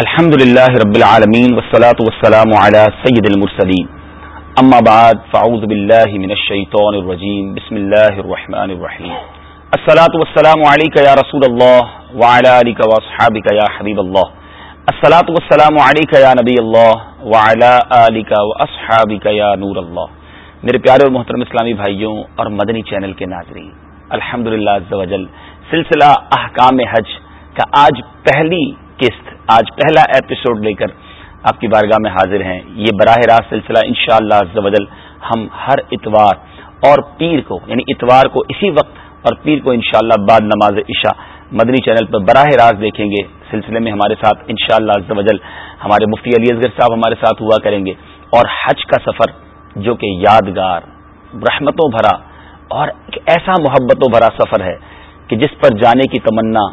الحمد للہ رب العالمین والصلاة والسلام على سید المرسلین. اما بعد، فاعوذ باللہ من الشیطان الرجیم. بسم اللہ الرحمن الرحیم. الصلاة والسلام علیکہ یا رسول اللہ وعلى آلکہ واصحابکہ یا حبیب اللہ. الصلاة والسلام علیکہ یا نبی اللہ وعلى آلکہ واصحابکہ یا نور اللہ. میرے پیارے اور محترم اسلامی بھائیوں اور مدنی چینل کے ناظرین، الحمدللہ عز سلسلہ احکام حج کا آج پہلی قسط آج پہلا ایپیسوڈ لے کر آپ کی بارگاہ میں حاضر ہیں۔ یہ براہ راست سلسلہ ان شاء اللہ ہم ہر اتوار اور پیر کو یعنی اتوار کو اسی وقت اور پیر کو انشاءاللہ بعد نماز عشاء مدنی چینل پر براہ راست دیکھیں گے۔ سلسلے میں ہمارے ساتھ ان شاء اللہ ہمارے مفتی علی اصغر صاحب ہمارے ساتھ ہوا کریں گے۔ اور حج کا سفر جو کہ یادگار، رحمتوں بھرا اور ایک ایسا محبتوں بھرا سفر ہے کہ جس پر جانے کی تمنا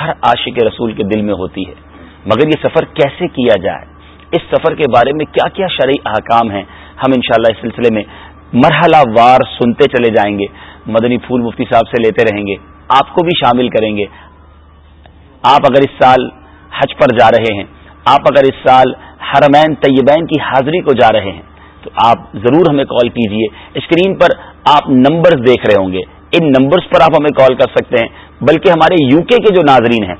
ہر عاشق رسول کے دل میں ہوتی ہے۔ مگر یہ سفر کیسے کیا جائے؟ اس سفر کے بارے میں کیا کیا شرعی احکام ہیں؟ ہم انشاءاللہ اس سلسلے میں مرحلہ وار سنتے چلے جائیں گے۔ مدنی پھول مفتی صاحب سے لیتے رہیں گے۔ آپ کو بھی شامل کریں گے۔ آپ اگر اس سال حج پر جا رہے ہیں، آپ اگر اس سال حرمین طیبین کی حاضری کو جا رہے ہیں، تو آپ ضرور ہمیں کال کیجیے۔ اسکرین پر آپ نمبرز دیکھ رہے ہوں گے۔ ان نمبرز پر آپ ہمیں کال کر سکتے ہیں، بلکہ ہمارے یو کے جو ناظرین ہیں،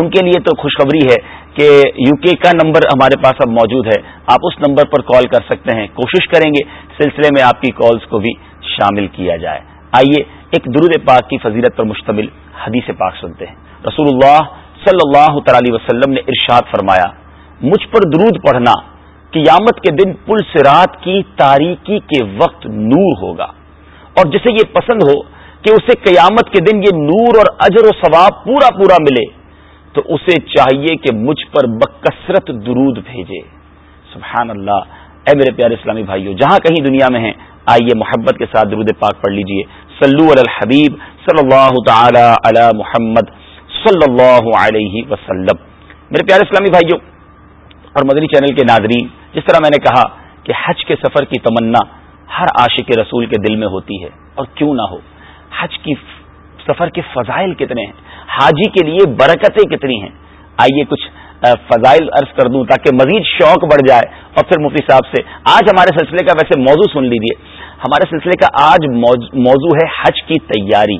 ان کے لیے تو خوشخبری ہے کہ یو کے کا نمبر ہمارے پاس اب موجود ہے، آپ اس نمبر پر کال کر سکتے ہیں۔ کوشش کریں گے سلسلے میں آپ کی کالز کو بھی شامل کیا جائے۔ آئیے ایک درود پاک کی فضیلت پر مشتمل حدیث پاک سنتے ہیں۔ رسول اللہ صلی اللہ تعالی وسلم نے ارشاد فرمایا، مجھ پر درود پڑھنا قیامت کے دن پل سرات کی تاریکی کے وقت نور ہوگا۔ اور جسے یہ پسند ہو کہ اسے قیامت کے دن یہ نور اور اجر و ثواب پورا پورا ملے۔ تو اسے چاہیے کہ مجھ پر بکثرت درود بھیجے۔ سبحان اللہ۔ اے میرے پیارے اسلامی بھائیوں جہاں کہیں دنیا میں ہیں، آئیے محبت کے ساتھ درود پاک پڑھ لیجیے۔ صلو علی الحبیب صلی اللہ تعالی علی محمد صلی اللہ علیہ وسلم۔ میرے پیارے اسلامی بھائیوں اور مدنی چینل کے ناظرین، جس طرح میں نے کہا کہ حج کے سفر کی تمنا ہر عاشق رسول کے دل میں ہوتی ہے، اور کیوں نہ ہو۔ حج کی سفر کے فضائل کتنے ہیں؟ حاجی کے لیے برکتیں کتنی ہیں؟ آئیے کچھ فضائل عرض کر دوں تاکہ مزید شوق بڑھ جائے اور پھر مفتی صاحب سے۔ آج ہمارے سلسلے کا ویسے موضوع سن لیجیے ہمارے سلسلے کا آج موضوع ہے حج کی تیاری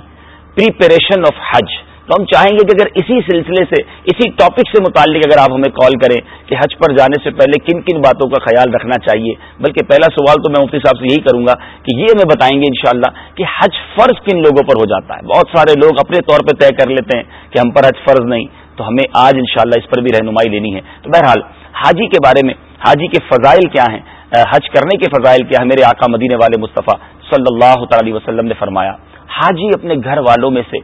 پریپریشن آف حج۔ تو ہم چاہیں گے کہ اگر اسی سلسلے سے، اسی ٹاپک سے متعلق اگر آپ ہمیں کال کریں کہ حج پر جانے سے پہلے کن کن باتوں کا خیال رکھنا چاہیے، بلکہ پہلا سوال تو میں مفتی صاحب سے یہی کروں گا کہ یہ ہمیں بتائیں گے انشاءاللہ کہ حج فرض کن لوگوں پر ہو جاتا ہے۔ بہت سارے لوگ اپنے طور پہ طے کر لیتے ہیں کہ ہم پر حج فرض نہیں، تو ہمیں آج انشاءاللہ اس پر بھی رہنمائی لینی ہے۔ تو بہرحال، حاجی کے بارے میں، حاجی کے فضائل کیا ہیں؟ حج کرنے کے فضائل کیا ہیں؟ میرے آقا مدینے والے مصطفیٰ صلی اللہ تعالی وسلم نے فرمایا، حاجی اپنے گھر والوں میں سے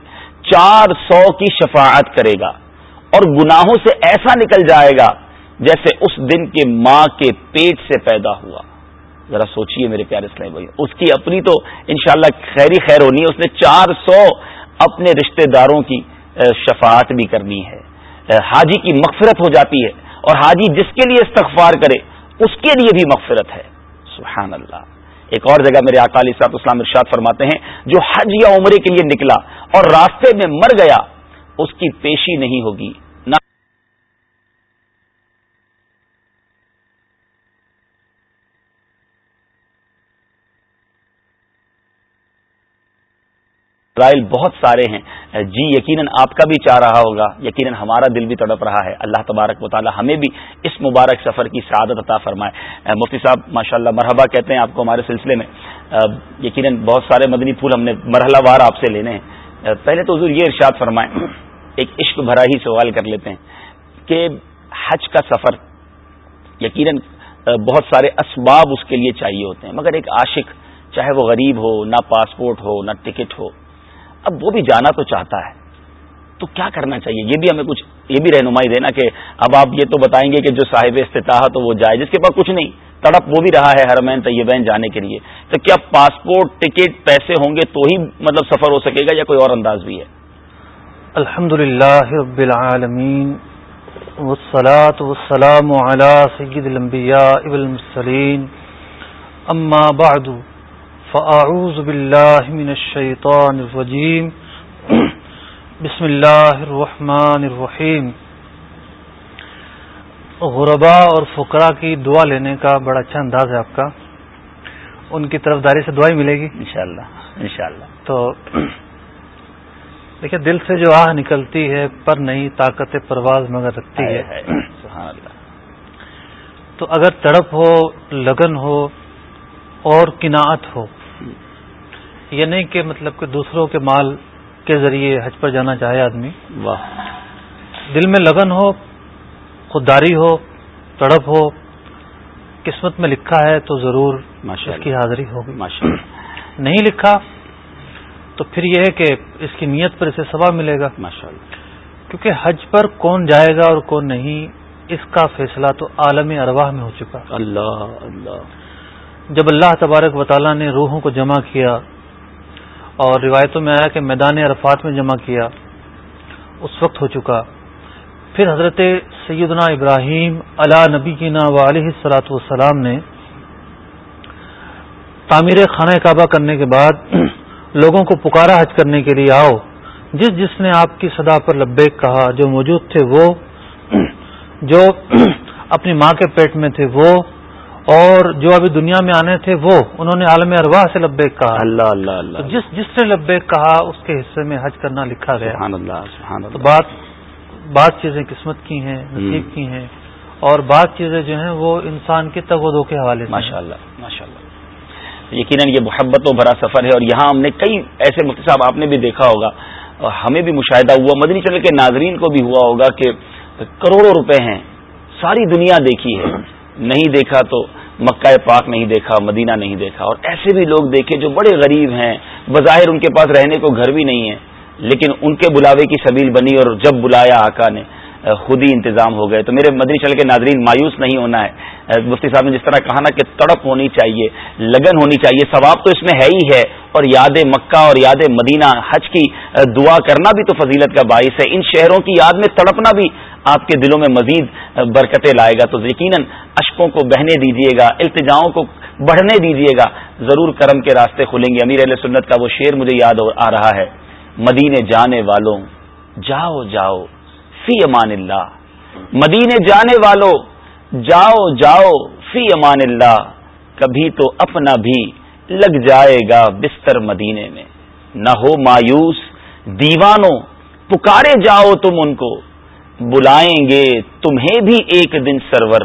چار سو کی شفاعت کرے گا اور گناہوں سے ایسا نکل جائے گا جیسے اس دن کے ماں کے پیٹ سے پیدا ہوا۔ ذرا سوچئے میرے پیارے اسلام بھائی اس کی اپنی تو انشاءاللہ خیری خیر ہونی ہے، اس نے چار سو اپنے رشتہ داروں کی شفاعت بھی کرنی ہے۔ حاجی کی مغفرت ہو جاتی ہے اور حاجی جس کے لیے استغفار کرے، اس کے لیے بھی مغفرت ہے۔ سبحان اللہ۔ ایک اور جگہ میرے اکالی صاحب اسلام ارشاد فرماتے ہیں، جو حج یا عمرے کے لیے نکلا اور راستے میں مر گیا، اس کی پیشی نہیں ہوگی۔ رائل بہت سارے ہیں۔ جی یقیناً آپ کا بھی چاہ رہا ہوگا۔ یقیناً ہمارا دل بھی تڑپ رہا ہے۔ اللہ تبارک مطالعہ ہمیں بھی اس مبارک سفر کی سعادت عطا فرمائے۔ مفتی صاحب ماشاء اللہ مرحبا کہتے ہیں آپ کو ہمارے سلسلے میں۔ یقیناً بہت سارے مدنی پھول ہم نے مرحلہ وار آپ سے لینے ہیں۔ پہلے تو حضور یہ ارشاد فرمائیں، ایک عشق بھرا ہی سوال کر لیتے ہیں کہ حج کا سفر یقیناً بہت سارے اسباب اس کے لیے چاہیے ہوتے ہیں۔ مگر ایک عاشق، چاہے وہ غریب ہو، نہ پاسپورٹ ہو، نہ ٹکٹ ہو اب وہ بھی جانا تو چاہتا ہے۔ تو کیا کرنا چاہیے؟ یہ بھی ہمیں کچھ یہ بھی رہنمائی دینا کہ اب آپ یہ تو بتائیں گے کہ جو صاحب استطاع تو وہ جائے، جس کے پاس کچھ نہیں۔ تڑپ وہ بھی رہا ہے حرمین طیبین جانے کے لیے۔ تو کیا پاسپورٹ، ٹکٹ، پیسے ہوں گے تو ہی مطلب سفر ہو سکے گا یا کوئی اور انداز بھی ہے؟ الحمد للہ رب العالمین، والصلاة والسلام على سید الانبیاء والمرسلین۔ اما بعد فاعوذ باللہ من الشیطان الرجیم بسم اللہ الرحمن الرحیم غربا اور فقرا کی دعا لینے کا بڑا اچھا انداز ہے آپ کا۔ ان کی طرف داری سے دعائیں ملے گی۔ انشاءاللہ انشاءاللہ۔ تو دیکھیے دل سے جو آہ نکلتی ہے پر نہیں طاقت پرواز مگر رکھتی ہے۔ سبحان اللہ۔ تو اگر تڑپ ہو لگن ہو اور کناعت ہو یہ نہیں کہ مطلب کہ دوسروں کے مال کے ذریعے حج پر جانا چاہے آدمی۔ واہ۔ دل میں لگن ہو خودداری ہو تڑپ ہو قسمت میں لکھا ہے تو ضرور اس کی حاضری ہوگی۔ نہیں لکھا تو پھر یہ ہے کہ اس کی نیت پر اسے ثواب ملے گا۔ کیونکہ حج پر کون جائے گا اور کون نہیں اس کا فیصلہ تو عالم ارواح میں ہو چکا۔ اللہ اللہ۔ جب اللہ تبارک و تعالیٰ نے روحوں کو جمع کیا اور روایتوں میں آیا کہ میدان عرفات میں جمع کیا، اس وقت ہو چکا۔ پھر حضرت سیدنا ابراہیم علا نبی کی نا و علیہ سلاۃ والسلام نے تعمیر خانہ کعبہ کرنے کے بعد لوگوں کو پکارا حج کرنے کے لیے، آؤ۔ جس جس نے آپ کی صدا پر لبیک کہا، جو موجود تھے وہ، جو اپنی ماں کے پیٹ میں تھے وہ اور جو ابھی دنیا میں آنے تھے وہ انہوں نے عالم ارواح سے لبیک کہا۔ اللہ اللہ تو اللہ جس جس نے لبیک کہا اس کے حصے میں حج کرنا لکھا گیا۔ سبحان اللہ سبحان تو اللہ۔ بات بعض چیزیں قسمت کی ہیں نصیب کی ہیں۔ اور بعض چیزیں جو ہیں وہ انسان کے تگ و دو کے حوالے سے ماشاء اللہ ماشاء اللہ۔ یقیناً یہ محبتوں بھرا سفر ہے اور یہاں ہم نے کئی ایسے مفتی صاحب آپ نے بھی دیکھا ہوگا۔ اور ہمیں بھی مشاہدہ ہوا۔ مدنی چل کے ناظرین کو بھی ہوا ہوگا کہ کروڑوں روپے ہیں۔ ساری دنیا دیکھی ہے۔ نہیں دیکھا تو مکہ پاک نہیں دیکھا، مدینہ نہیں دیکھا۔ اور ایسے بھی لوگ دیکھے جو بڑے غریب ہیں، بظاہر ان کے پاس رہنے کو گھر بھی نہیں ہے، لیکن ان کے بلاوے کی سبیل بنی اور جب بلایا آقا نے خود ہی انتظام ہو گئے۔ تو میرے مدنی چل کے ناظرین، مایوس نہیں ہونا ہے۔ مفتی صاحب نے جس طرح کہا نا کہ تڑپ ہونی چاہیے، لگن ہونی چاہیے، ثواب تو اس میں ہے ہی ہے۔ اور یاد مکہ اور یاد مدینہ حج کی دعا کرنا بھی تو فضیلت کا باعث ہے۔ ان شہروں کی یاد میں تڑپنا بھی آپ کے دلوں میں مزید برکتیں لائے گا تو یقیناً اشکوں کو بہنے دیجیے گا، التجاؤں کو بڑھنے دیجیے گا۔ ضرور کرم کے راستے کھلیں گے۔ امیر علیہ سنت کا وہ شعر مجھے یاد آ رہا ہے۔ مدینے جانے والوں، جاؤ جاؤ، فی امان اللہ۔ مدینے جانے والوں، جاؤ جاؤ، فی امان اللہ۔ کبھی تو اپنا بھی لگ جائے گا بستر مدینے میں۔ نہ ہو مایوس، دیوانوں، پکارے جاؤ تم ان کو۔ بلائیں گے تمہیں بھی ایک دن سرور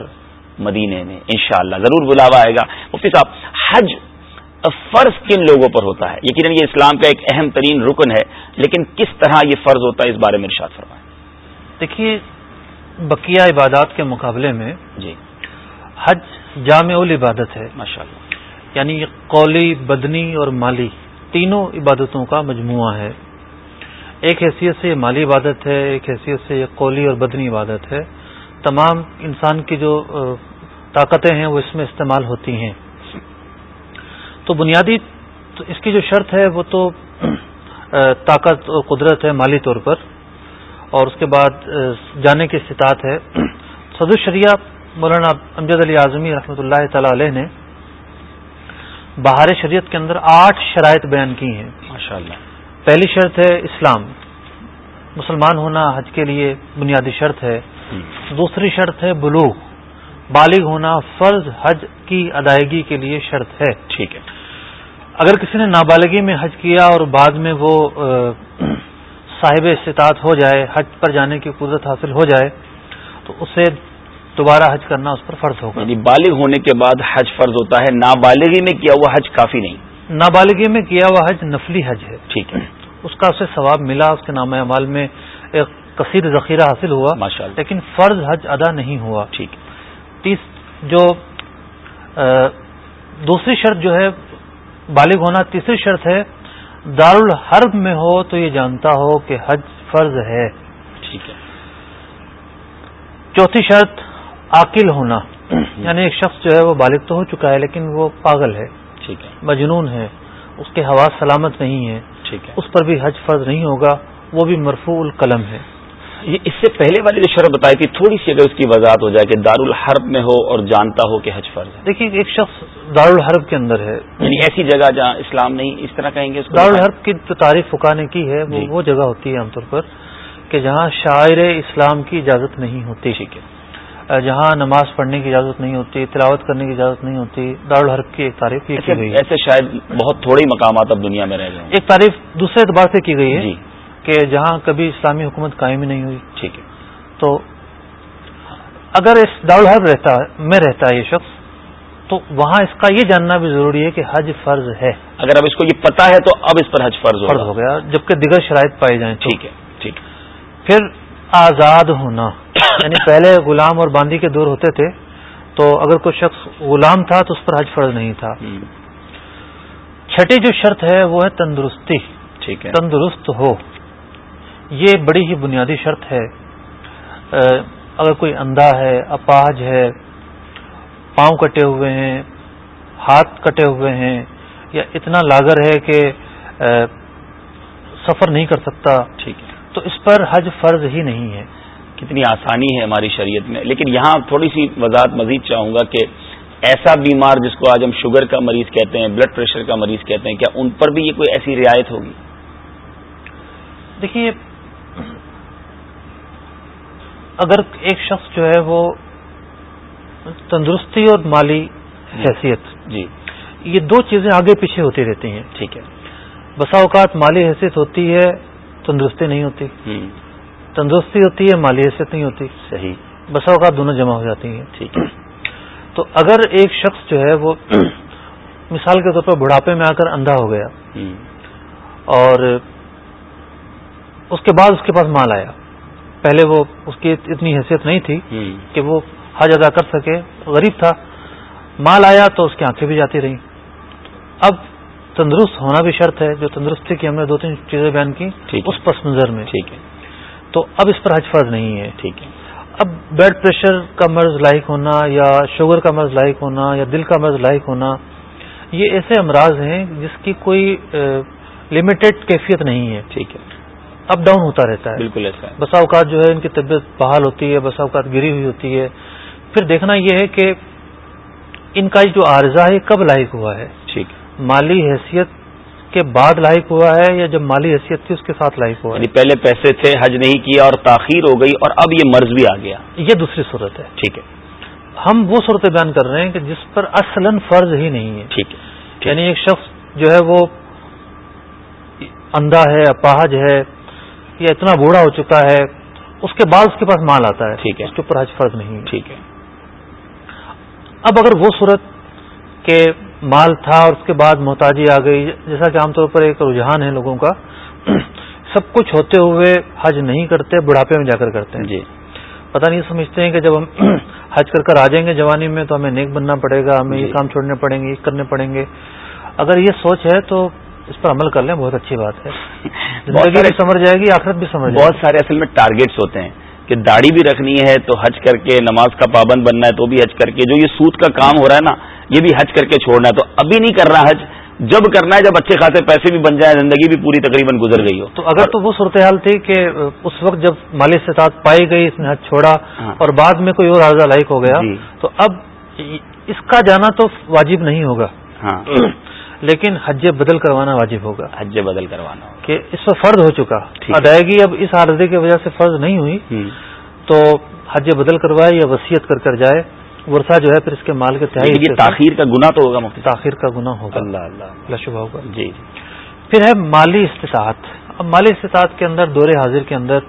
مدینے میں انشاءاللہ ضرور بلاوا آئے گا۔ مفتی صاحب حج فرض کن لوگوں پر ہوتا ہے؟ یقیناً یہ اسلام کا ایک اہم ترین رکن ہے لیکن کس طرح یہ فرض ہوتا ہے اس بارے میں ارشاد فرمائیں۔ دیکھیے بقیہ عبادات کے مقابلے میں جی۔ حج جامع العبادت ہے۔ ماشاء اللہ یعنی یہ قولی بدنی اور مالی تینوں عبادتوں کا مجموعہ ہے۔ ایک حیثیت سے یہ مالی عبادت ہے، ایک حیثیت سے یہ قولی اور بدنی عبادت ہے۔ تمام انسان کی جو طاقتیں ہیں، وہ اس میں استعمال ہوتی ہیں۔ تو بنیادی تو اس کی جو شرط ہے، وہ تو طاقت اور قدرت ہے مالی طور پر۔ اور اس کے بعد جانے کی استطاعت ہے۔ صدر شریعہ مولانا امجد علی اعظمی رحمۃ اللہ تعالی علیہ نے بہار شریعت کے اندر آٹھ شرائط بیان کی ہیں۔ ماشاء اللہ پہلی شرط ہے اسلام۔ مسلمان ہونا حج کے لیے بنیادی شرط ہے۔ دوسری شرط ہے بلوغ۔ بالغ ہونا فرض حج کی ادائیگی کے لیے شرط ہے۔ ٹھیک ہے۔ اگر کسی نے نابالغی میں حج کیا اور بعد میں وہ صاحب استطاعت ہو جائے حج پر جانے کی قدرت حاصل ہو جائے تو اسے دوبارہ حج کرنا اس پر فرض ہوگا۔ یعنی بالغ ہونے کے بعد حج فرض ہوتا ہے۔ نابالغی میں کیا ہوا حج کافی نہیں۔ نابالغی میں کیا ہوا حج نفلی حج ہے۔ ٹھیک ہے۔ اس کا اسے ثواب ملا اس کے نام اعمال میں ایک کثیر ذخیرہ حاصل ہوا لیکن فرض حج ادا نہیں ہوا۔ ٹھیک۔ تیس جو دوسری شرط جو ہے بالغ ہونا تیسری شرط ہے دارالحرب میں ہو تو یہ جانتا ہو کہ حج فرض ہے۔ ٹھیک ہے۔ چوتھی شرط عاقل ہونا۔ یعنی ایک شخص جو ہے وہ بالغ تو ہو چکا ہے لیکن وہ پاگل ہے ٹھیک ہے۔ مجنون ہے اس کے حواس سلامت نہیں ہے ٹھیک ہے۔ اس پر بھی حج فرض نہیں ہوگا وہ بھی مرفوع القلم ہے۔ یہ اس سے پہلے والی جو شرح بتائی تھی تھوڑی سی اگر اس کی وضاحت ہو جائے کہ دارالحرب میں ہو اور جانتا ہو کہ حج فرض ہے۔ دیکھیے ایک شخص دارالحرب کے اندر ہے۔ یعنی ایسی جگہ جہاں اسلام نہیں اس طرح کہیں گے دارالحرب کی جو تعریف فکا نے کی ہے وہ جی۔ وہ جگہ ہوتی ہے عام طور پر کہ جہاں شاعر اسلام کی اجازت نہیں ہوتی۔ ٹھیک ہے۔ جہاں نماز پڑھنے کی اجازت نہیں ہوتی تلاوت کرنے کی اجازت نہیں ہوتی دارالحرب کی ایک تعریف کی گئی ایسے شاید بہت تھوڑے مقامات اب دنیا میں رہ گئے ایک تعریف دوسرے اعتبار سے کی گئی ہے جی۔ کہ جہاں کبھی اسلامی حکومت قائم ہی نہیں ہوئی۔ ٹھیک ہے۔ تو اگر اس دارالحرب رہتا میں رہتا ہے یہ شخص تو وہاں اس کا یہ جاننا بھی ضروری ہے کہ حج فرض ہے۔ اگر اب اس کو یہ پتا ہے تو اب اس پر حج فرض فرض ہو گیا جبکہ دیگر شرائط پائی جائیں ٹھیک ہے ٹھیک۔ پھر آزاد ہونا۔ یعنی پہلے غلام اور باندی کے دور ہوتے تھے تو اگر کوئی شخص غلام تھا تو اس پر حج فرض نہیں تھا۔ چھٹی جو شرط ہے وہ ہے تندرستی۔ ٹھیک ہے۔ تندرست ہو۔ یہ بڑی ہی بنیادی شرط ہے۔ اگر کوئی اندھا ہے اپاہج ہے پاؤں کٹے ہوئے ہیں ہاتھ کٹے ہوئے ہیں یا اتنا لاگر ہے کہ سفر نہیں کر سکتا ٹھیک ہے۔ تو اس پر حج فرض ہی نہیں ہے۔ کتنی آسانی ہے ہماری شریعت میں۔ لیکن یہاں تھوڑی سی وضاحت مزید چاہوں گا کہ ایسا بیمار جس کو آج ہم شوگر کا مریض کہتے ہیں بلڈ پریشر کا مریض کہتے ہیں کیا ان پر بھی یہ کوئی ایسی رعایت ہوگی؟ دیکھیے اگر ایک شخص جو ہے وہ تندرستی اور مالی حیثیت جی۔ یہ دو چیزیں آگے پیچھے ہوتی رہتی ہیں۔ ٹھیک ہے۔ بسا اوقات مالی حیثیت ہوتی ہے تندرستی نہیں ہوتی۔ تندرستی ہوتی ہے مالی حیثیت نہیں ہوتی۔ صحیح۔ بسا اوقات دونوں جمع ہو جاتی ہیں۔ ٹھیک ہے۔ تو اگر ایک شخص جو ہے وہ مثال کے طور پر بڑھاپے میں آ کر اندھا ہو گیا اور اس کے بعد اس کے پاس مال آیا۔ پہلے وہ اس کی اتنی حیثیت نہیں تھی کہ وہ حج ادا کر سکے۔ غریب تھا۔ مال آیا تو اس کی آنکھیں بھی جاتی رہیں۔ اب تندرست ہونا بھی شرط ہے۔ جو تندرستی کی ہم نے دو تین چیزیں بیان کی اس پس منظر میں۔ ٹھیک ہے۔ تو اب اس پر حج فرض نہیں ہے۔ ٹھیک ہے۔ اب بلڈ پریشر کا مرض لاحق ہونا یا شوگر کا مرض لاحق ہونا یا دل کا مرض لاحق ہونا یہ ایسے امراض ہیں جس کی کوئی لمیٹڈ کیفیت نہیں ہے۔ ٹھیک ہے۔ اپ ڈاؤن ہوتا رہتا ہے۔ بالکل ایسا بسا اوقات جو ہے ان کی طبیعت بحال ہوتی ہے بسا اوقات گری ہوئی ہوتی ہے۔ پھر دیکھنا یہ ہے کہ ان کا جو عارضہ ہے کب لاحق ہوا ہے؟ ٹھیک مالی حیثیت کے بعد لاحق ہوا ہے یا جب مالی حیثیت تھی اس کے ساتھ لاحق ہوا یعنی پہلے پیسے تھے حج نہیں کیا اور تاخیر ہو گئی اور اب یہ مرض بھی آ گیا۔ یہ دوسری صورت ہے۔ ٹھیک ہے۔ ہم وہ صورت بیان کر رہے ہیں کہ جس پر اصلا فرض ہی نہیں ہے۔ ٹھیک ہے۔ یعنی ایک شخص جو ہے وہ اندھا ہے اپاہج ہے یا اتنا بوڑھا ہو چکا ہے اس کے بعد اس کے پاس مال آتا ہے۔ ٹھیک ہے۔ اس کے اوپر حج فرض نہیں ٹھیک ہے۔ اب اگر وہ صورت کہ مال تھا اور اس کے بعد محتاجی آ گئی۔ جیسا کہ عام طور پر ایک رجحان ہے لوگوں کا سب کچھ ہوتے ہوئے حج نہیں کرتے بڑھاپے میں جا کر کرتے ہیں۔ جی۔ پتہ نہیں سمجھتے ہیں کہ جب ہم حج کر کر آ جائیں گے جوانی میں تو ہمیں نیک بننا پڑے گا ہمیں یہ جی۔ کام چھوڑنے پڑیں گے یہ کرنے پڑیں گے۔ اگر یہ سوچ ہے تو اس پر عمل کر لیں بہت اچھی بات ہے۔ زندگی بھی سمجھ جائے گی آخرت بھی سمجھ بہت سارے اصل میں ٹارگیٹس ہوتے ہیں کہ داڑھی بھی رکھنی ہے تو حج کر کے نماز کا پابند بننا ہے تو بھی حج کر کے۔ جو یہ سود کا کام ہو رہا ہے نا یہ بھی حج کر کے چھوڑنا تو ابھی نہیں کرنا حج۔ جب کرنا ہے جب اچھے خاصے پیسے بھی بن جائیں زندگی بھی پوری تقریباً گزر گئی ہو۔ تو اگر تو وہ صورتحال تھی کہ اس وقت جب مالی استطاعت پائی گئی اس نے حج چھوڑا ہاں۔ اور بعد میں کوئی اور عرضہ لائق ہو گیا جی۔ تو اب اس کا جانا تو واجب نہیں ہوگا۔ ہاں۔ لیکن حج بدل کروانا واجب ہوگا۔ حج بدل کروانا کہ اس پر فرض ہو چکا۔ ادائیگی اب اس عارضے کی وجہ سے فرض نہیں ہوئی۔ تو حج بدل کروائے یا وسیعت کر کر جائے۔ ورثہ جو ہے پھر اس کے مال کے تحریر تاخیر کا گنا تو ہوگا مفتی تاخیر کا گنا ہوگا۔ اللہ اللہ۔ شبہ ہوگا۔ جی پھر ہے مالی استطاعت۔ اب مالی استطاعت کے اندر دور حاضر کے اندر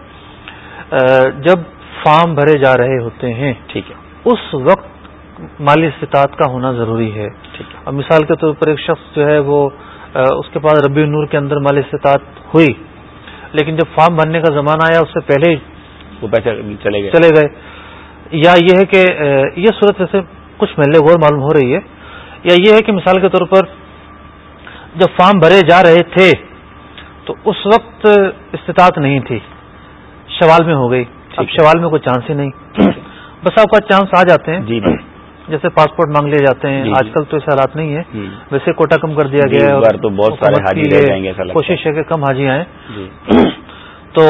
جب فارم بھرے جا رہے ہوتے ہیں ٹھیک ہے۔ اس وقت مالی استطاعت کا ہونا ضروری ہے۔ ٹھیک ہے۔ اب مثال کے طور پر ایک شخص جو ہے وہ اس کے پاس ربی نور کے اندر مالی استطاعت ہوئی لیکن جب فارم بھرنے کا زمانہ آیا اس سے پہلے وہ پیسے چلے گئے۔ چلے گئے۔ یا یہ ہے کہ یہ صورت ویسے کچھ محلے غور معلوم ہو رہی ہے یا یہ ہے کہ مثال کے طور پر جب فارم بھرے جا رہے تھے تو اس وقت استطاعت نہیں تھی شوال میں ہو گئی۔ اب شوال میں کوئی چانس ہی نہیں۔ بس آپ کا چانس آ جاتے ہیں۔ جی, جی۔ جیسے پاسپورٹ مانگ لیے جاتے ہیں جی، آج کل تو ایسے حالات نہیں ہے ویسے کوٹا کم کر دیا گیا ہے تو بہت سارے کوشش ہے کہ کم حاجی آئیں۔ تو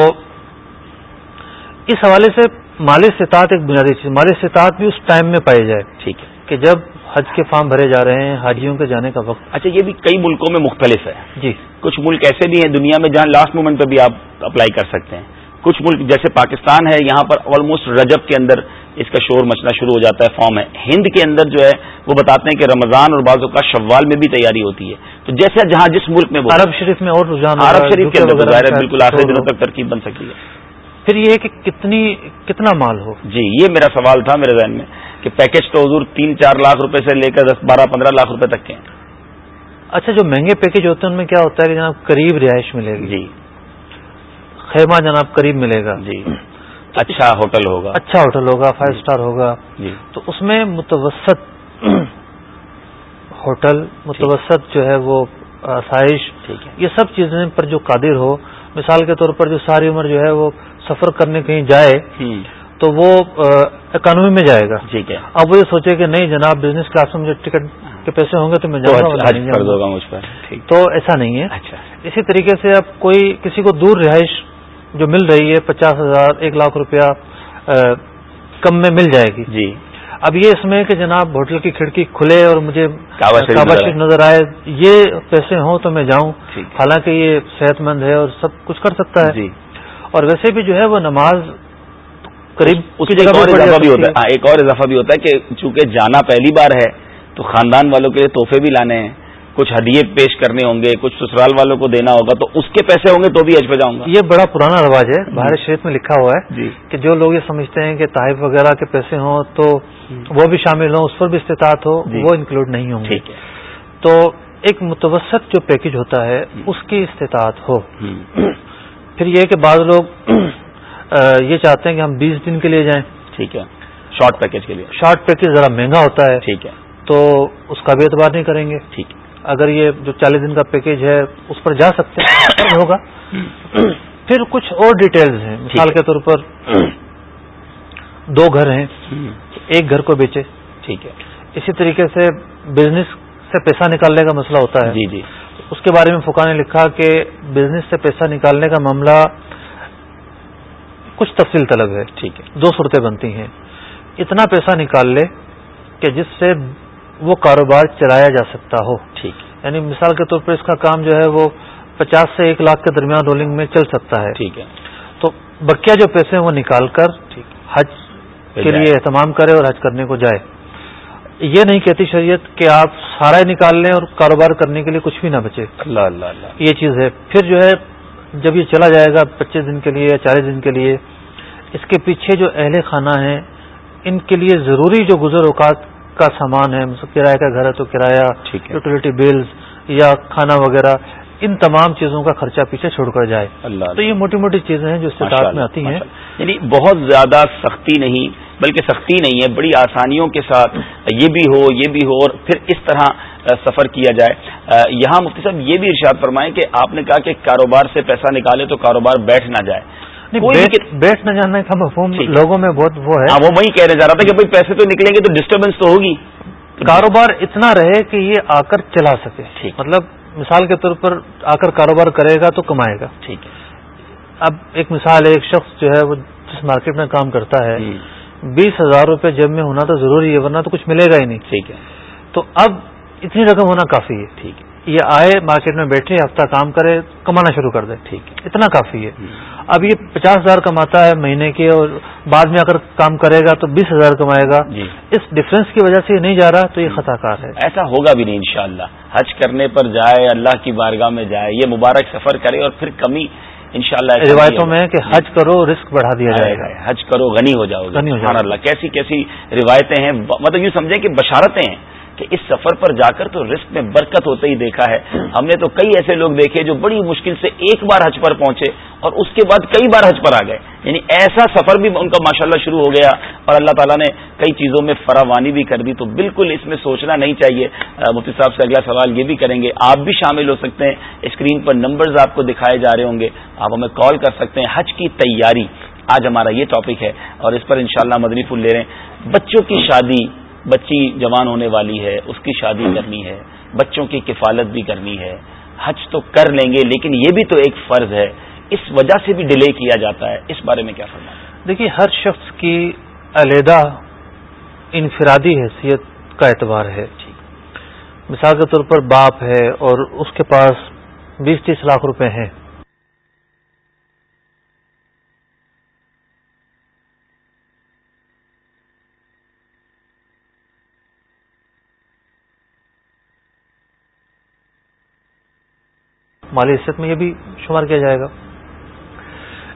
اس حوالے سے مالی استطاعت ایک بنیادی چیز مالی استطاعت بھی اس ٹائم میں پائی جائے۔ ٹھیک ہے۔ کہ جب حج کے فارم بھرے جا رہے ہیں حاجیوں کے جانے کا وقت۔ اچھا یہ بھی کئی ملکوں میں مختلف ہے۔ جی۔ کچھ ملک ایسے بھی ہیں دنیا میں جہاں لاسٹ مومنٹ پہ بھی آپ اپلائی کر سکتے ہیں۔ کچھ ملک جیسے پاکستان ہے یہاں پر آلموسٹ رجب کے اندر اس کا شور مچنا شروع ہو جاتا ہے فارم ہے۔ ہند کے اندر جو ہے وہ بتاتے ہیں کہ رمضان اور بعضوں کا شوال میں بھی تیاری ہوتی ہے۔ تو جیسے جہاں جس ملک میں عرب شریف میں اور رجحان عرب شریف کے اندر بالکل آخری دنوں تک ترکیب بن سکتی ہے۔ پھر یہ کہ کتنی کتنا مال ہو؟ جی یہ میرا سوال تھا میرے ذہن میں کہ پیکج تو حضور تین چار لاکھ روپے سے لے کر دس بارہ پندرہ لاکھ روپے تک کے ہیں۔ اچھا جو مہنگے پیکج ہوتے ہیں ان میں کیا ہوتا ہے کہ جناب قریب رہائش ملے گی؟ جی۔ خیمہ جناب قریب ملے گا۔ جی۔ اچھا ہوٹل ہوگا۔ اچھا ہوٹل ہوگا فائیو اسٹار ہوگا۔ جی۔ تو اس میں متوسط ہوٹل متوسط جو ہے وہ آسائش یہ سب چیزیں پر جو قادر ہو مثال کے طور پر جو ساری عمر جو ہے وہ سفر کرنے کہیں جائے تو وہ اکانومی میں جائے گا۔ ٹھیک ہے۔ اب وہ یہ سوچے کہ نہیں جناب بزنس کلاس میں مجھے ٹکٹ کے پیسے ہوں گے تو میں جاؤں گا تو ایسا نہیں ہے۔ اچھا۔ اسی طریقے سے اب کوئی کسی کو دور رہائش جو مل رہی ہے پچاس ہزار ایک لاکھ روپیہ کم میں مل جائے گی۔ جی۔ اب یہ اس میں کہ جناب ہوٹل کی کھڑکی کھلے اور مجھے کعبہ شریف نظر آئے۔ یہ پیسے ہوں تو میں جاؤں۔ حالانکہ یہ صحت مند ہے اور سب کچھ کر سکتا ہے۔ جی۔ اور ویسے بھی جو ہے وہ نماز قریب اس جگہ اضافہ بھی ہوتا ہے۔ ہاں، ایک اور اضافہ بھی ہوتا ہے کہ چونکہ جانا پہلی بار ہے تو خاندان والوں کے لیے تحفے بھی لانے ہیں۔ کچھ ہدیے پیش کرنے ہوں گے کچھ سسرال والوں کو دینا ہوگا تو اس کے پیسے ہوں گے تو بھی اج پہ جاؤں گا۔ یہ بڑا پرانا رواج ہے۔ بھارت شریف میں لکھا ہوا ہے جی۔ کہ جو لوگ یہ سمجھتے ہیں کہ تحائف وغیرہ کے پیسے ہوں تو وہ بھی شامل ہوں اس پر بھی استطاعت ہو جی۔ وہ انکلوڈ نہیں ہوں گے۔ تو ایک متوسط جو پیکج ہوتا ہے اس کی استطاعت ہو۔ پھر یہ کہ بعض لوگ یہ چاہتے ہیں کہ ہم بیس دن کے لیے جائیں۔ ٹھیک ہے۔ شارٹ پیکج کے لیے۔ شارٹ پیکج ذرا مہنگا ہوتا ہے۔ ٹھیک ہے۔ تو اس کا بھی اعتبار نہیں کریں گے۔ ٹھیک ہے۔ اگر یہ جو چالیس دن کا پیکج ہے اس پر جا سکتے ہیں ہوگا۔ پھر کچھ اور ڈیٹیلز ہیں۔ مثال کے طور پر دو گھر ہیں۔ ایک گھر کو بیچے۔ ٹھیک ہے۔ اسی طریقے سے بزنس سے پیسہ نکالنے کا مسئلہ ہوتا ہے۔ جی جی۔ اس کے بارے میں فکا نے لکھا کہ بزنس سے پیسہ نکالنے کا معاملہ کچھ تفصیل طلب ہے۔ ٹھیک ہے۔ دو صورتیں بنتی ہیں۔ اتنا پیسہ نکال لے کہ جس سے وہ کاروبار چلایا جا سکتا ہو۔ ٹھیک یعنی مثال کے طور پر اس کا کام جو ہے وہ پچاس سے ایک لاکھ کے درمیان رولنگ میں چل سکتا ہے۔ ٹھیک ہے۔ تو بکیا جو پیسے ہیں وہ نکال کر حج کے لیے اہتمام کرے اور حج کرنے کو جائے۔ یہ نہیں کہتی شریعت کہ آپ سارا ہی نکال لیں اور کاروبار کرنے کے لیے کچھ بھی نہ بچے۔ اللہ اللہ اللہ۔ یہ چیز ہے۔ پھر جو ہے جب یہ چلا جائے گا پچیس دن کے لیے یا چالیس دن کے لیے اس کے پیچھے جو اہل خانہ ہیں ان کے لیے ضروری جو گزر اوقات کا سامان ہے کرایہ کا گھر ہے تو کرایہ یوٹیلیٹی بلز یا کھانا وغیرہ ان تمام چیزوں کا خرچہ پیچھے چھوڑ کر جائے۔ اللہ تو یہ موٹی موٹی چیزیں ہیں جو استطاعت میں آتی ہیں۔ یعنی بہت زیادہ سختی نہیں بلکہ سختی نہیں ہے بڑی آسانیوں کے ساتھ یہ بھی ہو یہ بھی ہو اور پھر اس طرح سفر کیا جائے۔ یہاں مفتی صاحب یہ بھی ارشاد فرمائیں کہ آپ نے کہا کہ کاروبار سے پیسہ نکالے تو کاروبار بیٹھ نہ جائے۔ بیٹھ نہ جانے کا مفہوم لوگوں میں بہت وہ ہے۔ ہاں وہ وہی کہنے جا رہا تھا کہ بھائی پیسے تو نکلیں گے تو ڈسٹربینس تو ہوگی۔ کاروبار اتنا رہے کہ یہ آ کر چلا سکے۔ مطلب مثال کے طور پر آ کر کاروبار کرے گا تو کمائے گا۔ ٹھیک۔ اب ایک مثال ہے ایک شخص جو ہے وہ جس مارکیٹ میں کام کرتا ہے بیس ہزار روپے جب میں ہونا تو ضروری ہے ورنہ تو کچھ ملے گا ہی نہیں۔ ٹھیک ہے۔ تو اب اتنی رقم ہونا کافی ہے۔ ٹھیک ہے۔ یہ آئے مارکیٹ میں بیٹھے ہفتہ کام کرے کمانا شروع کر دے۔ ٹھیک ہے۔ اتنا کافی ہے۔ اب یہ پچاس ہزار کماتا ہے مہینے کے اور بعد میں اگر کام کرے گا تو بیس ہزار کمائے گا۔ جی۔ اس ڈفرینس کی وجہ سے یہ نہیں جا رہا تو یہ خطا کار ہے۔ ایسا ہوگا بھی نہیں انشاءاللہ۔ حج کرنے پر جائے اللہ کی بارگاہ میں جائے یہ مبارک سفر کرے اور پھر کمی انشاءاللہ روایتوں میں کہ حج کرو رسک بڑھا دیا جائے گا۔ حج کرو غنی ہو جاؤ جاؤ اللہ کیسی کیسی روایتیں ہیں؟ مطلب یوں سمجھیں کہ بشارتیں ہیں۔ کہ اس سفر پر جا کر تو رسک میں برکت ہوتے ہی دیکھا ہے۔ ہم نے تو کئی ایسے لوگ دیکھے جو بڑی مشکل سے ایک بار حج پر پہنچے اور اس کے بعد کئی بار حج پر آ گئے۔ یعنی ایسا سفر بھی ان کا ماشاءاللہ شروع ہو گیا اور اللہ تعالیٰ نے کئی چیزوں میں فراوانی بھی کر دی۔ تو بالکل اس میں سوچنا نہیں چاہیے۔ مفتی صاحب سے اگلا سوال یہ بھی کریں گے۔ آپ بھی شامل ہو سکتے ہیں۔ اسکرین پر نمبرز آپ کو دکھائے جا رہے ہوں گے۔ آپ ہمیں کال کر سکتے ہیں۔ حج کی تیاری۔ آج ہمارا یہ ٹاپک ہے اور اس پر انشاءاللہ مدنی پھول لے رہے ہیں۔ بچوں کی شادی۔ بچی جوان ہونے والی ہے اس کی شادی کرنی ہے بچوں کی کفالت بھی کرنی ہے۔ حج تو کر لیں گے لیکن یہ بھی تو ایک فرض ہے۔ اس وجہ سے بھی ڈیلے کیا جاتا ہے۔ اس بارے میں کیا فرما دیکھیے ہر شخص کی علیحدہ انفرادی حیثیت کا اعتبار ہے۔ مثال کے طور پر باپ ہے اور اس کے پاس بیس تیس لاکھ روپے ہیں۔ مالی حیثیت میں یہ بھی شمار کیا جائے گا۔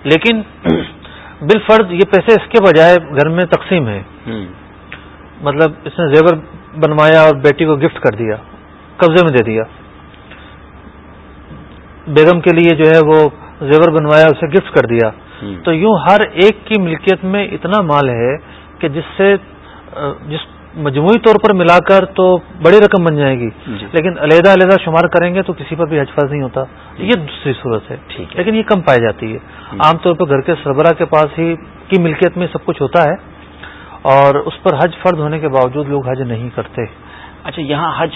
لیکن بالفرض یہ پیسے اس کے بجائے گھر میں تقسیم ہے مطلب اس نے زیور بنوایا اور بیٹی کو گفٹ کر دیا قبضے میں دے دیا۔ بیگم کے لیے جو ہے وہ زیور بنوایا اسے گفٹ کر دیا۔ تو یوں ہر ایک کی ملکیت میں اتنا مال ہے کہ جس سے جس مجموعی طور پر ملا کر تو بڑی رقم بن جائے گی۔ جی۔ لیکن علیحدہ علیحدہ شمار کریں گے تو کسی پر بھی حج فرض نہیں ہوتا۔ یہ دوسری صورت ہے۔ لیکن یہ کم پائی جاتی ہے۔ عام طور پر گھر کے سربراہ کے پاس ہی کی ملکیت میں سب کچھ ہوتا ہے اور اس پر حج فرض ہونے کے باوجود لوگ حج نہیں کرتے۔ اچھا یہاں حج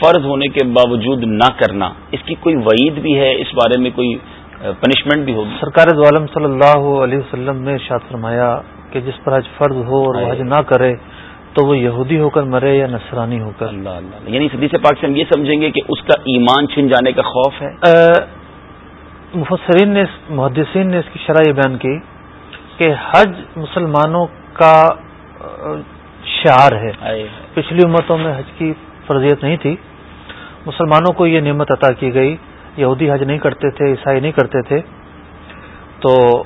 فرض ہونے کے باوجود نہ کرنا اس کی کوئی وعید بھی ہے؟ اس بارے میں کوئی پنشمنٹ بھی ہوگی؟ سرکار عالم صلی اللہ علیہ وسلم نے ارشاد فرمایا کہ جس پر حج فرض ہو اور وہ حج نہ کرے تو وہ یہودی ہو کر مرے یا نصرانی ہو کر؟ اللہ اللہ یعنی سے پاک سے ہم یہ سمجھیں گے کہ اس کا ایمان چھن جانے کا خوف ہے؟ مفسرین نے محدثین نے اس کی شرح یہ بیان کی کہ حج مسلمانوں کا شعار ہے۔ پچھلی امتوں میں حج کی فرضیت نہیں تھی۔ مسلمانوں کو یہ نعمت عطا کی گئی۔ یہودی حج نہیں کرتے تھے عیسائی نہیں کرتے تھے۔ تو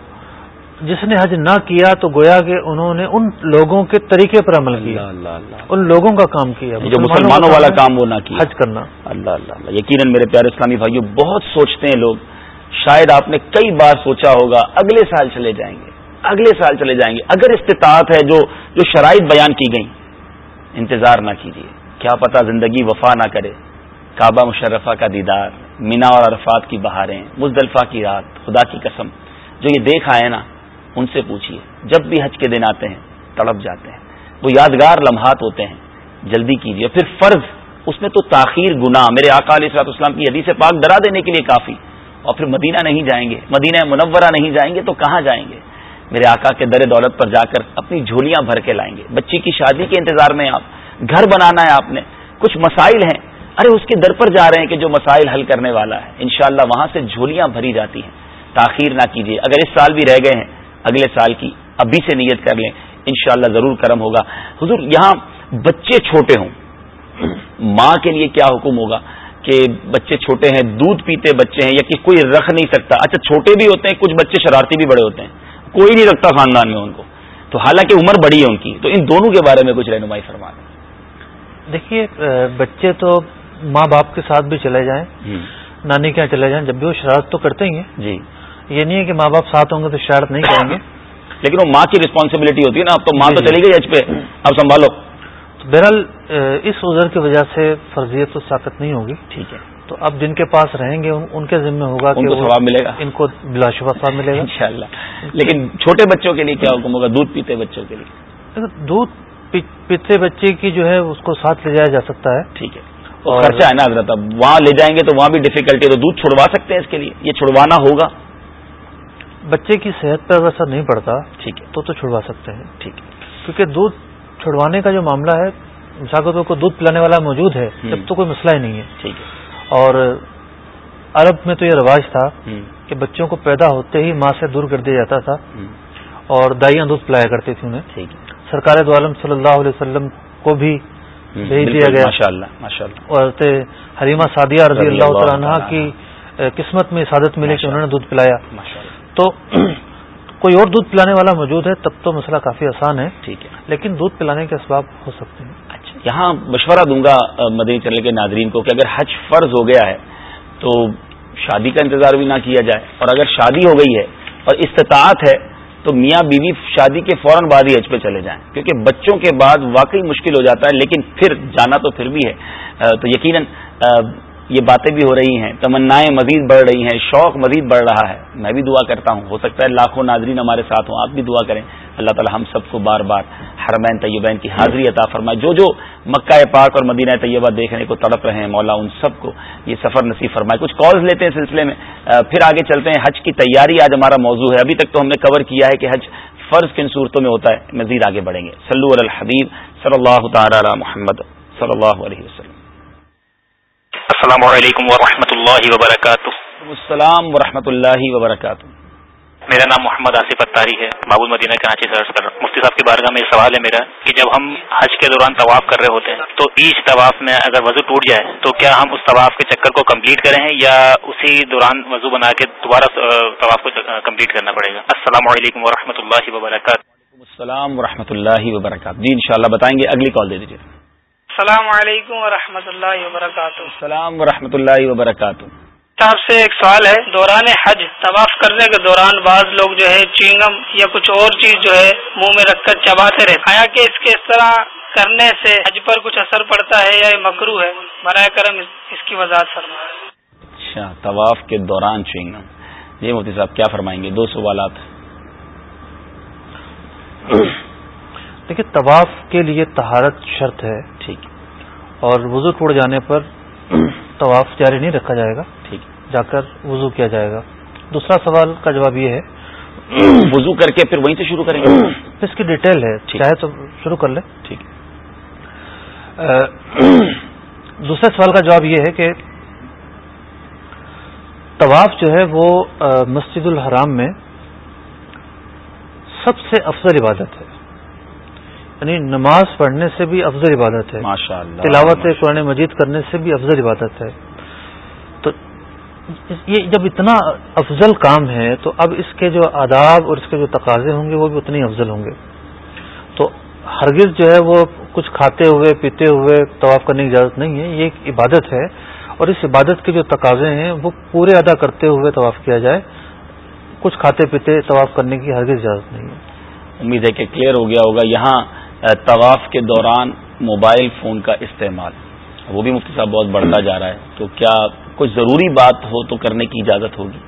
جس نے حج نہ کیا تو گویا کہ انہوں نے ان لوگوں کے طریقے پر عمل کیا۔ ان لوگوں کا کام کیا جو مسلمانوں والا کام وہ نہ کیا۔ حج کرنا۔ اللہ اللہ یقیناً میرے پیارے اسلامی بھائیوں بہت سوچتے ہیں لوگ۔ شاید آپ نے کئی بار سوچا ہوگا اگلے سال چلے جائیں گے اگلے سال چلے جائیں گے۔ اگر استطاعت ہے جو جو شرائط بیان کی گئی انتظار نہ کیجیے کیا پتا زندگی وفا نہ کرے۔ کعبہ مشرفہ کا دیدار مینا اور عرفات کی بہاریں مزدلفہ کی رات خدا کی قسم۔ جو یہ دیکھ آئے نا ان سے پوچھیے۔ جب بھی حج کے دن آتے ہیں، تڑپ جاتے ہیں۔ وہ یادگار لمحات ہوتے ہیں۔ جلدی کیجیے۔ پھر فرض، اس میں تو تاخیر گنا میرے آقا علیہ صلاح اسلام کی حدیث پاک ڈرا دینے کے لیے کافی۔ اور پھر مدینہ نہیں جائیں گے۔ مدینہ منورہ نہیں جائیں گے تو کہاں جائیں گے؟ میرے آقا کے در دولت پر جا کر اپنی جھولیاں بھر کے لائیں گے۔ بچی کی شادی کے انتظار میں آپ، گھر بنانا ہے آپ نے۔ کچھ مسائل ہیں۔ ارے، اس کے در پر جا رہے ہیں کہ جو مسائل حل کرنے والا ہے۔ انشاءاللہ وہاں سے جھولیاں بھری جاتی ہیں۔ تاخیر نہ کیجیے۔ اگر اس سال بھی رہ گئے ہیں اگلے سال کی ابھی سے نیت کر لیں انشاءاللہ ضرور کرم ہوگا۔ حضور یہاں بچے چھوٹے ہوں۔ ماں کے لیے کیا حکم ہوگا؟ کہ بچے چھوٹے ہیں دودھ پیتے بچے ہیں یا کہ کوئی رکھ نہیں سکتا۔ اچھا چھوٹے بھی ہوتے ہیں کچھ بچے شرارتی بھی بڑے ہوتے ہیں۔ کوئی نہیں رکھتا خاندان میں ان کو۔ تو حالانکہ عمر بڑی ہے ان کی تو ان دونوں کے بارے میں کچھ رہنمائی فرما دیں۔ دیکھیے بچے تو ماں باپ کے ساتھ بھی چلے جائیں۔ نانی کے یہاں چلے جائیں جب بھی وہ شرارت تو کرتے ہی ہیں۔ جی۔ یہ نہیں ہے کہ ماں باپ ساتھ ہوں گے تو شرارت نہیں کریں گے۔ لیکن وہ ماں کی ریسپانسبلٹی ہوتی ہے نا اب تو ماں تو جی، جی۔ چلی گئی ایج پہ۔ اب سنبھالو۔ بہرحال اس عذر کی وجہ سے فرضیت تو ساقت نہیں ہوگی۔ ٹھیک ہے۔ تو اب جن کے پاس رہیں گے ان کے ذمہ ہوگا کہ ثواب ملے گا۔ ان کو بلا شبہ ثواب ملے گا۔ انشاءاللہ۔ لیکن چھوٹے بچوں کے لیے کیا حکم ہوگا؟ دودھ پیتے بچوں کے لیے۔ دودھ پیتے بچے کی جو ہے اس کو ساتھ لے جایا جا سکتا ہے۔ ٹھیک ہے۔ خرچہ ہے نا حضرت اب وہاں لے جائیں گے تو وہاں بھی ڈیفیکلٹی ہے تو دودھ چھڑوا سکتے ہیں اس کے لیے۔ یہ چھڑوانا ہوگا۔ بچے کی صحت پر اثر نہیں پڑتا ٹھیک ہے۔ تو تو چھڑوا سکتے ہیں۔ ٹھیک ہے۔ کیونکہ دودھ چھڑوانے کا جو معاملہ ہے مساقتوں کو دودھ پلانے والا موجود ہے جب تو کوئی مسئلہ ہی نہیں ہے۔ ٹھیک ہے۔ اور عرب میں تو یہ رواج تھا کہ بچوں کو پیدا ہوتے ہی ماں سے دور کر دیا جاتا تھا اور دائیاں دودھ پلایا کرتی تھی انہیں۔ سرکار دو عالم صلی اللہ علیہ وسلم کو بھی بھیج دیا گیا۔ اور حریمہ سعدیہ رضی اللہ تعالیٰ کی قسمت میں سعادت ملی کہ انہوں نے دودھ پلایا۔ تو کوئی اور دودھ پلانے والا موجود ہے تب تو مسئلہ کافی آسان ہے۔ ٹھیک ہے۔ لیکن دودھ پلانے کے اسباب ہو سکتے ہیں۔ اچھا یہاں مشورہ دوں گا مدنی چینل کے ناظرین کو کہ اگر حج فرض ہو گیا ہے تو شادی کا انتظار بھی نہ کیا جائے۔ اور اگر شادی ہو گئی ہے اور استطاعت ہے تو میاں بیوی شادی کے فوراً بعد ہی حج پہ چلے جائیں۔ کیونکہ بچوں کے بعد واقعی مشکل ہو جاتا ہے لیکن پھر جانا تو پھر بھی ہے۔ تو یقیناً یہ باتیں بھی ہو رہی ہیں، تمنائیں مزید بڑھ رہی ہیں، شوق مزید بڑھ رہا ہے۔ میں بھی دعا کرتا ہوں، ہو سکتا ہے لاکھوں ناظرین ہمارے ساتھ ہوں، آپ بھی دعا کریں۔ اللہ تعالی ہم سب کو بار بار حرمین طیبین کی حاضری عطا فرمائے۔ جو جو مکہ پاک اور مدینہ طیبہ دیکھنے کو تڑپ رہے ہیں، مولا ان سب کو یہ سفر نصیب فرمائے۔ کچھ کالز لیتے ہیں سلسلے میں۔ پھر آگے چلتے ہیں، حج کی تیاری آج ہمارا موضوع ہے۔ ابھی تک تو ہم نے کور کیا ہے کہ حج فرض کن صورتوں میں ہوتا ہے۔ مزید آگے بڑھیں گے۔ سلو الحبیب صلی اللہ تعالی محمد صلی اللہ علیہ وسلم۔ السلام علیکم ورحمۃ اللہ وبرکاتہ۔ السلام ورحمۃ اللہ وبرکاتہ۔ میرا نام محمد آصف اتاری ہے بابول مدینہ کراچی سے عرض کر رہا ہوں۔ مفتی صاحب کی بارگاہ میں یہ سوال ہے میرا کہ جب ہم حج کے دوران طواف کر رہے ہوتے ہیں تو ایچ طواف میں اگر وضو ٹوٹ جائے تو کیا ہم اس طواف کے چکر کو کمپلیٹ کریں یا اسی دوران وضو بنا کے دوبارہ طواف کو کمپلیٹ کرنا پڑے گا؟ السلام علیکم و اللہ وبرکاتہ۔ السلام و اللہ وبرکاتہ۔ جی انشاءاللہ بتائیں گے اگلی کال دے دیجیے السلام علیکم و اللہ وبرکاتہ۔ السلام و اللہ وبرکاتہ۔ صاحب سے ایک سوال ہے دوران حج طواف کرنے کے دوران بعض لوگ جو ہے چینگم یا کچھ اور چیز جو ہے منہ میں رکھ کر چباتے رہتے ہیں۔ کہ اس کے اس طرح کرنے سے حج پر کچھ اثر پڑتا ہے یا یہ مکرو ہے؟ برائے کرم اس کی وضاحت فرما اچھا طواف کے دوران چینگم۔ جی مفتی صاحب کیا فرمائیں گے؟ دو سوالات۔ دیکھیے طواف کے لیے تہارت شرط ہے۔ اور وضو ٹوٹ جانے پر طواف جاری نہیں رکھا جائے گا۔ ٹھیک۔ جا کر وضو کیا جائے گا۔ دوسرا سوال کا جواب یہ ہے۔ وضو کر کے پھر وہیں سے شروع کریں گے۔ اس کی ڈیٹیل ہے۔ چاہے تو شروع کر لیں۔ ٹھیک۔ دوسرے سوال کا جواب یہ ہے کہ طواف جو ہے وہ مسجد الحرام میں سب سے افضل عبادت ہے۔ یعنی نماز پڑھنے سے بھی افضل عبادت ہے۔ تلاوت قرآن مجید کرنے سے بھی افضل عبادت ہے۔ تو یہ جب اتنا افضل کام ہے تو اب اس کے جو آداب اور اس کے جو تقاضے ہوں گے وہ بھی اتنے افضل ہوں گے۔ تو ہرگز جو ہے وہ کچھ کھاتے ہوئے پیتے ہوئے طواف کرنے کی اجازت نہیں ہے یہ ایک عبادت ہے۔ اور اس عبادت کے جو تقاضے ہیں وہ پورے ادا کرتے ہوئے طواف کیا جائے۔ کچھ کھاتے پیتے طواف کرنے کی ہرگز اجازت نہیں ہے۔ امید ہے کہ کلیئر ہو گیا ہوگا۔ یہاں طواف کے دوران موبائل فون کا استعمال وہ بھی مفتی صاحب بہت بڑھتا جا رہا ہے تو کیا کوئی ضروری بات ہو تو کرنے کی اجازت ہوگی؟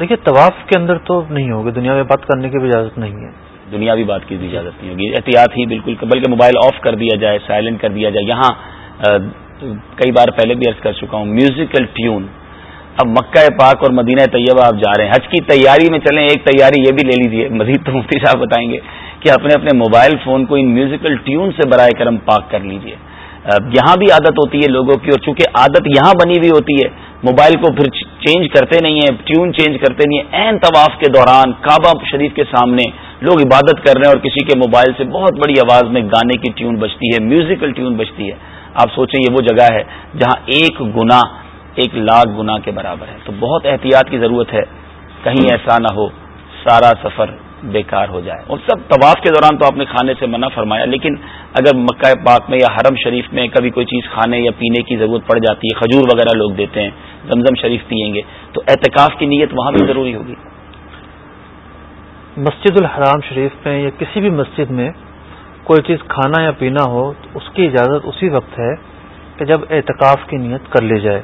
دیکھیے طواف کے اندر تو نہیں ہوگی دنیا میں بات کرنے کی بھی اجازت نہیں ہے۔ دنیا بھی بات کی بھی اجازت نہیں ہوگی احتیاط ہی بالکل بلکہ موبائل آف کر دیا جائے سائلنٹ کر دیا جائے۔ یہاں کئی بار پہلے بھی عرض کر چکا ہوں میوزیکل ٹیون۔ اب مکہ پاک اور مدینہ طیبہ آپ جا رہے ہیں حج کی تیاری میں چلیں ایک تیاری یہ بھی لے لیجیے مزید تو مفتی صاحب بتائیں گے۔ کہ اپنے اپنے موبائل فون کو ان میوزیکل ٹیون سے برائے کرم پاک کر لیجیے یہاں بھی عادت ہوتی ہے لوگوں کی اور چونکہ عادت یہاں بنی ہوئی ہوتی ہے، موبائل کو پھر چینج کرتے نہیں ہیں ٹیون چینج کرتے نہیں ہیں۔ این طواف کے دوران کعبہ شریف کے سامنے لوگ عبادت کر رہے ہیں اور کسی کے موبائل سے بہت بڑی آواز میں گانے کی ٹیون بجتی ہے میوزیکل ٹیون بجتی ہے۔ آپ سوچیں یہ وہ جگہ ہے جہاں ایک گنا ایک لاکھ گنا کے برابر ہے۔ تو بہت احتیاط کی ضرورت ہے، کہیں ایسا نہ ہو، سارا سفر بیکار ہو جائے۔ اور سب طواف کے دوران تو آپ نے کھانے سے منع فرمایا لیکن اگر مکہ پاک میں یا حرم شریف میں کبھی کوئی چیز کھانے یا پینے کی ضرورت پڑ جاتی ہے کھجور وغیرہ لوگ دیتے ہیں زمزم شریف پیئیں گے تو اعتکاف کی نیت وہاں بھی ضروری ہوگی۔ مسجد الحرام شریف میں یا کسی بھی مسجد میں کوئی چیز کھانا یا پینا ہو تو اس کی اجازت اسی وقت ہے کہ جب اعتکاف کی نیت کر لی جائے۔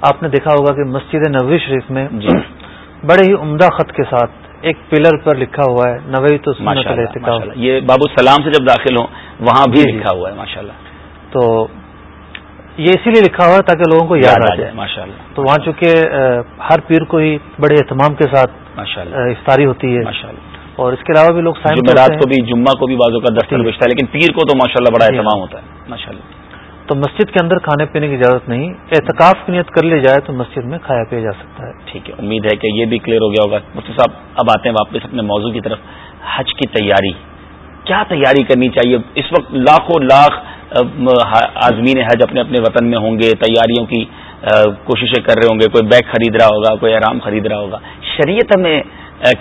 آپ نے دیکھا ہوگا کہ مسجد نبوی شریف میں جی۔ بڑے ہی عمدہ خط کے ساتھ ایک پلر پر لکھا ہوا ہے نوئی تو یہ بابو سلام سے جب داخل ہوں وہاں بھی جی، جی۔ لکھا ہوا ہے ماشاء اللہ تو یہ اسی لیے لکھا ہوا ہے تاکہ لوگوں کو یاد آ جائے ماشاء اللہ تو وہاں چونکہ ہر پیر کو ہی بڑے اہتمام کے ساتھ افطاری ہوتی ہے۔ اور اس کے علاوہ بھی لوگ جمعرات کو بھی جمعہ کو بھی بازو کا دفتر بچتا ہے لیکن پیر کو تو ماشاء اللہ بڑا جی۔ اہتمام ہوتا ہے ماشاء اللہ تو مسجد کے اندر کھانے پینے کی اجازت نہیں احتکاف کی نیت کر لی جائے تو مسجد میں کھایا پیا جا سکتا ہے۔ ٹھیک ہے، امید ہے کہ یہ بھی کلیئر ہو گیا ہوگا۔ مفتی صاحب، اب آتے ہیں واپس اپنے موضوع کی طرف۔ حج کی تیاری، کیا تیاری کرنی چاہیے؟ اس وقت لاکھوں لاکھ آزمین حج اپنے اپنے وطن میں ہوں گے، تیاریوں کی کوششیں کر رہے ہوں گے۔ کوئی بیگ خرید رہا ہوگا، کوئی آرام خرید رہا ہوگا۔ شریعت ہمیں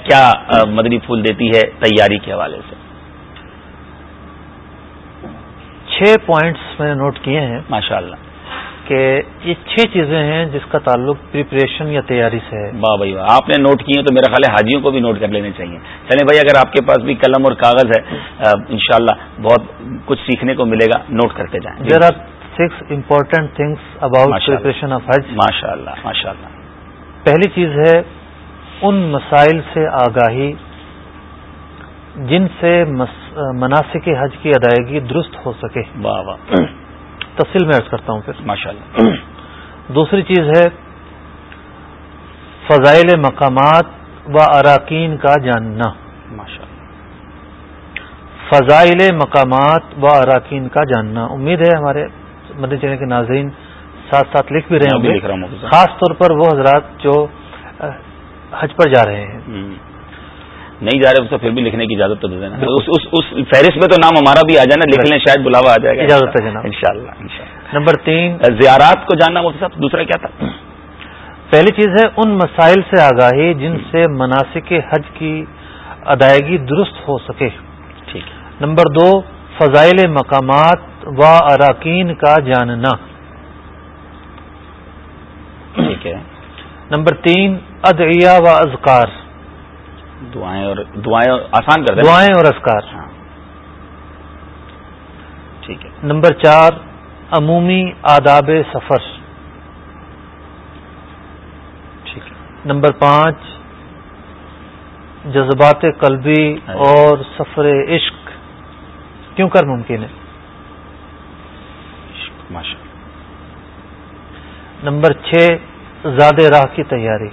کیا مدنی پھول دیتی ہے تیاری کے حوالے سے؟ چھ پوائنٹس میں نے نوٹ کیے ہیں ماشاء اللہ۔ کہ یہ چھ چیزیں ہیں جس کا تعلق پریپریشن یا تیاری سے ہے۔ واہ بھائی واہ آپ نے نوٹ کیے تو میرا خیال ہے حاجیوں کو بھی نوٹ کر لینے چاہیے۔ چلیں بھائی اگر آپ کے پاس بھی قلم اور کاغذ ہے انشاءاللہ بہت کچھ سیکھنے کو ملے گا۔ نوٹ کرتے جائیں۔ There are six important things about preparation of Hajj. ماشاء اللہ ماشاء اللہ۔ پہلی چیز ہے ان مسائل سے آگاہی جن سے مناسب حج کی ادائیگی درست ہو سکے۔ واہ واہ۔ تفصیل میں عرض کرتا ہوں پھر۔ ماشاء اللہ دوسری چیز ہے فضائل مقامات و اراکین کا جاننا۔ ماشاء اللہ فضائل مقامات و اراکین کا جاننا۔ امید ہے ہمارے مدنی چینل کے ناظرین ساتھ ساتھ لکھ بھی رہے گے۔ خاص طور پر وہ حضرات جو حج پر جا رہے ہیں۔ نہیں جا رہے اس پھر بھی لکھنے کی اجازت تو دے دینا۔ اس فہرست میں تو نام ہمارا بھی آ جانا لکھ لیں شاید بلاوا آ جائے گا۔ اجازت ان شاء اللہ نمبر تین۔ زیارات کو جاننا مفتی صاحب دوسرا کیا تھا؟ پہلی چیز ہے ان مسائل سے آگاہی جن سے مناسب حج کی ادائیگی درست ہو سکے۔ ٹھیک۔ نمبر دو فضائل مقامات و اراکین کا جاننا۔ ٹھیک ہے۔ نمبر تین ادعیہ و اذکار۔ دعائیں اور دعائیں آسان کر دیں۔ دعائیں اور اذکار۔ ہاں۔ ٹھیک ہے۔ نمبر چار عمومی آداب سفر۔ ٹھیک ہے۔ نمبر پانچ جذبات قلبی اور سفر عشق۔ کیوں کر ممکن ہے؟ ماشاء نمبر چھ زیادہ راہ کی تیاری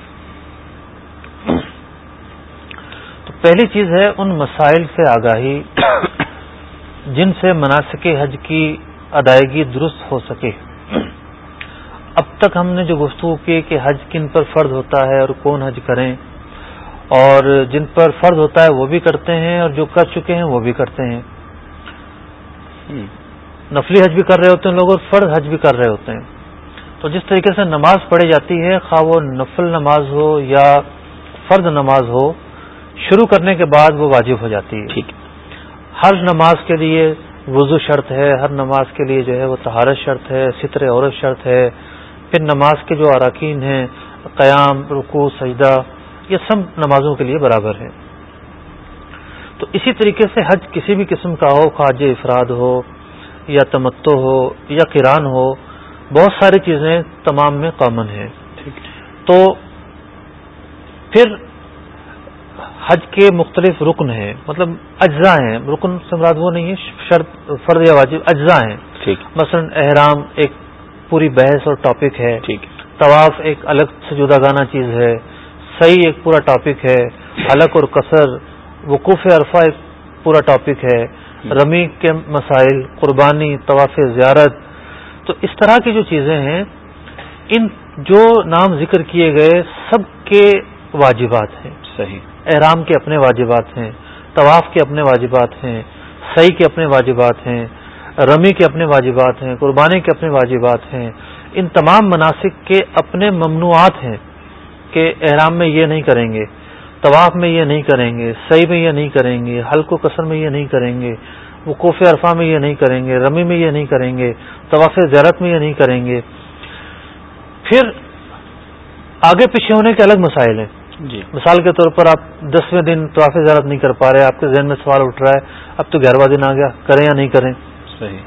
تو پہلی چیز ہے ان مسائل سے آگاہی جن سے مناسب حج کی ادائیگی درست ہو سکے۔ اب تک ہم نے جو گفتگو کی کہ حج کن پر فرض ہوتا ہے اور کون حج کریں اور جن پر فرض ہوتا ہے وہ بھی کرتے ہیں اور جو کر چکے ہیں وہ بھی کرتے ہیں۔ نفلی حج بھی کر رہے ہوتے ہیں لوگ اور فرض حج بھی کر رہے ہوتے ہیں۔ تو جس طریقے سے نماز پڑھی جاتی ہے خواہ وہ نفل نماز ہو یا فرض نماز ہو شروع کرنے کے بعد وہ واجب ہو جاتی ہے۔ ٹھیک۔ ہر نماز کے لیے وضو شرط ہے ہر نماز کے لیے جو ہے وہ تہارت شرط ہے ستر عورت شرط ہے۔ پھر نماز کے جو اراکین ہیں قیام رکو سجدہ یہ سب نمازوں کے لیے برابر ہے تو اسی طریقے سے حج کسی بھی قسم کا ہو خواج افراد ہو یا تمتو ہو یا کران ہو بہت ساری چیزیں تمام میں کامن ہیں۔ تو پھر حج کے مختلف رکن ہیں مطلب اجزاء ہیں رکن مراد وہ نہیں ہے شرط فرض یا واجب اجزاء ہیں۔ مثلا احرام ایک پوری بحث اور ٹاپک ہے۔ طواف ایک الگ سے جدا گانا چیز ہے۔ صحیح ایک پورا ٹاپک ہے۔ حلق اور قصر وقوف عرفہ ایک پورا ٹاپک ہے۔ رمی کے مسائل قربانی طواف زیارت۔ تو اس طرح کی جو چیزیں ہیں ان جو نام ذکر کیے گئے سب کے واجبات ہیں۔ صحیح۔ احرام کے اپنے واجبات ہیں، طواف کے اپنے واجبات ہیں، سعی کے اپنے واجبات ہیں، رمی کے اپنے واجبات ہیں، قربانی کے اپنے واجبات ہیں، ان تمام مناسب کے اپنے ممنوعات ہیں کہ احرام میں یہ نہیں کریں گے، طواف میں یہ نہیں کریں گے، سعی میں یہ نہیں کریں گے، حلق و قصر میں یہ نہیں کریں گے، وقوف عرفہ میں یہ نہیں کریں گے، رمی میں یہ نہیں کریں گے، طواف زیارت میں یہ نہیں کریں گے۔ پھر آگے پیچھے ہونے کے الگ مسائل ہیں۔ جی۔ مثال کے طور پر آپ دسویں دن طواف زیارت نہیں کر پا رہے آپ کے ذہن میں سوال اٹھ رہا ہے اب تو گیارہواں دن آ گیا کریں یا نہیں کریں؟ صحیح۔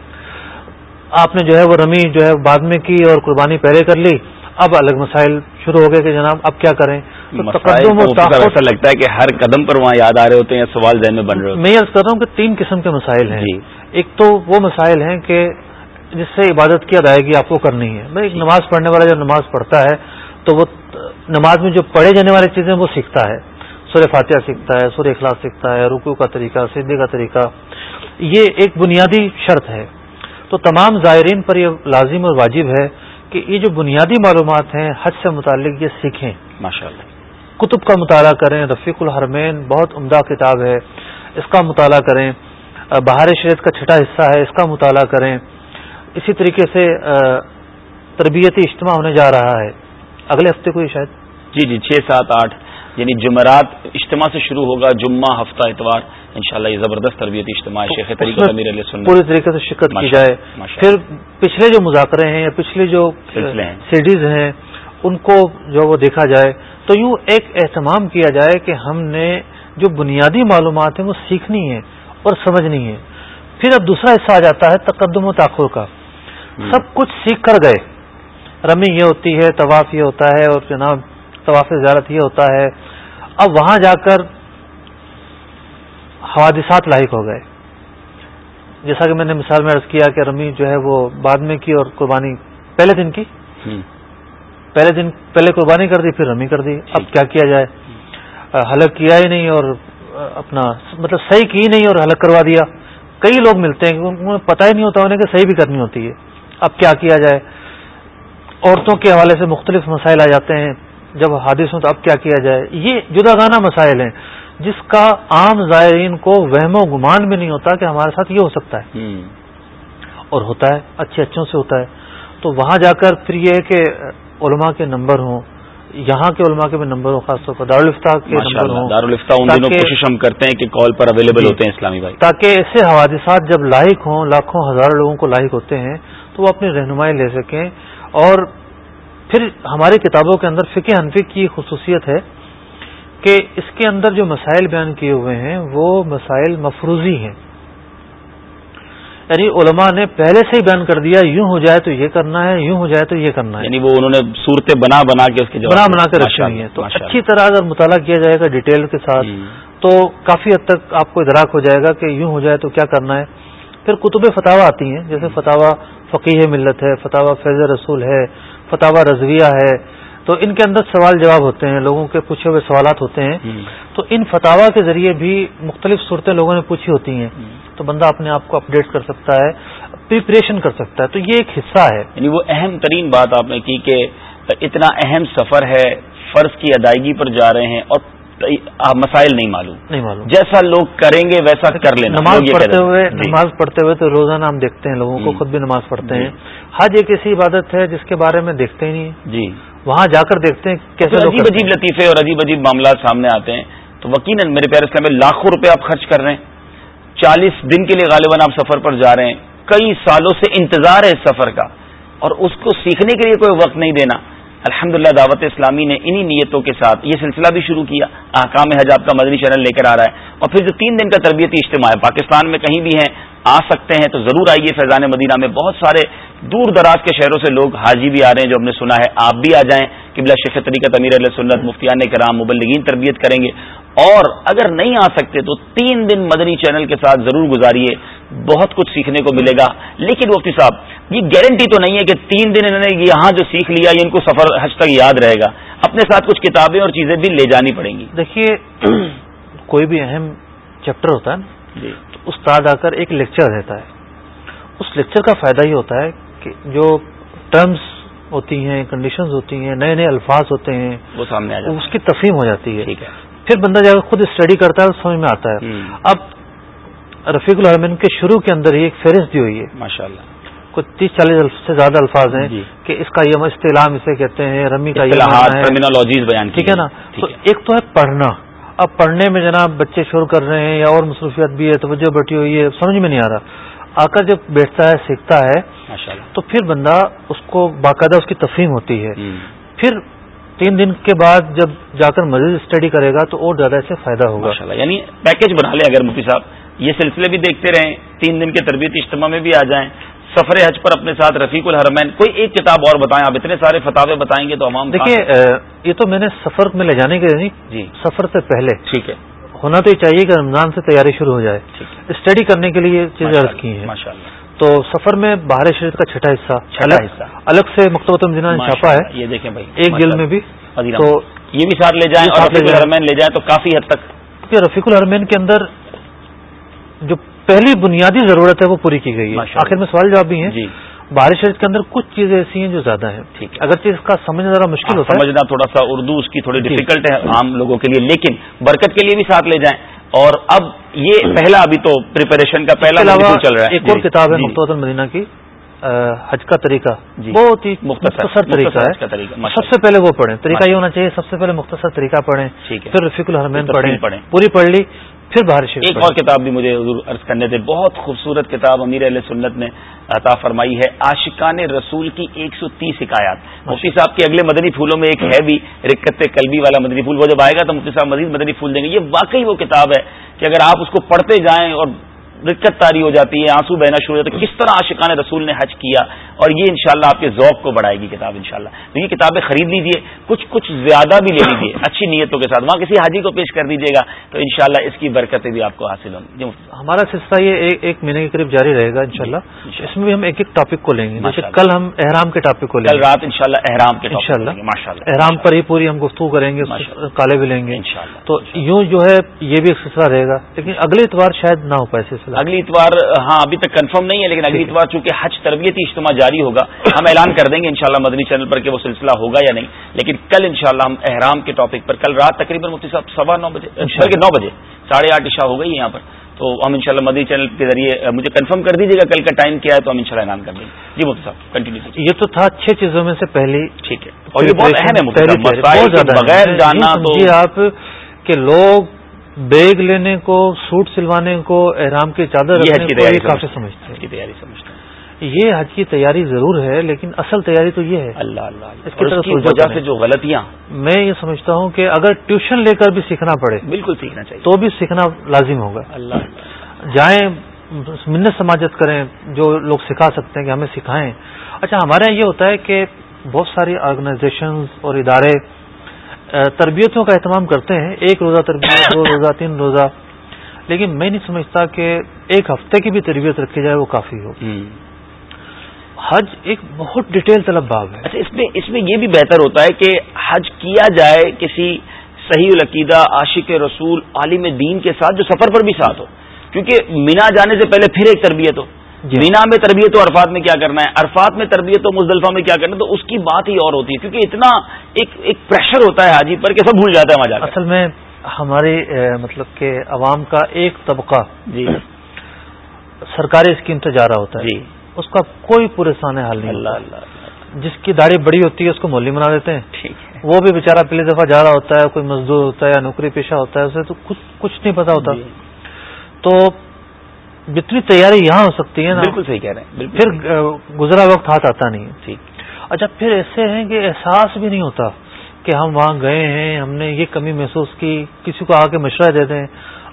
آپ نے جو ہے وہ رمی جو ہے بعد میں کی اور قربانی پہلے کر لی اب الگ مسائل شروع ہو گئے کہ جناب اب کیا کریں؟ ایسا لگتا ہے کہ ہر قدم پر وہاں یاد آ رہے ہوتے ہیں سوال ذہن میں بن رہے میں یہ کر رہا ہوں کہ تین قسم کے مسائل ہیں۔ جی۔ ایک تو وہ مسائل ہیں کہ جس سے عبادت کی ادائیگی آپ کو کرنی ہے۔ میں ایک نماز پڑھنے والا جب نماز پڑھتا ہے تو وہ نماز میں جو پڑھے جانے والی چیزیں وہ سیکھتا ہے۔ سورہ فاتحہ سیکھتا ہے سورہ اخلاص سیکھتا ہے رکو کا طریقہ سدھے کا طریقہ۔ یہ ایک بنیادی شرط ہے۔ تو تمام زائرین پر یہ لازم اور واجب ہے کہ یہ جو بنیادی معلومات ہیں حج سے متعلق یہ سیکھیں۔ ماشاء اللہ کتب کا مطالعہ کریں رفیق الحرمین بہت عمدہ کتاب ہے۔ اس کا مطالعہ کریں۔ بہار شریعت کا چھٹا حصہ ہے اس کا مطالعہ کریں۔ اسی طریقے سے تربیتی اجتماع ہونے جا رہا ہے۔ اگلے ہفتے کو شاید؟ جی جی چھ سات آٹھ یعنی جمعرات اجتماع سے شروع ہوگا جمعہ ہفتہ اتوار انشاءاللہ یہ زبردست تربیتی اجتماع شیخ طریقہ پوری طریقے سے شرکت کی جائے۔ پھر پچھلے جو مذاکرے ہیں یا پچھلے جو سیڈیز ہیں۔ ان کو جو وہ دیکھا جائے۔ تو یوں ایک اہتمام کیا جائے کہ ہم نے جو بنیادی معلومات ہیں وہ سیکھنی ہے اور سمجھنی ہے پھر اب دوسرا حصہ آ جاتا ہے تقدم و تاخر کا۔ سب کچھ سیکھ کر گئے۔ رمی یہ ہوتی ہے طواف یہ ہوتا ہے اور جناب طواف زیارت یہ ہوتا ہے۔ اب وہاں جا کر حوادثات لاحق ہو گئے۔ جیسا کہ میں نے مثال میں عرض کیا کہ رمی جو ہے وہ بعد میں کی اور قربانی پہلے دن کی۔ پہلے دن پہلے قربانی کر دی پھر رمی کر دی۔ اب کیا کیا جائے؟ حلق کیا ہی نہیں اور اپنا مطلب صحیح کی نہیں اور حلق کروا دیا۔ کئی لوگ ملتے ہیں انہیں پتہ ہی نہیں ہوتا انہیں کہ صحیح بھی کرنی ہوتی ہے۔ اب کیا کیا جائے؟ عورتوں کے حوالے سے مختلف مسائل آ جاتے ہیں۔ جب حادث ہوں تو اب کیا کیا جائے؟ یہ جدا گانا مسائل ہیں جس کا عام زائرین کو وہم و گمان بھی نہیں ہوتا کہ ہمارے ساتھ یہ ہو سکتا ہے۔ اور ہوتا ہے اچھے اچھوں سے ہوتا ہے۔ تو وہاں جا کر پھر یہ کہ علماء کے نمبر ہوں یہاں کے علماء کے بھی نمبر ہوں خاص طور پر دارالفتا کے نمبر ہوں۔ دارالفتا کوشش ہم کرتے ہیں کہ کال پر اویلیبل ہوتے ہیں اسلامی بھائی۔ تاکہ ایسے حوادثات جب لاحق ہوں لاکھوں ہزاروں لوگوں کو لاحق ہوتے ہیں تو وہ اپنی رہنمائی لے سکیں۔ اور پھر ہماری کتابوں کے اندر فقہ حنفی کی خصوصیت ہے کہ اس کے اندر جو مسائل بیان کیے ہوئے ہیں وہ مسائل مفروضی ہیں۔ یعنی علماء نے پہلے سے ہی بیان کر دیا یوں ہو جائے تو یہ کرنا ہے یوں ہو جائے تو یہ کرنا ہے۔ یعنی وہ انہوں نے صورتیں بنا بنا کے اس کے بنا بنا کے رکھی ہوئی ہیں۔ تو اچھی طرح اگر مطالعہ کیا جائے گا ڈیٹیل کے ساتھ تو کافی حد تک آپ کو ادراک ہو جائے گا کہ یوں ہو جائے تو کیا کرنا ہے۔ پھر کتب فتح آتی ہیں جیسے فتح فقیح ملت ہے فتح فیض رسول ہے فتح رضویہ ہے۔ تو ان کے اندر سوال جواب ہوتے ہیں لوگوں کے پوچھے ہوئے سوالات ہوتے ہیں۔ تو ان فتوا کے ذریعے بھی مختلف صورتیں لوگوں نے پوچھی ہوتی ہیں۔ تو بندہ اپنے آپ کو اپڈیٹ کر سکتا ہے پریپریشن کر سکتا ہے۔ تو یہ ایک حصہ ہے۔ یعنی وہ اہم ترین بات آپ نے کی کہ اتنا اہم سفر ہے فرض کی ادائیگی پر جا رہے ہیں اور مسائل نہیں معلوم۔ نہیں معلوم۔ جیسا لوگ کریں گے ویسا کر لینا۔ نماز پڑھتے ہوئے جی۔ نماز پڑھتے ہوئے تو روزانہ ہم دیکھتے ہیں لوگوں کو خود بھی نماز پڑھتے ہیں۔ جی۔ حج ایک ایسی عبادت ہے جس کے بارے میں دیکھتے ہی نہیں جی۔ وہاں جا کر دیکھتے ہیں کیسے عجیب عجیب لطیفے اور عجیب عجیب معاملات سامنے آتے ہیں۔ تو وکیل میرے پیارے اسلام میں لاکھوں روپے آپ خرچ کر رہے ہیں۔ چالیس دن کے لیے غالباً آپ سفر پر جا رہے ہیں۔ کئی سالوں سے انتظار ہے اس سفر کا اور اس کو سیکھنے کے لیے کوئی وقت نہیں دینا۔ الحمد دعوت اسلامی نے انہی نیتوں کے ساتھ یہ سلسلہ بھی شروع کیا۔ احکام حجاب کا مدنی چینل لے کر آ رہا ہے۔ اور پھر جو تین دن کا تربیتی اجتماع ہے، پاکستان میں کہیں بھی ہیں، آ سکتے ہیں تو ضرور آئیے فیضان مدینہ میں۔ بہت سارے دور دراز کے شہروں سے لوگ حاجی بھی آ رہے ہیں، جو ہم نے سنا ہے۔ آپ بھی آ جائیں۔ قبلہ شیخ طریقہ امیر علیہ سنت، مفتیان کرام مبلگین تربیت کریں گے۔ اور اگر نہیں آ سکتے تو تین دن مدنی چینل کے ساتھ ضرور گزاریے۔ بہت کچھ سیکھنے کو ملے گا۔ لیکن مفتی صاحب یہ گارنٹی تو نہیں ہے کہ تین دن انہوں نے یہاں جو سیکھ لیا یہ ان کو سفر حج تک یاد رہے گا۔ اپنے ساتھ کچھ کتابیں اور چیزیں بھی لے جانی پڑیں گی۔ دیکھیے کوئی بھی اہم چیپٹر ہوتا ہے جی۔ تو استاد آ کر ایک لیکچر رہتا ہے۔ اس لیکچر کا فائدہ یہ ہوتا ہے کہ جو ٹرمز ہوتی ہیں کنڈیشنز ہوتی ہیں نئے نئے الفاظ ہوتے ہیں وہ سامنے اس کی تفہیم ہو جاتی ہے۔ پھر بندہ جا کر خود اسٹڈی کرتا ہے سمجھ میں آتا ہے۔ اب رفیق الحمن کے شروع کے اندر ہی ایک فہرست دی ہوئی ہے۔ ماشاء اللہ کچھ تیس چالیس سے زیادہ الفاظ ہیں جی۔ کہ اس کا یہ اصطلاح اسے کہتے ہیں رمی کا بیان ٹھیک ہے نا؟ تو ایک تو ہے پڑھنا۔ اب پڑھنے میں جناب بچے شور کر رہے ہیں یا اور مصروفیات بھی ہے توجہ بیٹھی ہوئی ہے سمجھ میں نہیں آ رہا۔ آ کر جب بیٹھتا ہے سیکھتا ہے تو پھر بندہ اس کو باقاعدہ اس کی تفہیم ہوتی ہے۔ پھر تین دن کے بعد جب جا کر مزید اسٹڈی کرے گا تو اور زیادہ سے فائدہ ہوگا۔ یعنی پیکج بنا لیں اگر مفتی صاحب۔ یہ سلسلے بھی دیکھتے رہیں تین دن کے تربیتی اجتماع میں بھی آ جائیں۔ سفر حج پر اپنے ساتھ رفیق الحرمین کوئی ایک کتاب اور بتائیں آپ اتنے سارے فتح بتائیں گے تو ہم دیکھیے یہ تو میں نے سفر میں لے جانے کے جی۔ سفر سے پہلے۔ ٹھیک ہے۔ ہونا تو یہ چاہیے کہ رمضان سے تیاری شروع ہو جائے۔ اسٹڈی کرنے کے لیے چیزیں عرض کی ہیں۔ تو سفر میں باہر شریف کا چھٹا حصہ چھٹا حصہ۔ الگ سے مکتبۃ المدینہ نے چھاپا ہے۔ یہ دیکھیں بھائی۔ ایک جلد میں بھی۔ تو یہ بھی ساتھ لے جائیں اور رفیق الحرمین لے جائیں تو کافی حد تک۔ رفیق الحرمین کے اندر جو پہلی بنیادی ضرورت ہے وہ پوری کی گئی ہے۔ آخر میں سوال جواب بھی ہیں۔ جی۔ بارش شریف کے اندر کچھ چیزیں ایسی ہیں جو زیادہ ہیں۔ ٹھیک اگرچہ اس کا سمجھنا ذرا مشکل ہوتا ہے۔ سمجھنا تھوڑا سا اردو اس کی تھوڑی ڈیفیکلٹ جی۔ ہے عام لوگوں کے لیے لیکن برکت کے لیے بھی ساتھ لے جائیں۔ اور اب یہ پہلا ابھی تو پریپریشن کا پہلا چل رہا ہے۔ ایک اور جی، کتاب ہے جی۔ مختلف المدینہ کی حج کا طریقہ۔ بہت ہی مختصر طریقہ ہے۔ سب سے پہلے وہ پڑھیں۔ طریقہ یہ ہونا چاہیے سب سے پہلے مختصر طریقہ پڑھیں۔ پھر رفیق الحرمین پڑھیں۔ پوری پڑھ لی۔ پھر بارش ایک اور کتاب بھی مجھے عرض کرنے تھے۔ بہت خوبصورت کتاب امیر علیہ سنت نے عطا فرمائی ہے۔ عاشقان رسول کی ایک سو تیس حکایات۔ مفتی صاحب کے اگلے مدنی پھولوں میں ایک ہے بھی رکت قلبی والا مدنی پھول۔ وہ جب آئے گا تو مفتی صاحب مزید مدنی پھول دیں گے۔ یہ واقعی وہ کتاب ہے کہ اگر آپ اس کو پڑھتے جائیں اور دقت تاری ہو جاتی ہے آنسو بہنا شروع ہو جاتا ہے کس طرح عاشقان رسول نے حج کیا؟ اور یہ انشاءاللہ آپ کے ذوق کو بڑھائے گی کتاب انشاءاللہ۔ تو یہ کتابیں خرید لیجیے کچھ کچھ زیادہ بھی لے لیجیے اچھی نیتوں کے ساتھ۔ وہاں کسی حاجی کو پیش کر دیجیے گا تو انشاءاللہ اس کی برکتیں بھی آپ کو حاصل ہوں گی۔ ہمارا سلسلہ یہ ایک مہینے کے قریب جاری رہے گا انشاءاللہ۔ اس میں بھی ہم ایک ایک ٹاپک کو لیں گے۔ کل ہم احرام کے ٹاپک کو لیں گے۔ کل رات انشاءاللہ احرام کے انشاءاللہ۔ احرام پر ہی پوری ہم گفتگو کریں گے کالے بھی لیں گے۔ تو یوں جو ہے یہ بھی ایک سلسلہ رہے گا۔ لیکن اگلے اتوار شاید نہ ہو پائے سلسلہ۔ اگلی اتوار ہاں ابھی تک کنفرم نہیں ہے لیکن اگلی اتوار چونکہ حج تربیتی اجتماع جاری ہوگا ہم اعلان کر دیں گے انشاءاللہ مدنی چینل پر کہ وہ سلسلہ ہوگا یا نہیں۔ لیکن کل انشاءاللہ ہم احرام کے ٹاپک پر کل رات تقریباً مفتی صاحب سوا نو بجے نو بجے ساڑھے آٹھ عشاء ہو گئی یہاں پر۔ تو ہم انشاءاللہ مدنی چینل کے ذریعے مجھے کنفرم کر دیجیے گا کل کا ٹائم کیا ہے تو ہم انشاءاللہ اعلان کر دیں گے۔ جی مفتی صاحب کنٹینیو یہ تو تھا چھ چیزوں میں سے پہلی ٹھیک ہے۔ اور یہ بہت اہم ہے بغیر جانا تو آپ کہ لوگ بیگ لینے کو سوٹ سلوانے کو احرام کی چادر کافی سمجھتے ہیں تیاری سمجھتے ہیں۔ یہ حج کی تیاری ضرور ہے لیکن اصل تیاری تو یہ ہے۔ اللہ اللہ اس کی وجہ سے جو غلطیاں۔ میں یہ سمجھتا ہوں کہ اگر ٹیوشن لے کر بھی سیکھنا پڑے بالکل سیکھنا چاہیے۔ تو بھی سیکھنا لازم ہوگا۔ اللہ جائیں منت سماجت کریں جو لوگ سکھا سکتے ہیں کہ ہمیں سکھائیں۔ اچھا ہمارے یہاں یہ ہوتا ہے کہ بہت ساری آرگنائزیشنز اور ادارے تربیتوں کا اہتمام کرتے ہیں ایک روزہ تربیت دو روزہ تین روزہ۔ لیکن میں نہیں سمجھتا کہ ایک ہفتے کی بھی تربیت رکھی جائے وہ کافی ہو۔ حج ایک بہت ڈیٹیل طلب باب ہے۔ اچھا اس میں اس میں یہ بھی بہتر ہوتا ہے کہ حج کیا جائے کسی صحیح العقیدہ عاشق رسول عالم دین کے ساتھ جو سفر پر بھی ساتھ ہو۔ کیونکہ مینا جانے سے پہلے پھر ایک تربیت ہو۔ مینا میں تربیت ہو عرفات میں کیا کرنا ہے؟ عرفات میں تربیت ہو مزدلفہ میں کیا کرنا ہے؟ تو اس کی بات ہی اور ہوتی ہے کیونکہ اتنا ایک ایک پریشر ہوتا ہے حاجی پر کہ سب بھول جاتا ہے وہاں اصل میں ہماری مطلب کہ عوام کا ایک طبقہ جی۔ سرکاری اسکیم سے جا رہا ہوتا ہے۔ جی۔ اس کا کوئی پریشان حال نہیں اللہ اللہ جس کی داڑھی بڑی ہوتی ہے اس کو مولی بنا دیتے ہیں۔ ٹھیک ہے۔ وہ بھی بےچارا پہلی دفعہ جا رہا ہوتا ہے کوئی مزدور ہوتا ہے یا نوکری پیشہ ہوتا ہے اسے تو کچھ کچھ نہیں پتا ہوتا۔ جی۔ تو جتنی تیاری یہاں ہو سکتی ہے نا بالکل صحیح کہہ رہے ہیں پھر گزرا وقت ہاتھ آتا نہیں۔ ٹھیک۔ اچھا پھر ایسے ہیں کہ احساس بھی نہیں ہوتا کہ ہم وہاں گئے ہیں ہم نے یہ کمی محسوس کی کسی کو آ کے مشورہ دیتے ہیں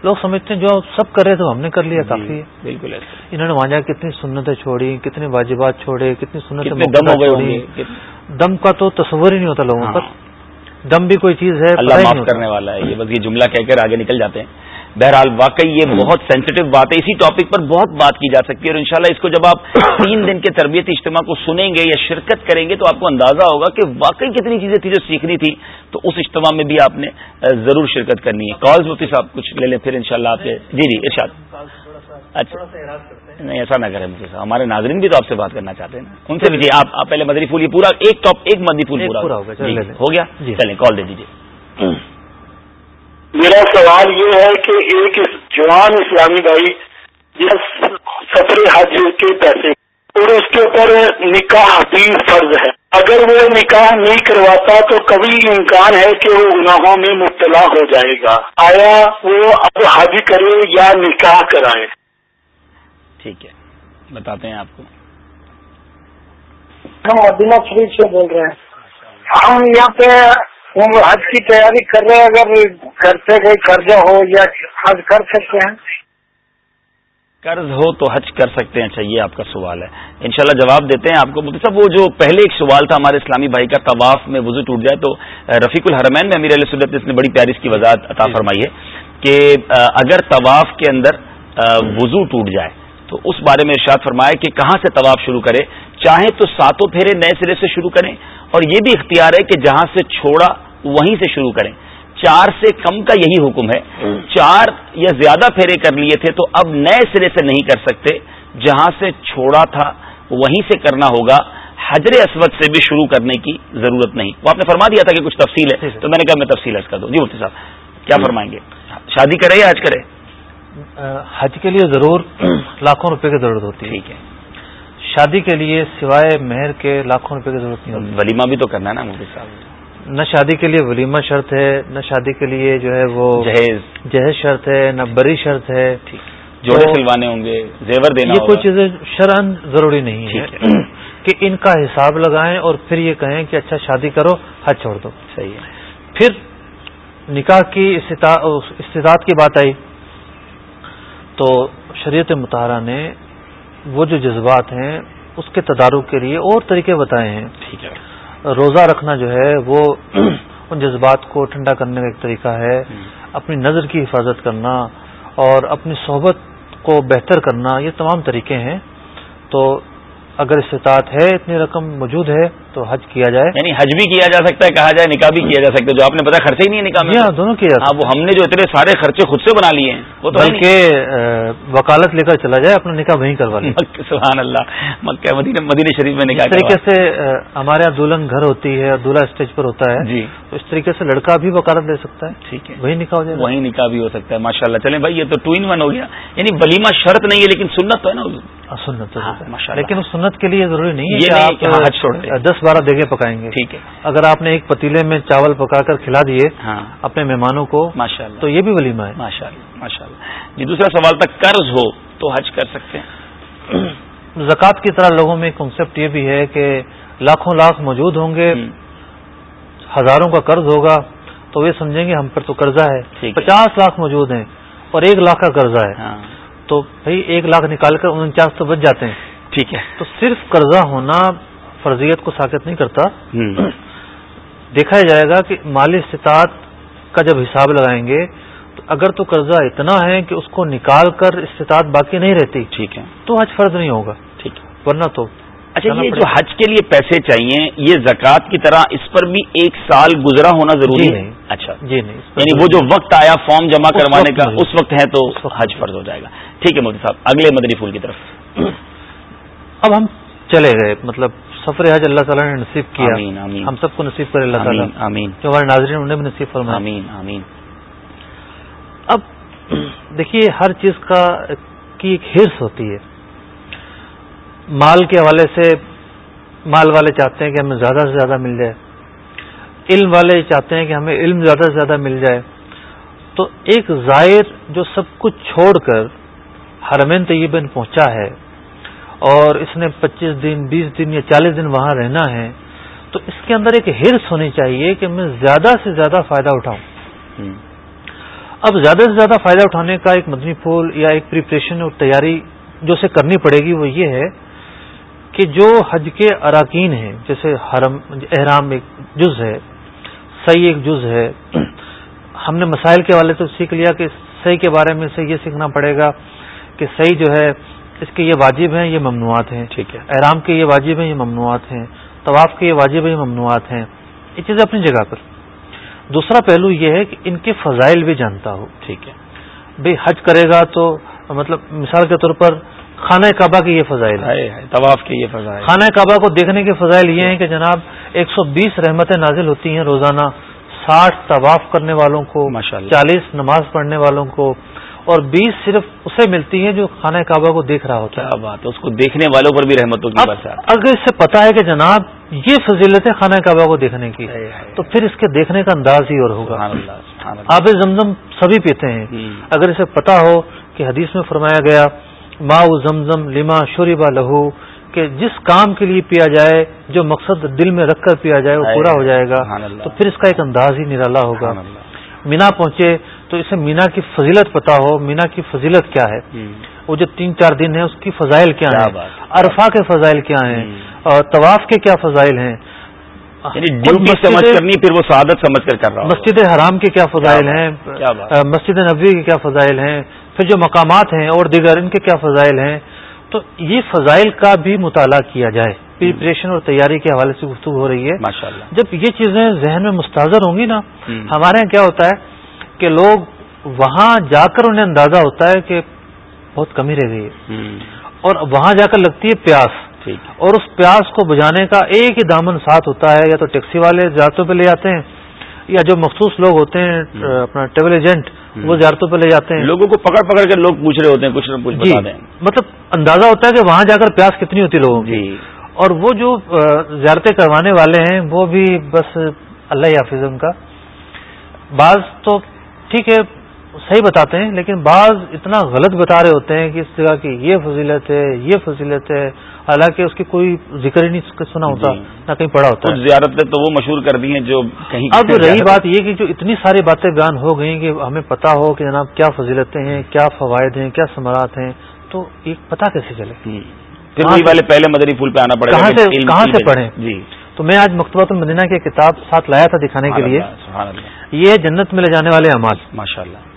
لوگ سمجھتے ہیں جو سب کر رہے تھے ہم نے کر لیا جی، کافی بالکل انہوں نے وہاں جا کتنی سنتیں چھوڑی کتنے واجبات چھوڑے کتنی سنتیں دم کا تو تصور ہی نہیں ہوتا لوگوں کا ہاں۔ دم بھی کوئی چیز ہے اللہ معاف کرنے والا ہے یہ بس یہ جملہ کہہ کر آگے نکل جاتے ہیں۔ بہرحال واقعی یہ بہت سینسٹیو بات ہے اسی ٹاپک پر بہت بات کی جا سکتی ہے اور انشاءاللہ اس کو جب آپ تین دن کے تربیتی اجتماع کو سنیں گے یا شرکت کریں گے تو آپ کو اندازہ ہوگا کہ واقعی کتنی چیزیں تھیں جو سیکھنی تھی تو اس اجتماع میں بھی آپ نے ضرور شرکت کرنی ہے۔ کالز مفتی صاحب کچھ لے لیں پھر ان آپ جی جی ارشاد۔ اچھا۔ نہیں ایسا نہ کریں مجھے صاحب۔ ہمارے ناظرین بھی تو آپ سے بات کرنا چاہتے ہیں ان سے بھی جی آپ پہلے مدری پھول یہ پورا ایک ٹاپ ایک مدری پھول پورا۔ جی، ہو گیا؟ جی۔ چلیں کال دے دیجیے میرا سوال یہ ہے کہ ایک جوان اسلامی بھائی سفر حج کے پیسے اور اس کے اوپر نکاح بھی فرض ہے۔ اگر وہ نکاح نہیں کرواتا تو کبھی امکان ہے کہ وہ گناہوں میں مبتلا ہو جائے گا۔ آیا وہ اب حج کرے یا نکاح کرائے؟ ٹھیک ہے بتاتے ہیں آپ کو۔ ہم عدیمہ شریف سے بول رہے ہیں۔ ہم یہاں پہ وہ حج کی تیاری کر رہے ہیں اگر سے کوئی قرضہ ہو یا حج کر سکتے ہیں۔ قرض ہو تو حج کر سکتے ہیں چاہیے آپ کا سوال ہے۔ انشاءاللہ جواب دیتے ہیں آپ کو۔ صاحب وہ جو پہلے ایک سوال تھا ہمارے اسلامی بھائی کا طواف میں وضو ٹوٹ جائے تو رفیق الحرمین میں امیر علیہ سلط نے بڑی پیاری اس کی وضاحت عطا فرمائی ہے کہ اگر طواف کے اندر وضو ٹوٹ جائے تو اس بارے میں ارشاد فرمایا کہ کہاں سے طواف شروع کرے؟ چاہے تو ساتوں پھیرے نئے سرے سے شروع کریں اور یہ بھی اختیار ہے کہ جہاں سے چھوڑا وہیں سے شروع کریں۔ چار سے کم کا یہی حکم ہے۔ چار یا زیادہ پھیرے کر لیے تھے تو اب نئے سرے سے نہیں کر سکتے۔ جہاں سے چھوڑا تھا وہیں سے کرنا ہوگا۔ حجر اسود سے بھی شروع کرنے کی ضرورت نہیں۔ وہ آپ نے فرما دیا تھا کہ کچھ تفصیل ہے تو میں نے کہا میں تفصیل حج کر دوں۔ جی مفتی صاحب کیا فرمائیں گے؟ شادی کرے یا حج کرے؟ حج کے لیے ضرور لاکھوں روپے کی ضرورت ہوتی ہے۔ ٹھیک ہے۔ شادی کے لیے سوائے مہر کے لاکھوں روپے کی ضرورت نہیں ہوتی۔ ولیمہ بھی تو کرنا ہے نا مفتی صاحب۔ نہ شادی کے لیے ولیمہ شرط ہے نہ شادی کے لیے جو ہے وہ جہیز۔ جہیز شرط ہے نہ بری شرط ہے۔ جوڑے سلوانے ہوں گے زیور دینا یہ کوئی چیزیں شرح ضروری نہیں ہے۔ کہ ان کا حساب لگائیں اور پھر یہ کہیں کہ اچھا شادی کرو حج چھوڑ دو۔ صحیح ہے۔ پھر نکاح کی استطاعت کی بات آئی۔ تو شریعت مطالعہ نے وہ جو جذبات ہیں اس کے تدارک کے لیے اور طریقے بتائے ہیں۔ ٹھیک ہے۔ روزہ رکھنا جو ہے وہ ان جذبات کو ٹھنڈا کرنے کا ایک طریقہ ہے۔ اپنی نظر کی حفاظت کرنا اور اپنی صحبت کو بہتر کرنا یہ تمام طریقے ہیں۔ تو اگر استطاعت ہے اتنی رقم موجود ہے تو حج کیا جائے؟ یعنی حج بھی کیا جا سکتا ہے کہا جائے نکاح بھی کیا جا سکتا ہے جو آپ نے پتا خرچے ہی نہیں ہے نکاح میں جی ہاں دونوں کیا ہاں وہ ہم نے جو اتنے سارے خرچے خود سے بنا لیے ہیں وہ تو۔ بلکہ وکالت لے کر چلا جائے اپنا نکاح وہیں کروا لیں سبحان اللہ مکہ مدینہ مدینہ شریف میں نکاح اس طریقے۔ سے ہمارے یہاں دلہن گھر ہوتی ہے اور دلہا اسٹیج پر ہوتا ہے جی۔ تو اس طریقے سے لڑکا بھی وکالت لے سکتا ہے ٹھیک ہے۔ وہی نکاح ہو جائے گا۔ وہیں نکاح بھی ہو سکتا ہے ماشاء اللہ چلیں بھائی یہ تو ٹو ان ون ہو گیا۔ یعنی ولیمہ شرط نہیں ہے لیکن سنت تو ہے نا ہاں، سنت۔ لیکن سنت کے لیے ضروری نہیں ہے آپ ہاں دس بارہ دیگے پکائیں گے۔ ٹھیک ہے۔ اگر آپ نے ایک پتیلے میں چاول پکا کر کھلا دیے ہاں۔ اپنے مہمانوں کو ماشاء اللہ تو یہ بھی ولیمہ ہے۔ ماشاء اللہ ماشاء اللہ جی دوسرا سوال تھا قرض ہو تو حج کر سکتے ہیں۔ زکوٰۃ کی طرح لوگوں میں کنسپٹ یہ بھی ہے کہ لاکھوں لاکھ موجود ہوں گے ہزاروں کا قرض ہوگا تو یہ سمجھیں گے ہم پر تو قرضہ ہے۔ پچاس لاکھ موجود ہیں اور ایک لاکھ کا قرضہ ہے۔ ہاں۔ تو بھائی ایک لاکھ نکال کر انچاس تو بچ جاتے ہیں۔ ٹھیک ہے۔ تو صرف قرضہ ہونا فرضیت کو ساکت نہیں کرتا۔ دیکھا جائے گا کہ مالی استطاعت کا جب حساب لگائیں گے تو اگر تو قرضہ اتنا ہے کہ اس کو نکال کر استطاعت باقی نہیں رہتی ٹھیک ہے۔ تو حج فرض نہیں ہوگا۔ ٹھیک ہے۔ ورنہ تو اچھا یہ جو۔ حج کے لیے پیسے چاہیے یہ زکوٰۃ کی طرح اس پر بھی ایک سال گزرا ہونا ضروری جی ہے۔ اچھا۔ جی نہیں یعنی وہ جو وقت آیا فارم جمع کروانے کا۔ اس وقت ہے تو حج فرض ہو جائے گا۔ ٹھیک ہے مودی صاحب اگلے مدنی پھول کی طرف۔ اب ہم چلے گئے مطلب سفر حج اللہ تعالیٰ نے نصیب کیا۔ آمین آمین۔ ہم سب کو نصیب کرے اللہ تعالیٰ۔ آمین جو ہمارے ناظرین انہیں بھی نصیب فرمائے۔ آمین آمین۔ اب دیکھیے ہر چیز کا کی ایک ہرس ہوتی ہے۔ مال کے حوالے سے مال والے چاہتے ہیں کہ ہمیں زیادہ سے زیادہ مل جائے۔ علم والے چاہتے ہیں کہ ہمیں علم زیادہ سے زیادہ مل جائے۔ تو ایک زائر جو سب کچھ چھوڑ کر حرمین طیبین پہنچا ہے اور اس نے پچیس دن بیس دن یا چالیس دن وہاں رہنا ہے تو اس کے اندر ایک ہرس ہونی چاہیے کہ میں زیادہ سے زیادہ فائدہ اٹھاؤں۔ اب زیادہ سے زیادہ فائدہ اٹھانے کا ایک مدنی پھول یا ایک پریپریشن اور تیاری جو سے کرنی پڑے گی وہ یہ ہے کہ جو حج کے اراکین ہیں جیسے حرم احرام ایک جز ہے صحیح ایک جز ہے۔ ہم نے مسائل کے حوالے سے سیکھ لیا کہ صحیح کے بارے میں سے یہ سیکھنا پڑے گا کہ صحیح جو ہے اس کے یہ واجب ہیں یہ ممنوعات ہیں۔ ٹھیک ہے۔ احرام کے یہ واجب ہیں یہ ممنوعات ہیں۔ طواف کے یہ واجب ہیں یہ ممنوعات ہیں۔ یہ چیزیں اپنی جگہ پر۔ دوسرا پہلو یہ ہے کہ ان کے فضائل بھی جانتا ہو۔ ٹھیک ہے۔ بھئی حج کرے گا تو مطلب مثال کے طور پر خانہ کعبہ کے یہ فضائل طواف کے یہ فضا ہے خانہ کعبہ کو دیکھنے کے فضائل یہ ہیں کہ جناب ایک سو بیس رحمتیں نازل ہوتی ہیں روزانہ ساٹھ طواف کرنے والوں کو۔ چالیس نماز پڑھنے والوں کو اور بیس صرف اسے ملتی ہیں جو خانہ کعبہ کو دیکھ رہا ہوتا ہے۔ بات اس کو دیکھنے والوں پر بھی اب برسات اگر اس سے پتا ہے کہ جناب یہ فضیلت ہے خانہ کعبہ کو دیکھنے کی۔ تو پھر اس کے دیکھنے کا انداز ہی اور ہوگا۔ آب زمزم سبھی پیتے ہیں۔ اگر اسے پتا ہو کہ حدیث میں فرمایا گیا ما زمزم لما شوربا لہو کہ جس کام کے لیے پیا جائے جو مقصد دل میں رکھ کر پیا جائے وہ پورا ہو جائے گا۔ تو پھر اس کا ایک انداز ہی نرالا ہوگا۔ مینا پہنچے تو اسے مینا کی فضیلت پتا ہو مینا کی فضیلت کیا ہے؟ وہ جو تین چار دن ہے اس کی فضائل کیا ہیں۔ عرفہ کے فضائل کیا ہیں۔ اور طواف کے کیا فضائل ہیں؟ یعنی سمجھ کرنی پھر وہ سعادت سمجھ کر کر رہا۔ مسجد حرام کے کیا فضائل ہیں؟ مسجد نبوی کے کیا فضائل ہیں؟ پھر جو مقامات ہیں اور دیگر ان کے کیا فضائل ہیں؟ تو یہ فضائل کا بھی مطالعہ کیا جائے۔ پریپریشن اور تیاری کے حوالے سے گفتگو ہو رہی ہے۔ جب یہ چیزیں ذہن میں مستحضر ہوں گی نا ہم۔ ہمارے یہاں کیا ہوتا ہے؟ کہ لوگ وہاں جا کر انہیں اندازہ ہوتا ہے کہ بہت کمی رہ گئی ہے۔ اور وہاں جا کر لگتی ہے پیاس۔ اور اس پیاس کو بجانے کا ایک ہی دامن ساتھ ہوتا ہے یا تو ٹیکسی والے زیارتوں پہ لے جاتے ہیں یا جو مخصوص لوگ ہوتے ہیں۔ اپنا ٹریول ایجنٹ۔ وہ زیارتوں پہ لے جاتے ہیں۔ لوگوں کو پکڑ پکڑ کر لوگ پوچھ رہے ہوتے ہیں کچھ نہ کچھ جی۔ بتا دیں۔ مطلب اندازہ ہوتا ہے کہ وہاں جا کر پیاس کتنی ہوتی لوگوں کی۔ جی۔ اور وہ جو زیارتیں کروانے والے ہیں وہ بھی بس اللہ حافظ ان کا۔ بعض تو ٹھیک ہے صحیح بتاتے ہیں لیکن بعض اتنا غلط بتا رہے ہوتے ہیں کہ اس جگہ کی یہ فضیلت ہے یہ فضیلت ہے حالانکہ اس کی کوئی ذکر ہی نہیں سنا ہوتا جی۔ نہ کہیں پڑا ہوتا زیارتیں تو وہ مشہور کر دی ہیں جو کہیں اب رہی بات یہ کہ جو اتنی ساری باتیں بیان ہو گئی کہ ہمیں پتا ہو کہ جناب کیا فضیلتیں ہیں کیا فوائد ہیں کیا ثمرات ہیں تو ایک پتہ کیسے چلے۔ پھر والے پہلے مدری پھول پہ آنا پڑے گا کہاں کہ سے- پڑھیں؟ جی تو میں آج مکتبۃ المدینہ کی کتاب ساتھ لایا تھا دکھانے کے لیے۔ یہ جنت میں لے جانے والے اعمال۔ ماشاء اللہ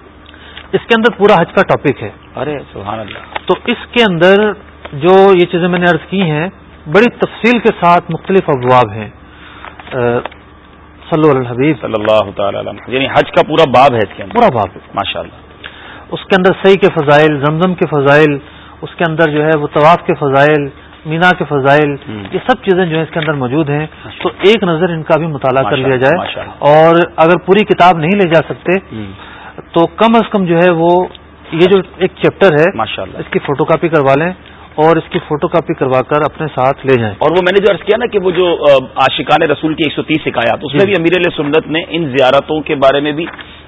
اس کے اندر پورا حج کا ٹاپک ہے۔ ارے سبحان اللہ۔ تو اس کے اندر جو یہ چیزیں میں نے عرض کی ہیں بڑی تفصیل کے ساتھ مختلف ابواب ہیں۔ صلو علی الحبیب۔ صلی اللہ تعالی علیہ یعنی حج کا پورا باب ہے اس کے اندر۔ پورا باب ماشاء اللہ اس کے اندر صحیح کے فضائل زمزم کے فضائل اس کے اندر جو ہے وہ طواف کے فضائل مینا کے فضائل یہ سب چیزیں جو ہے اس کے اندر موجود ہیں۔ تو ایک نظر ان کا بھی مطالعہ کر لیا جائے۔ اور اگر پوری کتاب نہیں لے جا سکتے تو کم از کم جو ہے وہ یہ جو ایک چیپٹر ہے اس کی فوٹو کاپی کروا لیں اور اس کی فوٹو کاپی کروا کر اپنے ساتھ لے جائیں۔ اور وہ میں نے جو عرض کیا نا کہ وہ جو عاشقان رسول کی ایک سو تیس شکایات اس میں بھی امیر علیہ سنت نے ان زیارتوں کے بارے میں بھی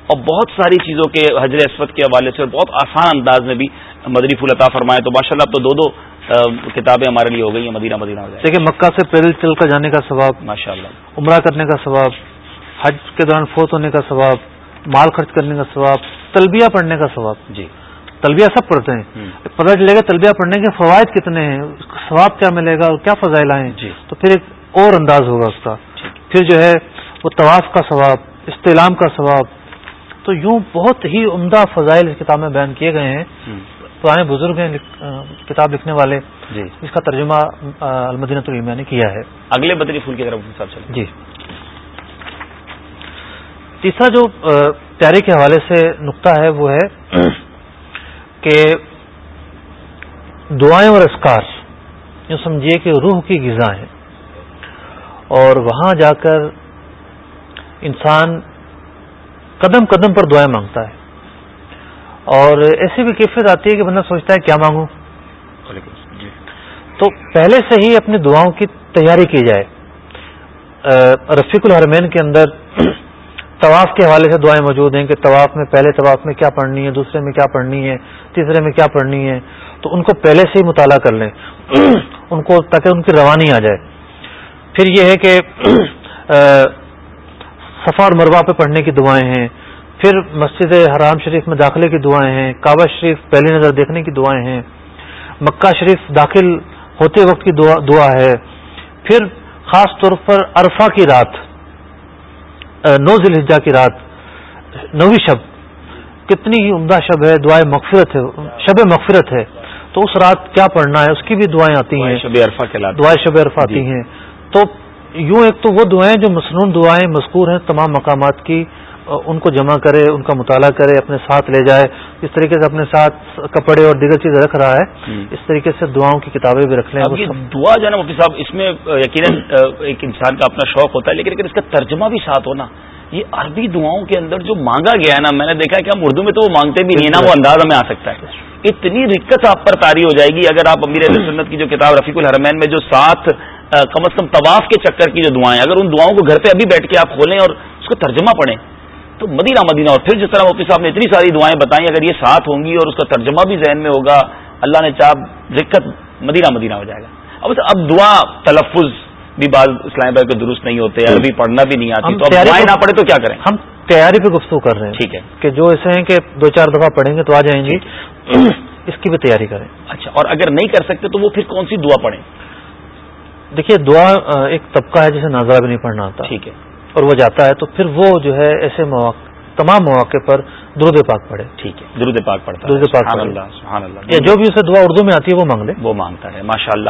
اور بہت ساری چیزوں کے حضر اسود کے حوالے سے بہت آسان انداز میں بھی مدری پھول عطا فرمائے تو ماشاء اللہ اب تو دو دو کتابیں ہمارے لیے ہو گئی ہیں مدینہ مدینہ ہو دیکھیں مکہ سے پیدل چل کر جانے کا ثواب ماشاء اللہ عمرہ کرنے کا ثواب حج کے دوران فوت ہونے کا ثواب مال خرچ کرنے کا ثواب تلبیہ پڑھنے کا ثواب۔ جی۔ تلبیہ سب پڑھتے ہیں۔ پتہ چلے گا تلبیہ پڑھنے کے فوائد کتنے ہیں ثواب کیا ملے گا اور کیا فضائل آئے جی۔ تو پھر ایک اور انداز ہوگا اس کا۔ پھر جو ہے وہ طواف کا ثواب استعلام کا ثواب۔ تو یوں بہت ہی عمدہ فضائل اس کتاب میں بیان کیے گئے ہیں۔ پرانے بزرگ ہیں کتاب لکھنے والے جی۔ اس کا ترجمہ المدینہ العلمیہ نے کیا ہے۔ اگلے بدری پھول کی طرف جی۔ تیسرا جو پیارے کے حوالے سے نقطہ ہے وہ ہے کہ دعائیں اور اسکار جو سمجھیے کہ روح کی غذا ہیں۔ اور وہاں جا کر انسان قدم قدم پر دعائیں مانگتا ہے۔ اور ایسی بھی کیفیت آتی ہے کہ بندہ سوچتا ہے کیا مانگوں؟ جی۔ تو پہلے سے ہی اپنی دعاؤں کی تیاری کی جائے۔ رفیق الحرمین کے اندر طواف کے حوالے سے دعائیں موجود ہیں کہ طواف میں پہلے طواف میں کیا پڑھنی ہے دوسرے میں کیا پڑھنی ہے تیسرے میں کیا پڑھنی ہے۔ تو ان کو پہلے سے ہی مطالعہ کر لیں۔ ان کو تاکہ ان کی روانی آ جائے۔ پھر یہ ہے کہ صفا اور مروا پہ پڑھنے کی دعائیں ہیں۔ پھر مسجد حرام شریف میں داخلے کی دعائیں ہیں کعبہ شریف پہلی نظر دیکھنے کی دعائیں ہیں مکہ شریف داخل ہوتے وقت کی دعا دعا ہے۔ پھر خاص طور پر عرفہ کی رات نو ذی کی رات نویں شب کتنی ہی عمدہ شب ہے دعائیں مغفرت ہے شب مغفرت ہے۔ تو اس رات کیا پڑھنا ہے؟ اس کی بھی دعائیں آتی ہیں۔ شب عرفہ کے دعائیں شب عرفہ آتی جی۔ ہیں۔ تو یوں ایک تو وہ دعائیں جو مصنون دعائیں مذکور ہیں تمام مقامات کی۔ ان کو جمع کرے ان کا مطالعہ کرے اپنے ساتھ لے جائے۔ اس طریقے سے اپنے ساتھ کپڑے اور دیگر چیزیں رکھ رہا ہے۔ اس طریقے سے دعاؤں کی کتابیں بھی رکھ لیں۔ دعا جو ہے نا مفتی صاحب اس میں یقیناً ایک انسان کا اپنا شوق ہوتا ہے لیکن اگر اس کا ترجمہ بھی ساتھ ہونا یہ عربی دعاؤں کے اندر جو مانگا گیا ہے نا میں نے دیکھا کہ ہم اردو میں تو وہ مانگتے بھی نہیں نا وہ انداز ہمیں آ سکتا ہے۔ اتنی رکت آپ پر تاری ہو جائے گی اگر آپ امیر سنت کی جو کتاب رفیق الحرمین میں جو ساتھ کم از کم طواف کے چکر کی جو دعائیں اگر ان دعاؤں کو گھر پہ ابھی بیٹھ کے آپ کھولیں اور اس کو ترجمہ پڑھیں تو مدینہ مدینہ اور پھر جس طرح مفتی صاحب نے اتنی ساری دعائیں بتائیں اگر یہ ساتھ ہوں گی اور اس کا ترجمہ بھی ذہن میں ہوگا اللہ نے چاہ دقت مدینہ مدینہ ہو جائے گا۔ اب اب دعا تلفظ بھی بعض اسلام بھائی کے درست نہیں ہوتے عربی پڑھنا بھی نہیں آتی تو دعائیں نہ پڑھے تو کیا کریں؟ ہم تیاری پہ گفتگو کر رہے ہیں۔ ٹھیک ہے۔ کہ جو ایسے ہیں کہ دو چار دفعہ پڑھیں گے تو آ جائیں گے۔ اس کی بھی تیاری کریں۔ اچھا اور اگر نہیں کر سکتے تو وہ پھر کون سی دعا پڑھیں؟ دیکھیے دعا ایک طبقہ ہے جسے نازرہ بھی نہیں پڑھنا آتا۔ ٹھیک ہے۔ اور وہ جاتا ہے تو پھر وہ جو ہے ایسے مواقع تمام مواقع پر درود پاک پڑھے۔ ٹھیک ہے درود پاک پڑھتا درود پاک سبحان اللہ سبحان اللہ۔ یا جو بھی اسے دعا اردو میں آتی ہے وہ مانگ لے۔ وہ مانگتا ہے ماشاء اللہ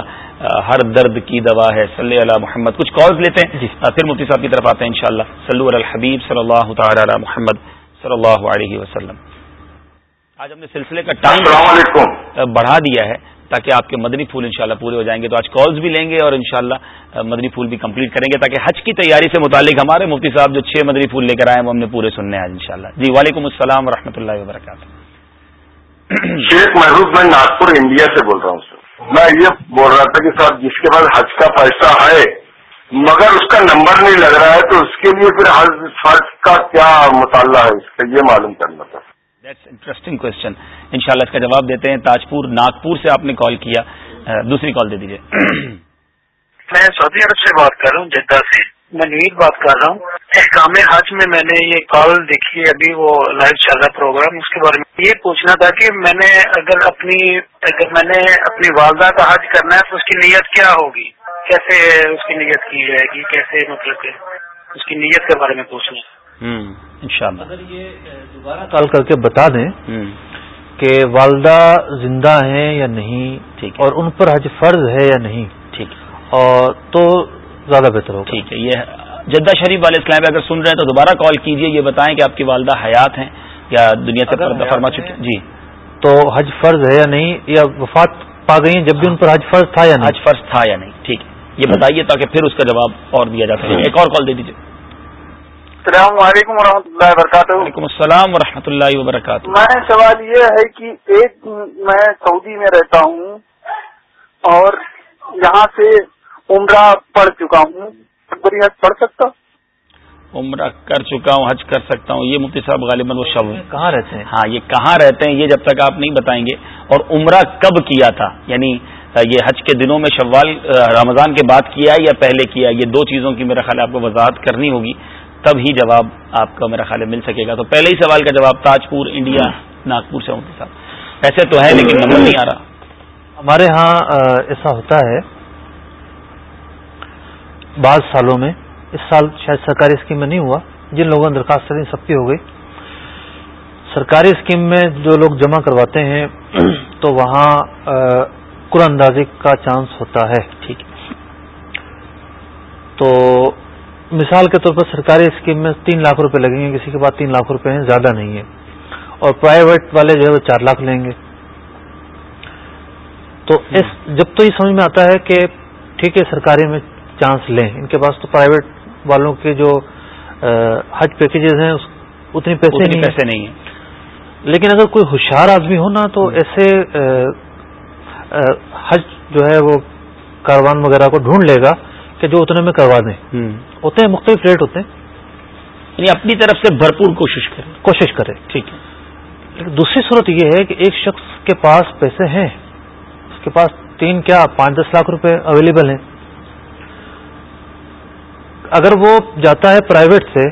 ہر درد کی دوا ہے صلی اللہ محمد۔ کچھ کالز لیتے ہیں جی۔ پھر مفتی صاحب کی طرف آتے ہیں ان شاء اللہ سلو الحبیب صلی اللہ تعالی علی محمد صلی اللہ علیہ وسلم۔ آج ہم نے سلسلے کا ٹائم بڑھا دیا ہے۔ تاکہ آپ کے مدنی پھول انشاءاللہ پورے ہو جائیں گے تو آج کالز بھی لیں گے اور انشاءاللہ مدنی پھول بھی کمپلیٹ کریں گے تاکہ حج کی تیاری سے متعلق ہمارے مفتی صاحب جو چھ مدنی پھول لے کر آئے ہیں وہ ہم نے پورے سننے آج انشاءاللہ۔ جی وعلیکم السلام و اللہ وبرکاتہ۔ شیخ محبوب، میں ناگپور انڈیا سے بول رہا ہوں میں یہ بول رہا تھا کہ صاحب جس کے بعد حج کا پیسہ ہے، مگر اس کا نمبر نہیں لگ رہا ہے، تو اس کے لیے پھر حج کا کیا مطالعہ ہے؟ اس کا یہ معلوم کرنا تھا۔ انٹرسٹنگ کوشچن ان شاء اللہ اس کا جواب دیتے ہیں. تاجپور، ناگپور سے آپ نے کال کیا. دوسری کال دے دیجیے میں سعودی عرب سے بات کر رہا ہوں، جدہ سے۔ میں نوید بات کر رہا ہوں۔ احکام حج میں میں نے یہ کال دیکھی ہے ابھی وہ لائیو چل رہا پروگرام اس کے بارے میں یہ پوچھنا تھا کہ میں نے اگر اپنی، اگر میں نے اپنی والدہ کا حج کرنا ہے تو اس کی نیت کیا ہوگی؟ کیسے اس کی نیت کی جائے گی؟ کیسے مطلب کہ اس کی نیت کے بارے میں پوچھنا انشاءاللہ۔ اگر یہ دوبارہ کال کر کے بتا دیں کہ والدہ زندہ ہیں یا نہیں ٹھیک اور ان پر حج فرض ہے یا نہیں ٹھیک اور تو زیادہ بہتر ہوگا۔ ٹھیک ہے۔ یہ جدہ شریف والے اسلام اگر سن رہے ہیں تو دوبارہ کال کیجیے یہ بتائیں کہ آپ کی والدہ حیات ہیں یا دنیا سے پردہ فرما چکے جی۔ تو حج فرض ہے یا نہیں یا وفات پا گئی ہیں جب بھی ان پر حج فرض تھا یا نہیں؟ حج فرض تھا یا نہیں۔ ٹھیک ہے۔ یہ بتائیے تاکہ پھر اس کا جواب اور دیا جا سکے۔ ایک اور کال دے دیجیے السلام علیکم ورحمۃ اللہ وبرکاتہ۔ وعلیکم السلام ورحمۃ اللہ وبرکاتہ۔ میں سوال یہ ہے کہ ایک میں سعودی میں رہتا ہوں اور یہاں سے عمرہ پڑھ چکا ہوں۔ بری حج پڑھ سکتا؟ عمرہ کر چکا ہوں حج کر سکتا ہوں۔ یہ مفتی صاحب غالباً وہ شب کہاں رہتے ہیں؟ ہاں یہ کہاں رہتے ہیں یہ جب تک آپ نہیں بتائیں گے۔ اور عمرہ کب کیا تھا؟ یعنی یہ حج کے دنوں میں شوال رمضان کے بعد کیا یا پہلے کیا یہ دو چیزوں کی میرا خیال آپ کو وضاحت کرنی ہوگی۔ تب ہی جواب آپ کا میرا خیال مل سکے گا۔ تو پہلے ہی سوال کا جواب تاج پور انڈیا ناگپور سے مفتی صاحب۔ ایسے تو ہے لیکن نمبر نہیں آ رہا۔ ہمارے ہاں ایسا ہوتا ہے۔ بعض سالوں میں اس سال شاید سرکاری اسکیم میں نہیں ہوا جن لوگوں نے درخواست دی سب کی ہو گئی۔ سرکاری اسکیم میں جو لوگ جمع کرواتے ہیں تو وہاں قرآن اندازی کا چانس ہوتا ہے۔ ٹھیک۔ تو مثال کے طور پر سرکاری اسکیم میں تین لاکھ روپے لگیں گے کسی کے پاس تین لاکھ روپے ہیں زیادہ نہیں ہے۔ اور پرائیویٹ والے جو ہے وہ چار لاکھ لیں گے۔ تو اس جب تو یہ سمجھ میں آتا ہے کہ ٹھیک ہے سرکاری میں چانس لیں۔ ان کے پاس تو پرائیویٹ والوں کے جو حج پیکیجز ہیں اتنے پیسے نہیں پیسے نہیں ہیں۔ لیکن اگر کوئی ہوشیار آدمی ہو نا تو ایسے حج جو ہے وہ کاروان وغیرہ کو ڈھونڈ لے گا۔ کہ جو اتنے میں کروا دیں۔ ہوتے ہیں مختلف ریٹ ہوتے ہیں۔ یعنی اپنی طرف سے بھرپور کوشش کرے کوشش کرے ٹھیک ہے۔ لیکن دوسری صورت یہ ہے کہ ایک شخص کے پاس پیسے ہیں۔ اس کے پاس تین کیا پانچ دس لاکھ روپے اویلیبل ہیں۔ اگر وہ جاتا ہے پرائیویٹ سے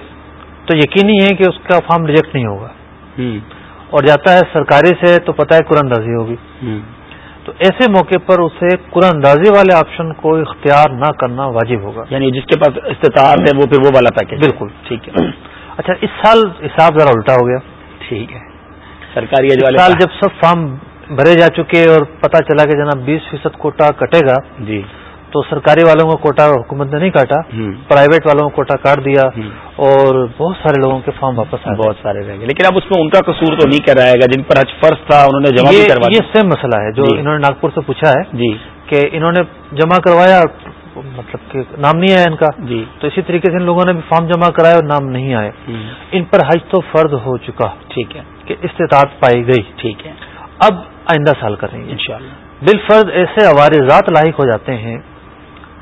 تو یقینی ہے کہ اس کا فارم ریجیکٹ نہیں ہوگا۔ اور جاتا ہے سرکاری سے تو پتہ ہے قرآن اندازی ہوگی۔ تو ایسے موقع پر اسے قرآن اندازی والے آپشن کو اختیار نہ کرنا واجب ہوگا۔ یعنی جس کے پاس استطاعت ہے وہ پھر وہ والا پیکج بالکل۔ ٹھیک ہے۔ اچھا اس سال حساب ذرا الٹا ہو گیا۔ ٹھیک ہے۔ سرکاری سال جب سب فارم بھرے جا چکے اور پتہ چلا کہ جناب بیس فیصد کوٹا کٹے گا جی۔ تو سرکاری والوں کو کوٹا حکومت نے نہیں کاٹا پرائیویٹ والوں کو کوٹا کاٹ دیا اور بہت سارے لوگوں کے فارم واپس آئے بہت سارے رہ گئے۔ لیکن اب اس میں ان کا قصور تو نہیں کر رہا ہے جن پر حج فرض تھا انہوں نے جمع کروا یہ سیم مسئلہ ہے جو انہوں نے ناگپور سے پوچھا ہے جی۔ کہ انہوں نے جمع کروایا مطلب کہ نام نہیں آیا ان کا۔ جی۔ تو اسی طریقے سے ان لوگوں نے بھی فارم جمع کرایا اور نام نہیں آئے۔ ان پر حج تو فرض ہو چکا ٹھیک ہے۔ کہ استطاعت پائی گئی۔ ٹھیک ہے۔ اب آئندہ سال کریں گے ان شاء اللہ بال فرض ایسے عوارضات لاحق ہو جاتے ہیں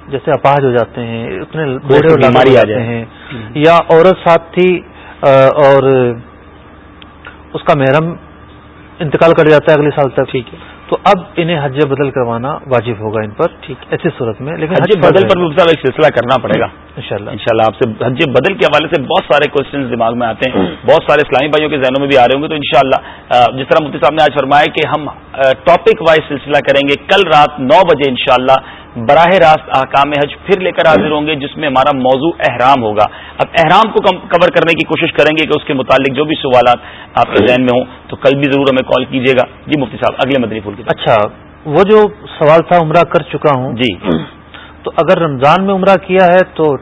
جیسے اپاہج ہو جاتے ہیں اتنے بوڑھے بیماری آ جاتے ہیں۔ یا عورت ساتھ تھی اور اس کا محرم انتقال کر جاتا ہے اگلے سال تک۔ ٹھیک ہے۔ تو اب انہیں حج بدل کروانا واجب ہوگا ان پر۔ ٹھیک ایسی صورت میں لیکن حج بدل پر صاحب ایک سلسلہ کرنا پڑے گا۔ انشاءاللہ۔ انشاءاللہ آپ سے حج بدل کے حوالے سے بہت سارے کوشچن دماغ میں آتے ہیں۔ بہت سارے اسلامی بھائیوں کے ذہنوں میں بھی آ رہے ہوں گے۔ تو انشاءاللہ جس طرح مفتی صاحب نے آج فرمایا کہ ہم ٹاپک وائز سلسلہ کریں گے۔ کل رات نو بجے انشاءاللہ براہ راست احکام حج پھر لے کر حاضر ہوں گے جس میں ہمارا موضوع احرام ہوگا۔ اب احرام کو کور کرنے کی کوشش کریں گے کہ اس کے متعلق جو بھی سوالات آپ کے ذہن میں ہوں تو کل بھی ضرور ہمیں کال کیجیے گا۔ جی مفتی صاحب اگلے مدنی پھول کی اچھا وہ جو سوال تھا عمرہ کر چکا ہوں۔ جی۔ تو اگر رمضان میں عمرہ کیا ہے تو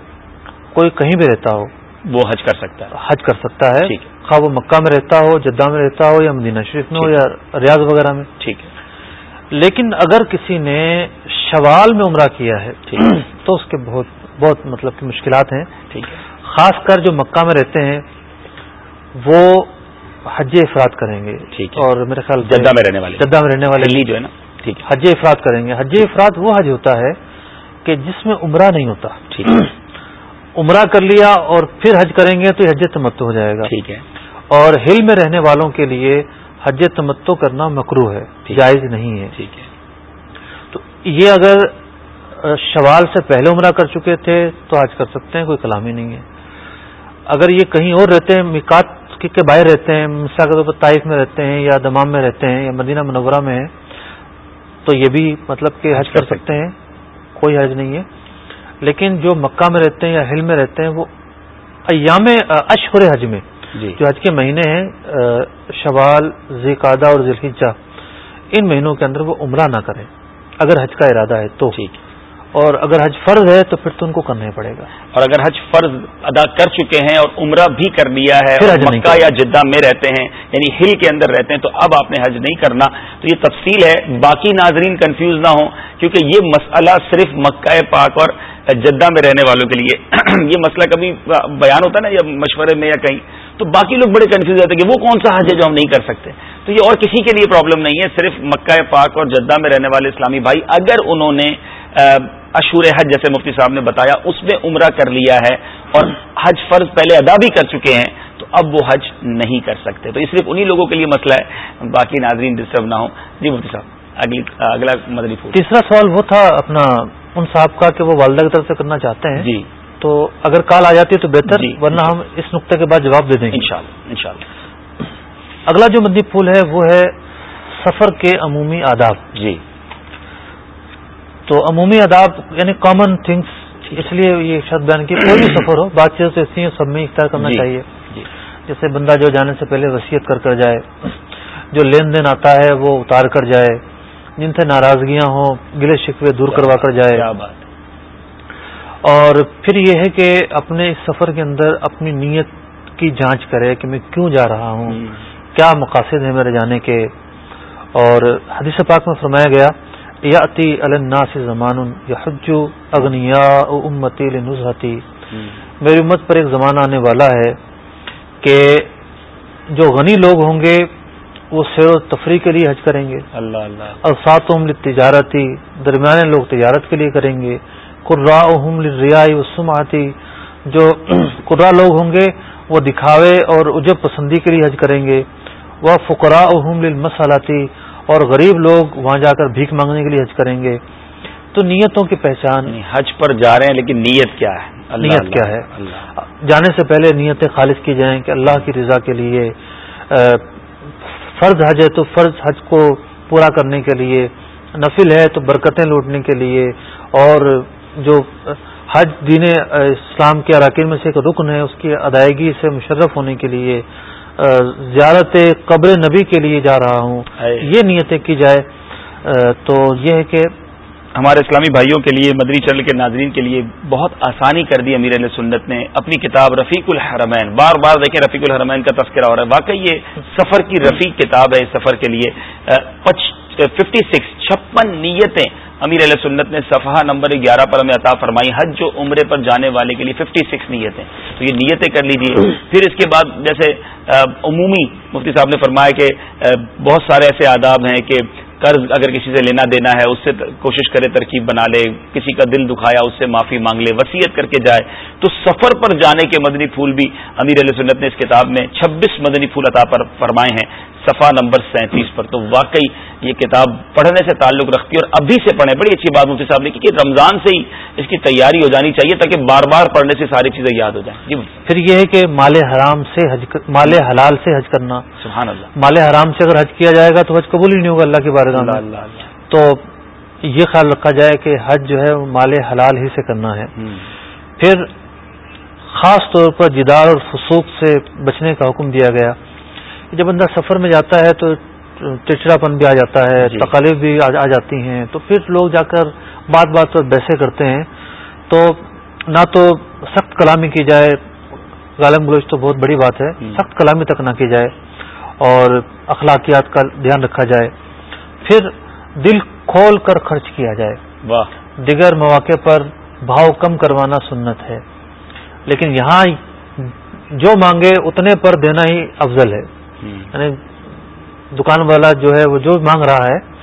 کوئی کہیں بھی رہتا ہو؟ وہ حج کر سکتا ہے۔ حج کر سکتا ہے۔ ٹھیک خواہ وہ مکہ میں رہتا ہو جدہ میں رہتا ہو یا مدینہ شریف میں ہو یا ریاض وغیرہ میں۔ ٹھیک ہے۔ لیکن اگر کسی نے شوال میں عمرہ کیا ہے تو اس کے بہت بہت مطلب کہ مشکلات ہیں۔ ٹھیک ہے۔ خاص کر جو مکہ میں رہتے ہیں وہ حج افراد کریں گے۔ ٹھیک ہے۔ اور میرے خیال جدہ میں رہنے والے۔ جدہ میں رہنے والے جو ہے نا ٹھیک حج افراد کریں گے۔ حج افراد وہ حج ہوتا ہے کہ جس میں عمرہ نہیں ہوتا۔ ٹھیک ہے۔ عمرہ کر لیا اور پھر حج کریں گے تو یہ حج تمتو ہو جائے گا۔ ٹھیک ہے۔ اور ہل میں رہنے والوں کے لیے حج تمتو کرنا مکرو ہے۔ جائز نہیں ہے۔ ٹھیک ہے۔ یہ اگر شوال سے پہلے عمرہ کر چکے تھے تو حج کر سکتے ہیں کوئی کلام ہی نہیں ہے۔ اگر یہ کہیں اور رہتے ہیں مکات کے باہر رہتے ہیں مثال کے طور پر طائف میں رہتے ہیں یا دمام میں رہتے ہیں یا مدینہ منورہ میں ہیں تو یہ بھی مطلب کہ حج کر سکتے ہیں کوئی حج نہیں ہے۔ لیکن جو مکہ میں رہتے ہیں یا ہل میں رہتے ہیں وہ ایام اشہر حج میں جی۔ جو حج کے مہینے ہیں شوال ذیقادہ اور ذیلحجہ ان مہینوں کے اندر وہ عمرہ نہ کریں۔ اگر حج کا ارادہ ہے تو۔ ٹھیک۔ اور اگر حج فرض ہے تو پھر تو ان کو کرنا ہی پڑے گا۔ اور اگر حج فرض ادا کر چکے ہیں اور عمرہ بھی کر لیا ہے پھر اور حج مکہ یا جدہ میں رہتے ہیں یعنی ہل کے اندر رہتے ہیں تو اب آپ نے حج نہیں کرنا۔ تو یہ تفصیل ہے۔ باقی ناظرین کنفیوز نہ ہوں کیونکہ یہ مسئلہ صرف مکہ پاک اور جدہ میں رہنے والوں کے لیے۔ یہ مسئلہ کبھی بیان ہوتا ہے نا یا مشورے میں یا کہیں۔ تو باقی لوگ بڑے کنفیوز ہوتے ہیں کہ وہ کون سا حج ہے جو ہم نہیں کر سکتے۔ تو یہ اور کسی کے لیے پرابلم نہیں ہے صرف مکہ پاک اور جدہ میں رہنے والے اسلامی بھائی اگر انہوں نے اشور حج جیسے مفتی صاحب نے بتایا اس میں عمرہ کر لیا ہے اور حج فرض پہلے ادا بھی کر چکے ہیں تو اب وہ حج نہیں کر سکتے۔ تو یہ صرف انہی لوگوں کے لیے مسئلہ ہے۔ باقی ناظرین ڈسٹرب نہ ہو جی مفتی صاحب اگلی اگلا مدنی پھول تیسرا سوال وہ تھا اپنا ان صاحب کا کہ وہ والدہ کی طرف سے کرنا چاہتے ہیں۔ جی۔ تو اگر کال آ جاتی ہے تو بہتر جی۔ ورنہ ہم اس نقطے کے بعد جواب دے دیں۔ گے انشاءاللہ انشاءاللہ۔ اگلا جو مدنی پھول ہے وہ ہے سفر کے عمومی آداب۔ جی۔ تو عمومی آداب یعنی کامن تھنگس اس لیے یہ شرط بیان کی کوئی بھی سفر ہو بات چیز تو ایسی ہیں سب میں اختیار کرنا جی۔ چاہیے۔ جی۔ جیسے بندہ جو جانے سے پہلے وصیت کر کر جائے جو لین دین آتا ہے وہ اتار کر جائے جن سے ناراضگیاں ہوں گلے شکوے دور کروا کر جائے۔ اور پھر یہ ہے کہ اپنے اس سفر کے اندر اپنی نیت کی جانچ کرے کہ میں کیوں جا رہا ہوں۔ کیا مقاصد ہیں میرے جانے کے؟ اور حدیث پاک میں فرمایا گیا یاتی الناس زمان یحج اغنیا امتی لنزہتی۔ میری امت پر ایک زمانہ آنے والا ہے کہ جو غنی لوگ ہوں گے وہ سیر و تفریح کے لیے حج کریں گے۔ اللہ اللہ۔ اور سات تجارتی درمیانے لوگ تجارت کے لیے کریں گے۔ قرا ریائی وسم آتی جو قرا لوگ ہوں گے وہ دکھاوے اور عجب پسندی کے لیے حج کریں گے۔ وہ فقراء اہم للمسالاتی اور غریب لوگ وہاں جا کر بھیک مانگنے کے لیے حج کریں گے۔ تو نیتوں کی پہچان یعنی حج پر جا رہے ہیں لیکن نیت کیا ہے؟ اللہ نیت اللہ کیا ہے؟ اللہ۔ جانے سے پہلے نیتیں خالص کی جائیں کہ اللہ کی رضا کے لیے فرض حج ہے تو فرض حج کو پورا کرنے کے لیے نفل ہے تو برکتیں لوٹنے کے لیے اور جو حج دین اسلام کے اراکین میں سے ایک رکن ہے اس کی ادائیگی سے مشرف ہونے کے لیے زیارت قبر نبی کے لیے جا رہا ہوں۔ یہ نیتیں کی جائے تو یہ ہے کہ ہمارے اسلامی بھائیوں کے لیے مدنی چینل کے ناظرین کے لیے بہت آسانی کر دی امیر علیہ سنت نے اپنی کتاب رفیق الحرمین۔ بار بار دیکھیں رفیق الحرمین کا تذکرہ ہو رہا ہے۔ واقعی یہ سفر کی رفیق کتاب ہے اس سفر کے لیے۔ ففٹی سکس چھپن نیتیں امیر علیہ سنت نے صفحہ نمبر گیارہ پر ہمیں عطا فرمائی، حج جو عمرے پر جانے والے کے لیے ففٹی سکس نیتیں۔ تو یہ نیتیں کر لیجیے پھر اس کے بعد جیسے عمومی مفتی صاحب نے فرمایا کہ بہت سارے ایسے آداب ہیں کہ قرض اگر کسی سے لینا دینا ہے، اس سے کوشش کرے، ترکیب بنا لے، کسی کا دل دکھایا، اس سے معافی مانگ لے وسیعت کر کے جائے۔ تو سفر پر جانے کے مدنی پھول بھی امیر علیہ سنت نے اس کتاب میں چھبیس مدنی پھول عطا پر فرمائے ہیں۔ صفحہ نمبر سینتیس پر تو واقعی یہ کتاب پڑھنے سے تعلق رکھتی ہے اور ابھی سے پڑھیں بڑی اچھی بات مفتی صاحب نے کی کہ رمضان سے ہی اس کی تیاری ہو جانی چاہیے تاکہ بار بار پڑھنے سے ساری چیزیں یاد ہو جائیں۔ جی پھر یہ ہے کہ مال حرام سے حج مال حلال سے حج کرنا۔ سبحان اللہ۔ مال حرام سے اگر حج کیا جائے گا تو حج قبول ہی نہیں ہوگا اللہ کی بارگاہ میں۔ تو یہ خیال رکھا جائے کہ حج جو ہے وہ مال حلال ہی سے کرنا ہے۔ پھر خاص طور پر جدار اور فسوق سے بچنے کا حکم دیا گیا۔ جب بندہ سفر میں جاتا ہے تو چڑچڑا پن بھی آ جاتا ہے جی۔ تکالیف بھی آ جاتی ہیں۔ تو پھر لوگ جا کر بات بات پر بحثیں کرتے ہیں۔ تو نہ تو سخت کلامی کی جائے غالم گلوچ تو بہت بڑی بات ہے۔ سخت کلامی تک نہ کی جائے اور اخلاقیات کا دھیان رکھا جائے۔ پھر دل کھول کر خرچ کیا جائے۔ واہ۔ دیگر مواقع پر بھاؤ کم کروانا سنت ہے۔ لیکن یہاں جو مانگے اتنے پر دینا ہی افضل ہے۔ یعنی دکان والا جو ہے وہ جو مانگ رہا ہے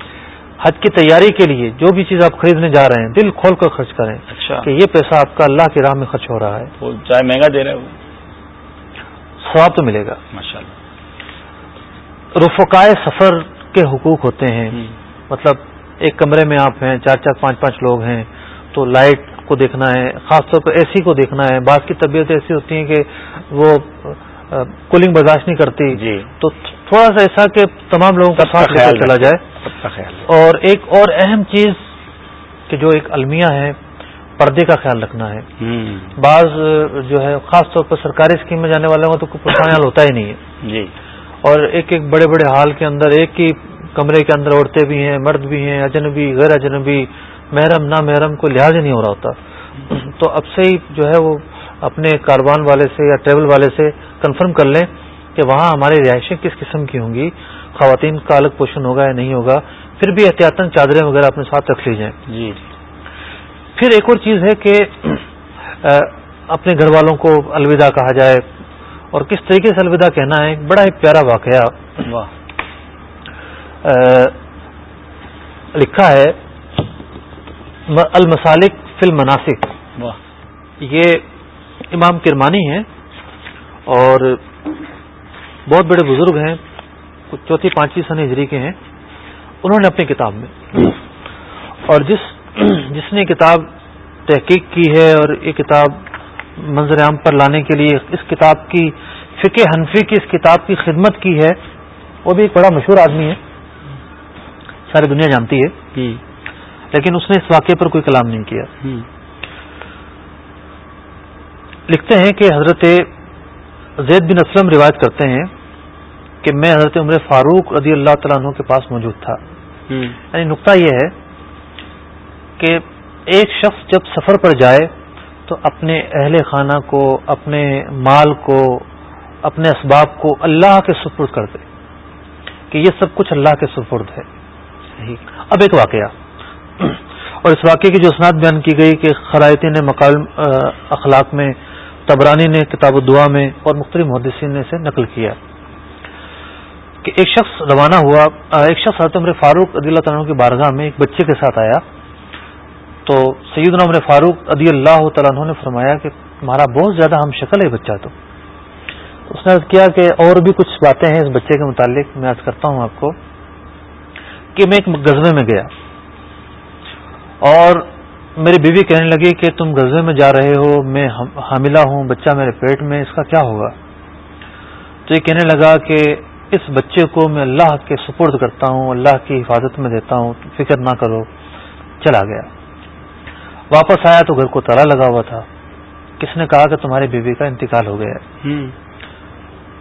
حج کی تیاری کے لیے جو بھی چیز آپ خریدنے جا رہے ہیں دل کھول کر خرچ کریں۔ اچھا۔ کہ یہ پیسہ آپ کا اللہ کی راہ میں خرچ ہو رہا ہے۔ وہ چائے مہنگا دے رہا ہے وہ ثواب تو ملے گا۔ ماشاء اللہ رفقائے سفر کے حقوق ہوتے ہیں۔ مطلب ایک کمرے میں آپ ہیں چار چار پانچ پانچ لوگ ہیں تو لائٹ کو دیکھنا ہے خاص طور پر اے سی کو دیکھنا ہے۔ بعض کی طبیعت ایسی ہوتی ہیں کہ وہ کولنگ برداشت نہیں کرتی جی۔ تو تھوڑا سا ایسا کہ تمام لوگوں کا ساتھ خیال چلا جائے۔ اور ایک اور اہم چیز کہ جو ایک المیہ ہے پردے کا خیال رکھنا ہے۔ بعض جو ہے خاص طور پر سرکاری اسکیم میں جانے والوں کا تو کوئی پرسان حال ہوتا ہی نہیں ہے۔ جی۔ اور ایک ایک بڑے بڑے ہال کے اندر ایک ہی کمرے کے اندر عورتیں بھی ہیں مرد بھی ہیں اجنبی غیر اجنبی محرم نہ محرم کو لحاظ ہی نہیں ہو رہا ہوتا۔ تو اب سے ہی جو ہے وہ اپنے کاروان والے سے یا ٹریول والے سے کنفرم کر لیں کہ وہاں ہماری رہائشیں کس قسم کی ہوں گی خواتین کا الگ پوشن ہوگا یا نہیں ہوگا پھر بھی احتیاطاً چادریں وغیرہ اپنے ساتھ رکھ لی جائیں۔ جی۔ پھر ایک اور چیز ہے کہ اپنے گھر والوں کو الوداع کہا جائے۔ اور کس طریقے سے الوداع کہنا ہے بڑا ہی پیارا واقعہ لکھا ہے المسالک فل مناسک یہ امام کرمانی ہیں۔ اور بہت بڑے بزرگ ہیں چوتھی پانچویں سن ہجری کے ہیں۔ انہوں نے اپنی کتاب میں اور جس جس نے کتاب تحقیق کی ہے اور یہ کتاب منظر عام پر لانے کے لیے اس کتاب کی فقہ حنفی کی اس کتاب کی خدمت کی ہے وہ بھی ایک بڑا مشہور آدمی ہے۔ ساری دنیا جانتی ہے۔ لیکن اس نے اس واقعے پر کوئی کلام نہیں کیا۔ لکھتے ہیں کہ حضرت زید بن اسلم روایت کرتے ہیں کہ میں حضرت عمر فاروق رضی اللہ تعالیٰ عنہ کے پاس موجود تھا۔ یعنی نقطہ یہ ہے کہ ایک شخص جب سفر پر جائے تو اپنے اہل خانہ کو اپنے مال کو اپنے اسباب کو اللہ کے سپرد کر دے کہ یہ سب کچھ اللہ کے سپرد ہے۔ اب ایک واقعہ۔ اور اس واقعے کی جو اسناد بیان کی گئی کہ خرائطی نے مقام اخلاق میں تبرانی نے کتاب الدعا میں اور مختلف محدثین نے اسے نقل کیا کہ ایک شخص روانہ ہوا ایک شخص حضرت عمر فاروق عدی اللہ تعالیٰ کی بارگاہ میں ایک بچے کے ساتھ آیا۔ تو سید عمر فاروق عدی اللہ تعالیٰ نے فرمایا کہ تمہارا بہت زیادہ ہم شکل ہے بچہ تو۔ اس نے کیا کہ اور بھی کچھ باتیں ہیں اس بچے کے متعلق، میں آج کرتا ہوں آپ کو کہ میں ایک غزبے میں گیا اور میری بیوی کہنے لگی کہ تم غزبے میں جا رہے ہو میں حاملہ ہوں بچہ میرے پیٹ میں اس کا کیا ہوگا؟ تو یہ کہنے لگا کہ اس بچے کو میں اللہ کے سپرد کرتا ہوں اللہ کی حفاظت میں دیتا ہوں فکر نہ کرو۔ چلا گیا۔ واپس آیا تو گھر کو تالا لگا ہوا تھا۔ کس نے کہا کہ تمہاری بیوی کا انتقال ہو گیا؟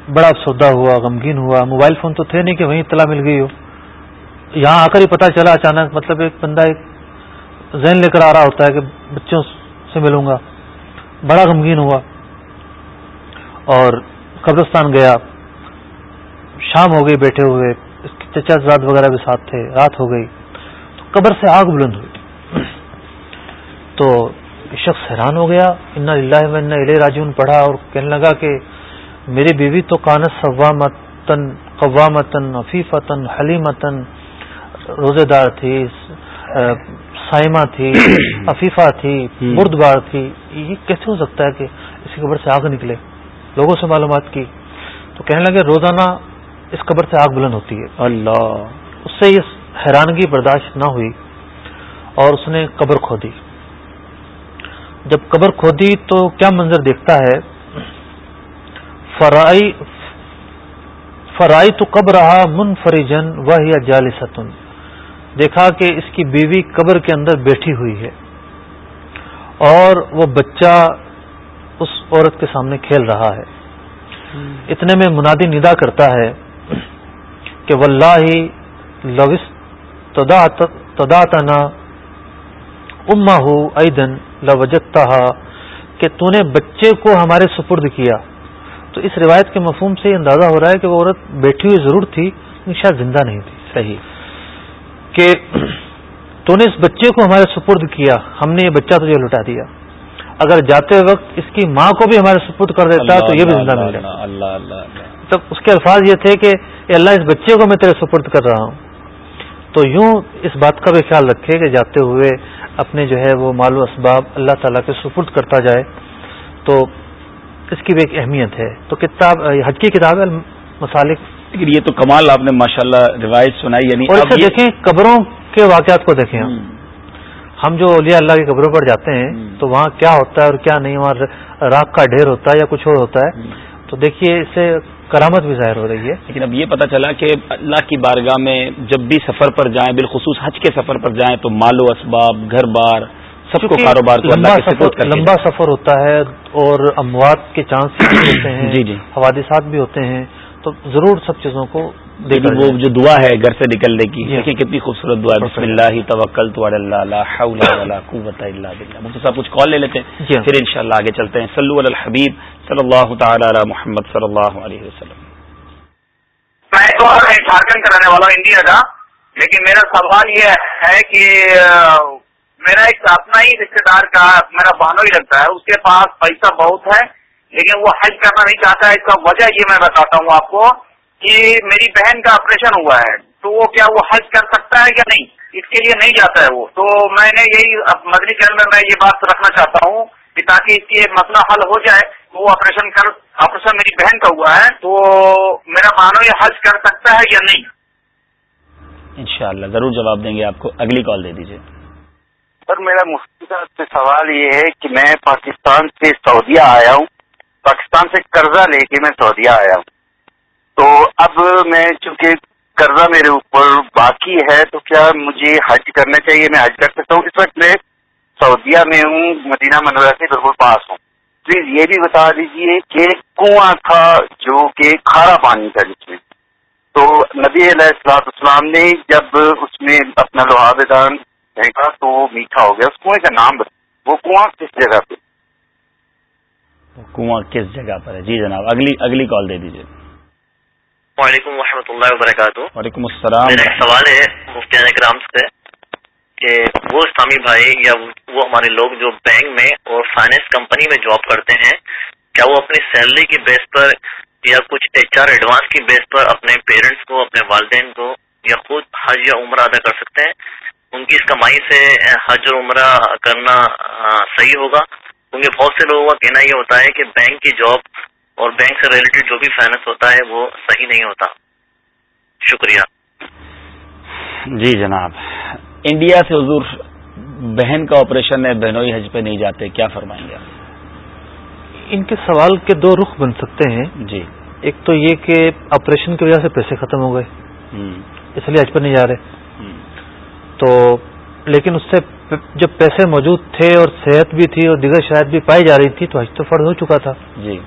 بڑا افسودہ ہوا غمگین ہوا۔ موبائل فون تو تھے نہیں کہ وہیں اطلاع مل گئی ہو۔ یہاں آ کر ہی پتا چلا اچانک مطلب ایک بندہ ایک ذہن لے کر آ رہا ہوتا ہے کہ بچوں سے ملوں گا۔ بڑا غمگین ہوا۔ اور قبرستان گیا۔ شام ہو گئی بیٹھے ہوئے۔ چچا زاد وغیرہ بھی ساتھ تھے۔ رات ہو گئی۔ تو قبر سے آگ بلند ہوئی۔ تو شخص حیران ہو گیا۔ ان اللہ راجون پڑھا اور کہنے لگا کہ میری بیوی تو کانت سوامتن قوامتن عفیفتن حلیمتن روزے دار تھی۔ سائمہ تھی عفیفہ تھی بردبار تھی یہ کیسے ہو سکتا ہے کہ اس قبر سے آگ نکلے؟ لوگوں سے معلومات کی۔ تو کہنے لگے روزانہ اس قبر سے آگ بلند ہوتی ہے۔ اللہ۔ اس سے یہ حیرانگی برداشت نہ ہوئی اور اس نے قبر کھو دی۔ جب قبر کھودی تو کیا منظر دیکھتا ہے؟ فرائی فرائی تو کب رہا من فریجن وہ یا جالستن دیکھا کہ اس کی بیوی قبر کے اندر بیٹھی ہوئی ہے اور وہ بچہ اس عورت کے سامنے کھیل رہا ہے۔ اتنے میں منادی ندا کرتا ہے کہ واللہ لوس تدا تنا اما ہو ایدن لوجتا کہ تو نے بچے کو ہمارے سپرد کیا۔ تو اس روایت کے مفہوم سے یہ اندازہ ہو رہا ہے کہ وہ عورت بیٹھی ہوئی ضرور تھی شاید زندہ نہیں تھی۔ صحیح۔ کہ تو نے اس بچے کو ہمارے سپرد کیا ہم نے یہ بچہ تجھے لٹا دیا۔ اگر جاتے وقت اس کی ماں کو بھی ہمارے سپرد کر دیتا تو یہ بھی زندہ مل جائے تب اس کے الفاظ یہ تھے کہ اللہ اس بچے کو میں تیرے سپرد کر رہا ہوں۔ تو یوں اس بات کا بھی خیال رکھے کہ جاتے ہوئے اپنے جو ہے وہ مال و اسباب اللہ تعالیٰ کے سپرد کرتا جائے۔ تو اس کی بھی ایک اہمیت ہے۔ تو کتاب حج کی کتاب ہے مسالک یہ تو کمال آپ نے ماشاءاللہ روایت سنائی یعنی اور دیکھیں قبروں کے واقعات کو دیکھیں ہم۔ ہم۔ جو اولیاء اللہ کی قبروں پر جاتے ہیں تو وہاں کیا ہوتا ہے اور کیا نہیں وہاں راک کا ڈھیر ہوتا ہے یا کچھ اور ہوتا ہے۔ تو دیکھیے اس سے کرامت بھی ظاہر ہو رہی ہے۔ لیکن اب یہ پتا چلا کہ اللہ کی بارگاہ میں جب بھی سفر پر جائیں بالخصوص حج کے سفر پر جائیں تو مال و اسباب گھر بار سب کو کاروبار لمبا سفر ہوتا ہے اور اموات کے چانس ہوتے ہیں جی جی۔ حوادثات بھی ہوتے ہیں۔ تو ضرور سب چیزوں کو وہ جو دعا ہے گھر سے نکلنے کی دیکھیں کتنی خوبصورت دعا ہے۔ بسم اللہ توکل تو اللہ قوت اللہ مفتی صاحب کچھ کال لے لیتے ہیں۔ پھر انشاءاللہ آگے چلتے ہیں۔ صلو علی الحبیب صلی اللہ تعالی علی محمد صلی اللہ علیہ وسلم۔ میں تو جھارکھنڈ کا رہنے والا ہوں انڈیا کا۔ لیکن میرا سوال یہ ہے کہ میرا ایک اپنا ہی رشتے دار کا میرا بہنوں ہی لگتا ہے اس کے پاس پیسہ بہت ہے۔ لیکن وہ حج کرنا نہیں چاہتا ہے اس کا وجہ یہ میں بتاتا ہوں آپ کو کہ میری بہن کا آپریشن ہوا ہے۔ تو وہ کیا وہ حج کر سکتا ہے یا نہیں؟ اس کے لیے نہیں جاتا ہے وہ۔ تو میں نے یہی مدنی چینل میں میں یہ بات رکھنا چاہتا ہوں کہ تاکہ اس کی مسئلہ حل ہو جائے تو وہ آپریشن کر آپریشن میری بہن کا ہوا ہے۔ تو میرا مانو یہ حج کر سکتا ہے یا نہیں؟ انشاءاللہ ضرور جواب دیں گے آپ کو۔ اگلی کال دے دیجیے سر میرا مفتی سے سوال یہ ہے کہ میں پاکستان سے سعودیہ آیا ہوں۔ پاکستان سے قرضہ لے کے میں سعودیہ آیا ہوں۔ تو اب میں چونکہ قرضہ میرے اوپر باقی ہے، تو کیا مجھے حج کرنا چاہیے؟ میں حج کر سکتا ہوں۔ اس وقت میں سعودیہ میں ہوں، مدینہ منورہ سے بالکل پاس ہوں۔ پلیز یہ بھی بتا دیجیے کہ کنواں تھا جو کہ کھارا پانی تھا جس میں۔ تو نبی علیہ السلاط اسلام نے جب اس میں اپنا لوہا دان پھینکا تو میٹھا ہو گیا۔ اس کنویں کا نام وہ کنواں کس جگہ پہ؟ کنواں کس جگہ پر ہے؟ جی جناب اگلی اگلی کال دے دیجیے وعلیکم و اللہ وبرکاتہ۔ وعلیکم السلام۔ میرا سوال ہے مفتیان کرام سے کہ وہ اسلامی بھائی یا وہ ہمارے لوگ جو بینک میں اور فائنینس کمپنی میں جاب کرتے ہیں کیا وہ اپنی سیلری کی بیس پر یا کچھ ایچ آر ایڈوانس کی بیس پر اپنے پیرنٹس کو اپنے والدین کو یا خود حج یا عمرہ ادا کر سکتے ہیں؟ ان کی اس کمائی سے حج اور عمرہ کرنا صحیح ہوگا؟ کیونکہ بہت سے لوگوں کا کہنا یہ ہوتا ہے کہ بینک کی جاب اور بینک سے ریلیٹڈ جو بھی فائننس ہوتا ہے وہ صحیح نہیں ہوتا۔ شکریہ۔ جی جناب انڈیا سے حضور بہن کا آپریشن ہے بہنوئی حج پہ نہیں جاتے کیا فرمائیں گے ان کے سوال کے دو رخ بن سکتے ہیں۔ جی۔ ایک تو یہ کہ آپریشن کی وجہ سے پیسے ختم ہو گئے اس لیے حج پہ نہیں جا رہے۔ تو لیکن اس سے جب پیسے موجود تھے اور صحت بھی تھی اور دیگر شاید بھی پائی جا رہی تھی تو حج تو فرض ہو چکا تھا۔ جی۔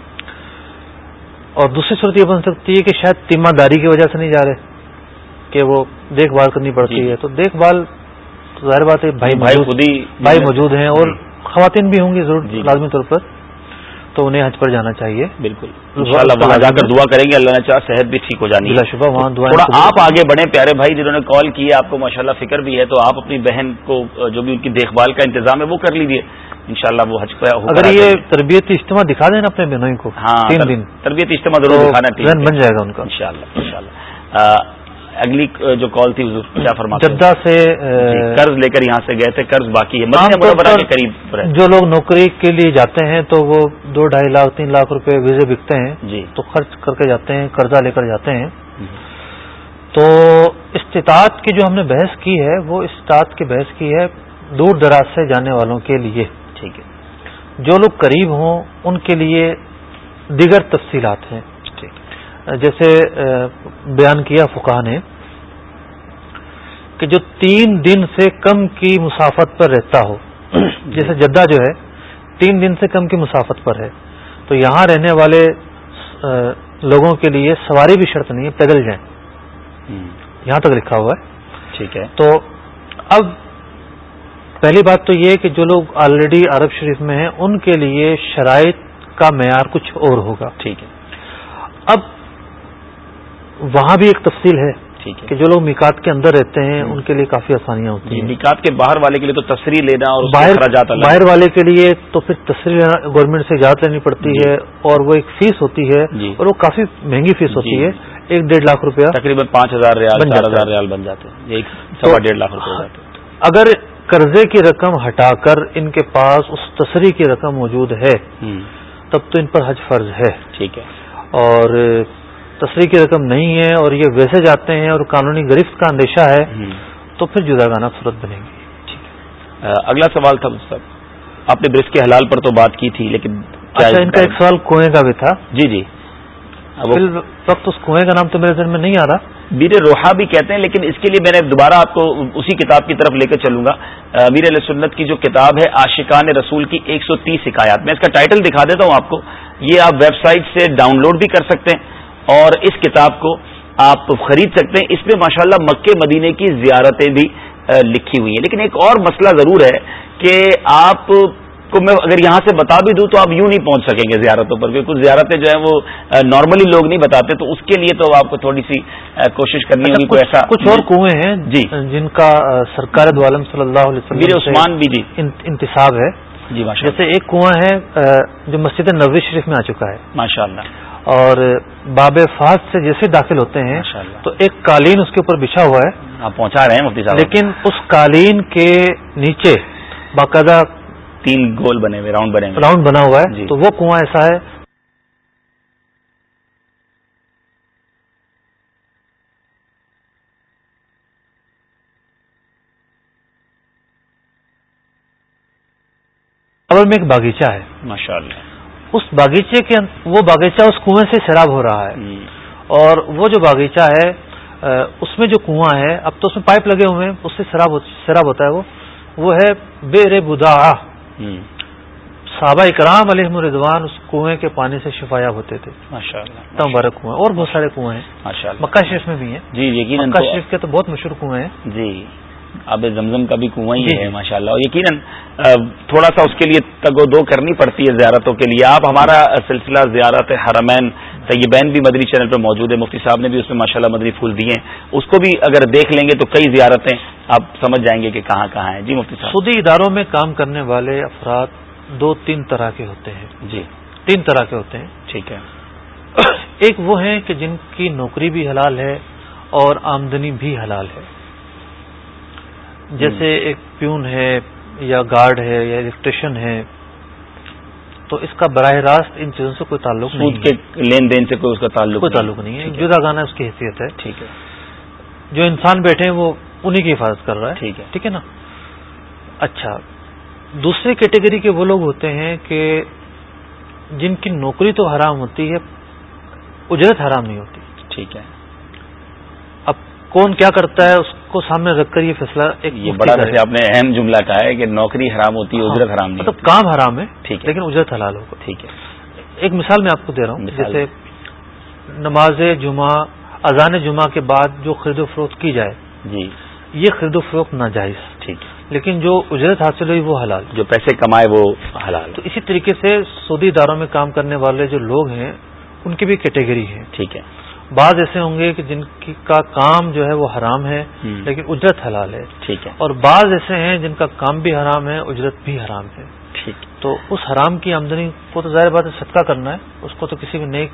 اور دوسری صورت یہ بن سکتی ہے کہ شاید تیمہ داری کی وجہ سے نہیں جا رہے کہ وہ دیکھ بھال کرنی پڑتی جی۔ ہے۔ تو دیکھ بھال ظاہر بات ہے بھائی موجود بھائی موجود ہیں اور جی۔ خواتین بھی ہوں گی ضرور جی۔ لازمی طور پر۔ تو انہیں حج پر جانا چاہیے۔ بالکل۔ وہاں جا کر دعا کریں گے اللہ نے چاہ صحت بھی ٹھیک ہو جانی۔ ہے شبہ وہاں دعا تھوڑا آپ آگے بڑھیں پیارے بھائی جنہوں نے کال کی ہے آپ کو ماشاء اللہ فکر بھی ہے تو آپ اپنی بہن کو جو بھی ان کی دیکھ بھال کا انتظام ہے وہ کر لیجیے ان شاء اللہ وہ حج پہ اگر یہ تربیتی اجتماع دکھا دیں اپنے بہنوں کو ہاں تین دن۔ تربیتی اجتماع ضرور دکھانا بن جائے گا ان کا۔ ان شاء اگلی جو کال تھی کیا فرما جدہ سے جی، قرض لے کر یہاں سے گئے تھے قرض باقی ہے۔ قریب جو لوگ نوکری کے لیے جاتے ہیں تو وہ دو ڈھائی لاکھ تین لاکھ روپے ویزے بکتے ہیں۔ جی۔ تو خرچ کر کے جاتے ہیں قرضہ لے کر جاتے ہیں۔ تو استطاعت کی جو ہم نے بحث کی ہے وہ استطاعت کی بحث کی ہے دور دراز سے جانے والوں کے لیے۔ ٹھیک ہے۔ جو لوگ قریب ہوں ان کے لیے دیگر تفصیلات ہیں۔ جیسے بیان کیا فکا نے کہ جو تین دن سے کم کی مسافت پر رہتا ہو جیسے جدہ جو ہے تین دن سے کم کی مسافت پر ہے تو یہاں رہنے والے لوگوں کے لیے سواری بھی شرط نہیں ہے پیدل جائیں۔ یہاں تک لکھا ہوا ہے۔ ٹھیک ہے۔ تو اب پہلی بات تو یہ کہ جو لوگ آلریڈی عرب شریف میں ہیں ان کے لیے شرائط کا معیار کچھ اور ہوگا۔ ٹھیک ہے۔ اب وہاں بھی ایک تفصیل ہے کہ جو لوگ میکات کے اندر رہتے ہیں ان کے لیے کافی آسانیاں ہوتی جی، ہیں۔ میکات کے باہر والے کے لیے تو تصریح لینا اور باہر باہر والے کے لیے تو پھر تصریح گورنمنٹ سے اجازت لینی پڑتی جی۔ ہے اور وہ ایک فیس ہوتی ہے جی۔ اور وہ کافی مہنگی فیس ہوتی ہے۔ ایک ڈیڑھ لاکھ روپیہ تقریباً پانچ ہزار ریال چار ہزار ریال بن جاتے ہیں۔ سوا ڈیڑھ لاکھ روپے اگر قرضے کی رقم ہٹا کر ان کے پاس اس تصریح کی رقم موجود ہے تب تو ان پر حج فرض ہے۔ ٹھیک ہے۔ اور تصریح کی رقم نہیں ہے اور یہ ویسے جاتے ہیں اور قانونی گرفت کا اندیشہ ہے تو پھر جدا گانا صورت بنے گی اگلا سوال تھا صاحب آپ نے برس کے حلال پر تو بات کی تھی لیکن اچھا ان کا ایک سوال کنویں کا بھی تھا۔ جی جی۔ وقت اس کنویں کا نام تو میرے ذہن میں نہیں آ رہا۔ میر روحا بھی کہتے ہیں لیکن اس کے لیے میں نے دوبارہ آپ کو اسی کتاب کی طرف لے کر چلوں گا۔ میر علیہ سنت کی جو کتاب ہے آشقان رسول کی ایک سو تیس حکایات۔ میں اس کا ٹائٹل دکھا دیتا ہوں آپ کو۔ یہ آپ ویب سائٹ سے ڈاؤن لوڈ بھی کر سکتے ہیں۔ اور اس کتاب کو آپ خرید سکتے ہیں۔ اس میں ماشاءاللہ مکے مدینے کی زیارتیں بھی لکھی ہوئی ہیں۔ لیکن ایک اور مسئلہ ضرور ہے کہ آپ کو میں اگر یہاں سے بتا بھی دوں تو آپ یوں نہیں پہنچ سکیں گے زیارتوں پر کیونکہ کچھ زیارتیں جو ہیں وہ نارملی لوگ نہیں بتاتے۔ تو اس کے لیے تو آپ کو تھوڑی سی کوشش کرنی ہوگی کوئی ایسا کچھ اور کنویں ہیں جی۔ جن کا سرکار عالم صلی اللہ علیہ وسلم عثمان بھی جی۔ انتصاب ہے۔ جی جیسے ایک کنواں ہے جو مسجد نبوی شریف میں آ چکا ہے۔ ماشاء اللہ اور باب فاض سے جیسے داخل ہوتے ہیں تو ایک قالین اس کے اوپر بچھا ہوا ہے۔ آپ پہنچا رہے ہیں مفتی صاحب۔ لیکن اس قالین کے نیچے باقاعدہ تین گول بنے ہوئے راؤنڈ بنے راؤنڈ بنا ہوا ہے۔ جی۔ تو وہ کنواں ایسا ہے۔ میں ایک باغیچہ ہے۔ ماشاء اللہ۔ اس باغیچے کے وہ باغیچہ اس کنویں سے سیراب ہو رہا ہے۔ اور وہ جو باغیچہ ہے اس میں جو کنواں ہے اب تو اس میں پائپ لگے ہوئے ہیں اس سے سیراب ہوتا ہے وہ۔ وہ ہے بے رے بدا صحابہ اکرام علیہ مردوان اس کنویں کے پانی سے شفایاب ہوتے تھے۔ مبارک کنویں اور بہت سارے کنویں ہیں۔ مکہ شریف میں بھی ہیں۔ جی یقین مکہ شریف کے تو بہت مشہور کنویں ہیں۔ جی۔ آب زمزم کا بھی کنواں ہی جی، ہے جی۔ ماشاء اللہ اور یقیناً تھوڑا سا اس کے لیے تگ و دو کرنی پڑتی ہے زیارتوں کے لیے۔ آپ ہمارا سلسلہ زیارت حرمین طیبین بھی مدنی چینل پہ موجود ہے۔ مفتی صاحب نے بھی اس میں ماشاء اللہ مدنی پھول دیے ہیں۔ اس کو بھی اگر دیکھ لیں گے تو کئی زیارتیں آپ سمجھ جائیں گے کہ کہاں کہاں ہیں۔ جی مفتی صاحب۔ سودی اداروں میں کام کرنے والے افراد دو تین طرح کے ہوتے ہیں۔ جی۔ تین طرح کے ہوتے ہیں۔ ٹھیک ہے۔ ایک وہ ہیں کہ جن کی نوکری بھی حلال ہے اور آمدنی بھی حلال ہے۔ جیسے ایک پیون ہے یا گارڈ ہے یا الیکٹریشین ہے تو اس کا براہ راست ان چیزوں سے کوئی تعلق نہیں کے لین دین سے کوئی اس کا تعلق کوئی تعلق نہیں ہے۔ جدا گانا اس کی حیثیت ہے۔ ٹھیک ہے۔ جو انسان بیٹھے ہیں وہ انہی کی حفاظت کر رہا ہے۔ ٹھیک ہے۔ ٹھیک ہے نا؟ اچھا دوسری کیٹیگری کے وہ لوگ ہوتے ہیں کہ جن کی نوکری تو حرام ہوتی ہے اجرت حرام نہیں ہوتی۔ ٹھیک ہے۔ اب کون کیا کرتا ہے؟ اس کو سامنے رکھ کر یہ فیصلہ ایک یہ بڑا ویسے آپ نے اہم جملہ کہا ہے کہ نوکری حرام ہوتی ہے اجرت حرام نہیں مطلب کام حرام ہے ٹھیک ہے۔ لیکن اجرت حلال ہوگا۔ ٹھیک ہے۔ ایک مثال میں آپ کو دے رہا ہوں۔ جیسے نماز جمعہ اذان جمعہ کے بعد جو خرید و فروخت کی جائے جی۔ یہ خرید و فروخت ناجائز۔ ٹھیک۔ ہے لیکن جو اجرت حاصل ہوئی وہ حلال۔ جو پیسے کمائے وہ حلال۔ تو اسی طریقے سے سعودی اداروں میں کام کرنے والے جو لوگ ہیں ان کی بھی کیٹیگری ہے۔ ٹھیک ہے۔ بعض ایسے ہوں گے کہ جن کی کا کام جو ہے وہ حرام ہے لیکن اجرت حلال ہے۔ ٹھیک ہے۔ اور بعض ایسے ہیں جن کا کام بھی حرام ہے اجرت بھی حرام ہے۔ ٹھیک۔ تو اس حرام کی آمدنی کو تو ظاہر بات ہے صدقہ کرنا ہے اس کو تو کسی بھی نیک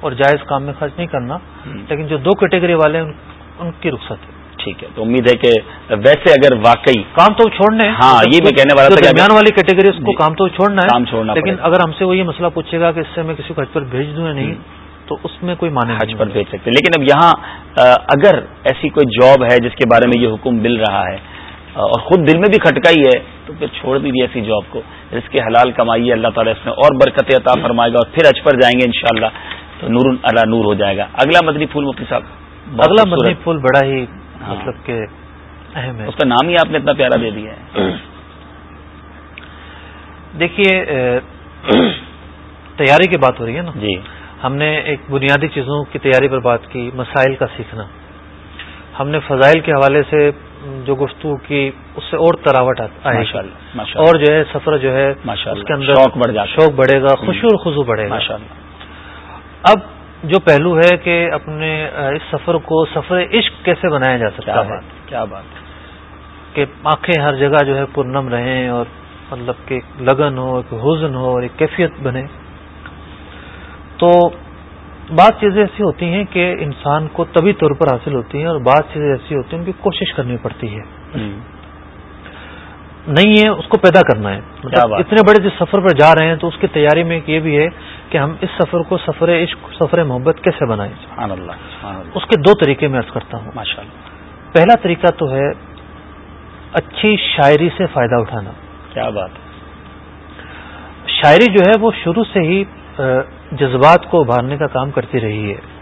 اور جائز کام میں خرچ نہیں کرنا۔ لیکن جو دو کیٹیگری والے ہیں ان کی رخصت ہے۔ ٹھیک ہے۔ تو امید ہے کہ ویسے اگر واقعی کام تو چھوڑنے ہاں یہ میں کہنے والا تھا درمیان والی کیٹیگری اس کو جی۔ کام تو چھوڑنا ہے۔ کام چھوڑنا لیکن اگر ہم سے وہ یہ مسئلہ پوچھے گا کہ اس سے میں کسی کو حج پر بھیج دوں یا نہیں تو اس میں کوئی مانے حج پر بھیج سکتے۔ لیکن اب یہاں اگر ایسی کوئی جاب ہے جس کے بارے میں یہ حکم مل رہا ہے اور خود دل میں بھی کھٹکائی ہے تو پھر چھوڑ دیجیے ایسی جاب کو۔ جس کے حلال کمائیے اللہ تعالیٰ اس میں اور برکت عطا فرمائے گا اور پھر حج پر جائیں گے انشاءاللہ۔ تو نور اللہ نور ہو جائے گا۔ اگلا مدنی پھول مفتی صاحب اگلا مدنی پھول بڑا ہی مطلب کہ اہم ہے۔ اس کا نام ہی آپ نے اتنا پیارا دے دیا ہے۔ دیکھیے تیاری کی بات ہو رہی ہے نا؟ جی۔ ہم نے ایک بنیادی چیزوں کی تیاری پر بات کی مسائل کا سیکھنا۔ ہم نے فضائل کے حوالے سے جو گفتگو کی اس سے اور تراوٹ آئے اور جو ہے سفر جو ہے اس کے اندر شوق بڑھ شوق بڑھے گا خوشی اور خزو بڑھے گا۔ اب جو پہلو ہے کہ اپنے اس سفر کو سفر عشق کیسے بنایا جا سکتا ہے؟ کیا بات۔ کہ آنکھیں ہر جگہ جو ہے پرنم رہیں اور مطلب کہ لگن ہو ایک حزن ہو اور ایک کیفیت بنے۔ تو بعض چیزیں ایسی ہوتی ہیں کہ انسان کو طبی طور پر حاصل ہوتی ہیں اور بعض چیزیں ایسی ہوتی ہیں ان کی کوشش کرنی پڑتی ہے۔ نہیں ہے اس کو پیدا کرنا ہے۔ مطلب اتنے بڑے جس سفر پر جا رہے ہیں تو اس کی تیاری میں یہ بھی ہے کہ ہم اس سفر کو سفر عشق سفر محبت کیسے بنائیں؟ سبحان اللہ سبحان اللہ۔ اس کے دو طریقے میں ارض کرتا ہوں۔ پہلا طریقہ تو ہے اچھی شاعری سے فائدہ اٹھانا۔ کیا بات؟ شاعری جو ہے وہ شروع سے ہی جذبات کو ابھارنے کا کام کرتی رہی ہے۔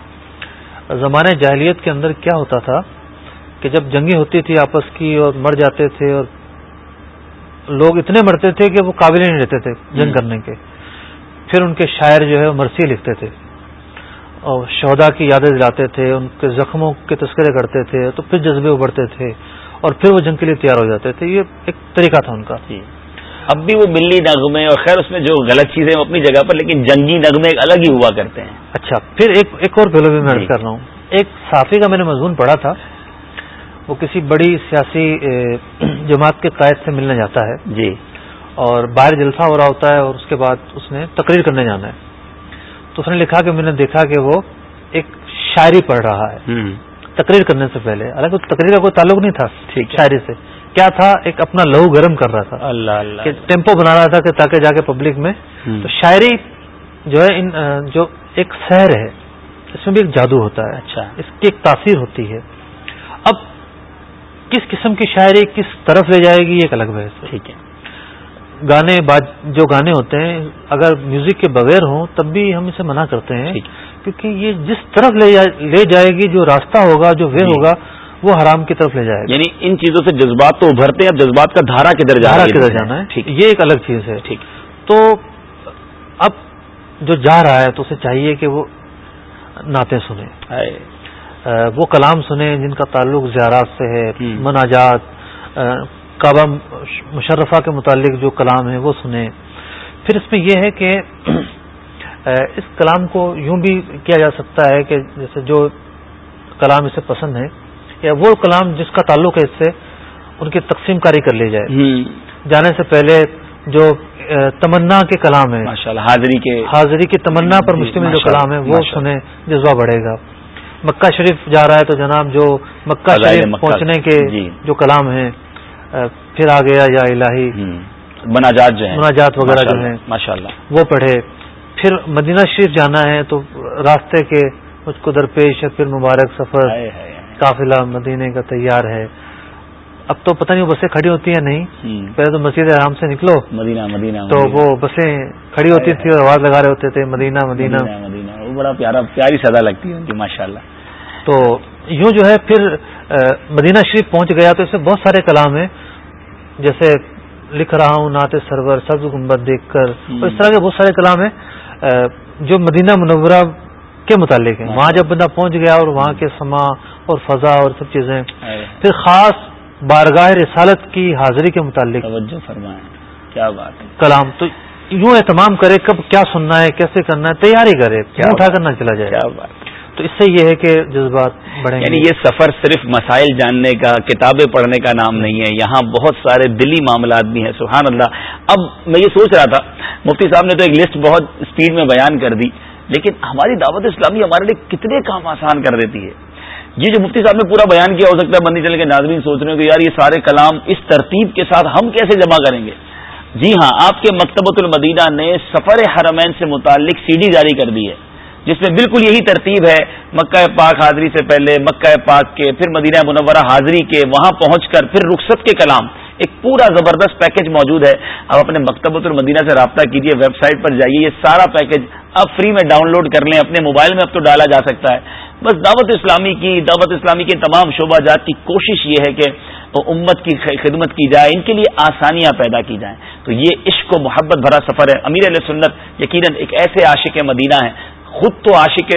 زمانے جاہلیت کے اندر کیا ہوتا تھا کہ جب جنگیں ہوتی تھی آپس کی اور مر جاتے تھے اور لوگ اتنے مرتے تھے کہ وہ قابل نہیں رہتے تھے جنگ کرنے کے۔ پھر ان کے شاعر جو ہے مرثی لکھتے تھے اور شہدا کی یادیں دلاتے تھے ان کے زخموں کے تذکرے کرتے تھے تو پھر جذبے ابھرتے تھے اور پھر وہ جنگ کے لیے تیار ہو جاتے تھے۔ یہ ایک طریقہ تھا ان کا۔ جی۔ اب بھی وہ ملی نغمے اور خیر اس میں جو غلط چیزیں اپنی جگہ پر لیکن جنگی نغمے ایک الگ ہی ہوا کرتے ہیں۔ اچھا پھر ایک ایک اور پہلو بھی میں جی۔ کر رہا ہوں۔ ایک صافی کا میں نے مضمون پڑھا تھا وہ کسی بڑی سیاسی جماعت کے قائد سے ملنے جاتا ہے۔ جی۔ اور باہر جلسہ ہو رہا ہوتا ہے اور اس کے بعد اس نے تقریر کرنے جانا ہے۔ تو اس نے لکھا کہ میں نے دیکھا کہ وہ ایک شاعری پڑھ رہا ہے۔ تقریر کرنے سے پہلے حالانکہ تقریر کا کوئی تعلق نہیں تھا شاعری سے۔ کیا تھا؟ ایک اپنا لہو گرم کر رہا تھا۔ اللہ اللہ۔ کہ ٹیمپو بنا رہا تھا کہ تاکہ جا کے پبلک میں۔ تو شاعری جو ہے ان جو ایک سحر ہے اس میں بھی ایک جادو ہوتا ہے۔ اچھا۔ اس کی ایک تاثیر ہوتی ہے۔ اب کس قسم کی شاعری کس طرف لے جائے گی؟ یہ ایک الگ بحث ہے۔ ٹھیک ہے۔ گانے جو گانے ہوتے ہیں اگر میوزک کے بغیر ہوں تب بھی ہم اسے منع کرتے ہیں۔ کیونکہ یہ جس طرف لے جائے گی جو راستہ ہوگا جو وے ہوگا وہ حرام کی طرف لے جائے گا۔ یعنی ان چیزوں سے جذبات تو ابھرتے ہیں اب جذبات کا دھارا کدھر دھارا کدھر جانا ہے؟ یہ ایک الگ چیز ہے۔ ٹھیک۔ تو اب جو جا رہا ہے تو اسے چاہیے کہ وہ نعتیں سنیں۔ وہ کلام سنیں جن کا تعلق زیارات سے ہے مناجات کعبہ مشرفہ کے متعلق جو کلام ہے وہ سنیں۔ پھر اس میں یہ ہے کہ اس کلام کو یوں بھی کیا جا سکتا ہے کہ جیسے جو کلام اسے پسند ہے یا وہ کلام جس کا تعلق ہے اس سے ان کی تقسیم کاری کر لی جائے۔ جانے سے پہلے جو تمنا کے کلام ہے حاضری کے۔ حاضری کی تمنا پر مشتمل جو کلام ہے وہ سنیں جذبہ بڑھے گا۔ مکہ شریف جا رہا ہے تو جناب جو مکہ شریف پہنچنے کے جی۔ جو کلام ہیں پھر آ گیا یا الہی۔ مناجات جو مناجات وغیرہ جو ہیں۔ ماشاء اللہ وہ پڑھے۔ پھر مدینہ شریف جانا ہے تو راستے کے مجھ کو درپیش ہے پھر مبارک سفر۔ قافلہ مدینے کا تیار ہے۔ اب تو پتہ نہیں بسیں کھڑی ہوتی ہیں نہیں۔ پہلے تو مسجد آرام سے نکلو۔ مدینہ مدینہ تو وہ بسیں کھڑی ہوتی تھی اور آواز لگا رہے ہوتے تھے مدینہ مدینہ۔ مدینہ وہ بڑا پیارا پیاری سزا لگتی ہے ان کی ماشاء اللہ تو یوں جو ہے پھر مدینہ شریف پہنچ گیا تو اس میں بہت سارے کلام ہیں۔ جیسے لکھ رہا ہوں نعت سرور سبز گنبد دیکھ کر۔ اس طرح کے بہت سارے کلام ہیں۔ جو مدینہ منورہ کے متعلق ہیں. وہاں جب بندہ پہنچ گیا اور وہاں کے سما اور فضا اور سب چیزیں پھر خاص بارگاہ رسالت کی حاضری کے متعلق کیا بات ہے؟ کلام تو یوں اہتمام کرے کب کیا سننا ہے کیسے کرنا ہے تیاری کرے کیا اٹھا کرنا چلا جائے۔ کیا بات تو اس سے یہ ہے کہ جذبات بڑھیں یعنی یہ سفر صرف مسائل جاننے کا کتابیں پڑھنے کا نام نہیں ہے۔ یہاں بہت سارے دلی معاملات بھی ہیں سبحان اللہ۔ اب میں یہ سوچ رہا تھا مفتی صاحب نے تو ایک لسٹ بہت اسپیڈ میں بیان کر دی۔ لیکن ہماری دعوت اسلامی ہمارے لیے کتنے کام آسان کر دیتی ہے۔ یہ جو مفتی صاحب نے پورا بیان کیا، ہو سکتا ہے بندی چل کے ناظرین سوچ رہے ہیں کہ یار یہ سارے کلام اس ترتیب کے ساتھ ہم کیسے جمع کریں گے؟ جی ہاں آپ کے مکتبۃ المدینہ نے سفر حرمین سے متعلق سی ڈی جاری کر دی ہے، جس میں بالکل یہی ترتیب ہے۔ مکہ پاک حاضری سے پہلے، مکہ پاک کے، پھر مدینہ منورہ حاضری کے، وہاں پہنچ کر پھر رخصت کے کلام۔ ایک پورا زبردست پیکج موجود ہے۔ اب اپنے مکتبۃ المدینہ سے رابطہ کیجیے ویب سائٹ پر جائیے، یہ سارا پیکج اب فری میں ڈاؤن لوڈ کر لیں، اپنے موبائل میں اب تو ڈالا جا سکتا ہے۔ بس دعوت اسلامی کی، دعوت اسلامی کے تمام شعبہ جات کی کوشش یہ ہے کہ امت کی خدمت کی جائے، ان کے لیے آسانیاں پیدا کی جائیں۔ تو یہ عشق و محبت بھرا سفر ہے۔ امیر علیہ سنت یقیناً ایک ایسے عاشق مدینہ ہیں۔ خود تو عاشق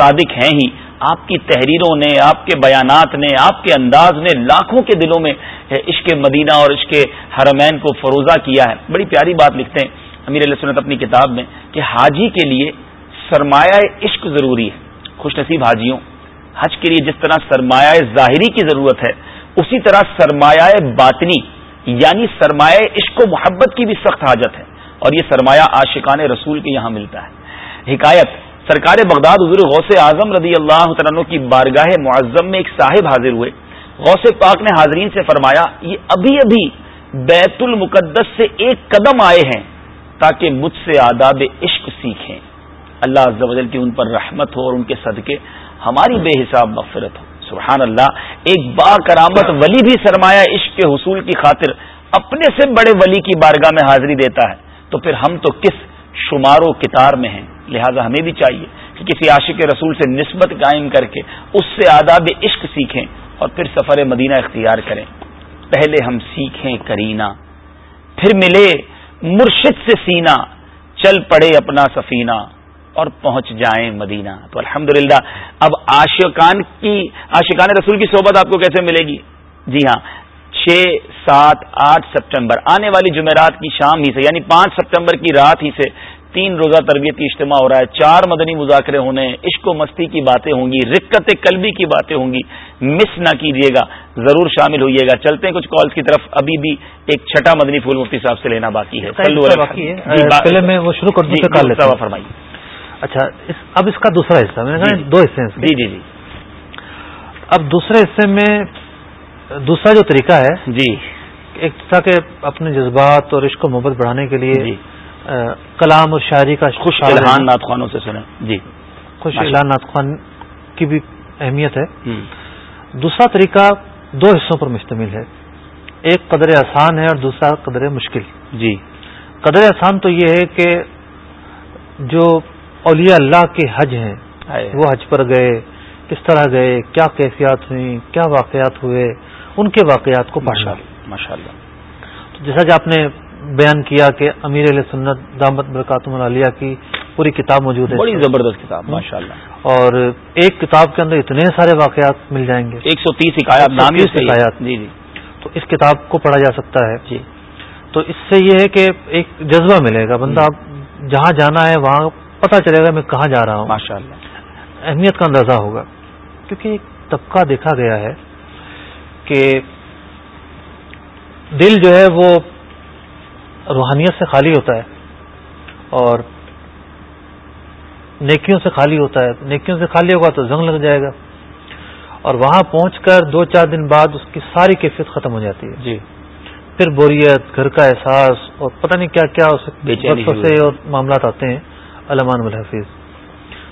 صادق ہیں ہی۔ آپ کی تحریروں نے، آپ کے بیانات نے، آپ کے انداز نے لاکھوں کے دلوں میں عشق مدینہ اور عشق حرمین کو فروزہ کیا ہے۔ بڑی پیاری بات لکھتے ہیں۔ امیر علیہ سنت اپنی کتاب میں کہ حاجی کے لیے سرمایہ عشق ضروری ہے۔ خوش نصیب حاجیوں، حج کے لیے جس طرح سرمایہ ظاہری کی ضرورت ہے، اسی طرح سرمایہ باطنی یعنی سرمایہ عشق و محبت کی بھی سخت حاجت ہے۔ اور یہ سرمایہ عاشقان رسول کے یہاں ملتا ہے۔ حکایت سرکار بغداد حضور غوث اعظم رضی اللہ عنہ کی بارگاہ معظم میں ایک صاحب حاضر ہوئے۔ غوث پاک نے حاضرین سے فرمایا، یہ ابھی ابھی بیت المقدس سے ایک قدم آئے ہیں تاکہ مجھ سے آداب عشق سیکھیں۔ اللہ عز و جل کی ان پر رحمت ہو اور ان کے صدقے ہماری بے حساب مغفرت ہو۔ سبحان اللہ ایک با کرامت ولی بھی سرمایہ عشق کے حصول کی خاطر اپنے سے بڑے ولی کی بارگاہ میں حاضری دیتا ہے۔ تو پھر ہم تو کس شمار و کتار میں ہیں؟ لہذا ہمیں بھی چاہیے کہ کسی عاشق رسول سے نسبت قائم کر کے اس سے آداب عشق سیکھیں اور پھر سفر مدینہ اختیار کریں۔ پہلے ہم سیکھیں کرینا پھر ملے مرشد سے سینا چل پڑے اپنا سفینہ اور پہنچ جائیں مدینہ۔ تو الحمدللہ، اب عاشقان کی، عاشقان رسول کی صحبت آپ کو کیسے ملے گی؟ جی ہاں چھ، سات، آٹھ سپٹمبر آنے والی جمعرات کی شام ہی سے یعنی پانچ سپٹمبر کی رات ہی سے تین روزہ تربیت کی اجتماع ہو رہا ہے چار مدنی مذاکرے ہونے عشق و مستی کی باتیں ہوں گی رکت قلبی کی باتیں ہوں گی مس نہ کیجیے گا ضرور شامل ہوئیے گا۔ چلتے ہیں کچھ کالز کی طرف ابھی بھی ایک چھٹا مدنی پھول مفتی صاحب سے لینا باقی ہے۔ جی، پہلے میں وہ شروع کر دوں فرمائیے۔ اچھا اب اس کا دوسرا حصہ میں نے جی۔ دو حصے ہیں جی جی جی۔ اب دوسرے حصے میں دوسرا جو طریقہ ہے جی۔ ایک تھا کہ اپنے جذبات اور عشق و محبت بڑھانے کے لیے جی۔ کلام اور شاعری کا خوش الحان نات خوانوں سے سنیں۔ جی۔ خوش الحان نات خوان کی بھی اہمیت ہے۔ دوسرا طریقہ دو حصوں پر مشتمل ہے۔ ایک قدر آسان ہے اور دوسرا قدر مشکل۔ جی۔ قدر آسان تو یہ ہے کہ جو اولیاء اللہ کے حج ہیں وہ حج پر گئے کس طرح گئے کیا کیفیات ہوئی کیا واقعات ہوئے ان کے واقعات کو پاشا ماشاء اللہ جیسا کہ آپ نے بیان کیا کہ امیر علیہ سنت دامت برکاتم العالیہ کی پوری کتاب موجود ہے بڑی زبردست کتاب ماشاء اللہ اور ایک کتاب کے اندر اتنے سارے واقعات مل جائیں گے۔ ایک سو تیس حکایات جی جی۔ تو اس کتاب کو پڑھا جا سکتا ہے۔ جی۔ تو اس سے یہ ہے کہ ایک جذبہ ملے گا۔ بندہ جہاں جانا ہے وہاں پتہ چلے گا میں کہاں جا رہا ہوں۔ ماشاء اللہ اہمیت کا اندازہ ہوگا۔ کیونکہ ایک طبقہ دیکھا گیا ہے کہ دل جو ہے وہ روحانیت سے خالی ہوتا ہے اور نیکیوں سے خالی ہوتا ہے نیکیوں سے خالی ہوگا تو زنگ لگ جائے گا اور وہاں پہنچ کر دو چار دن بعد اس کی ساری کیفیت ختم ہو جاتی ہے جی پھر بوریت گھر کا احساس اور پتہ نہیں کیا کیا سے اور معاملات آتے ہیں علمان الحفیظ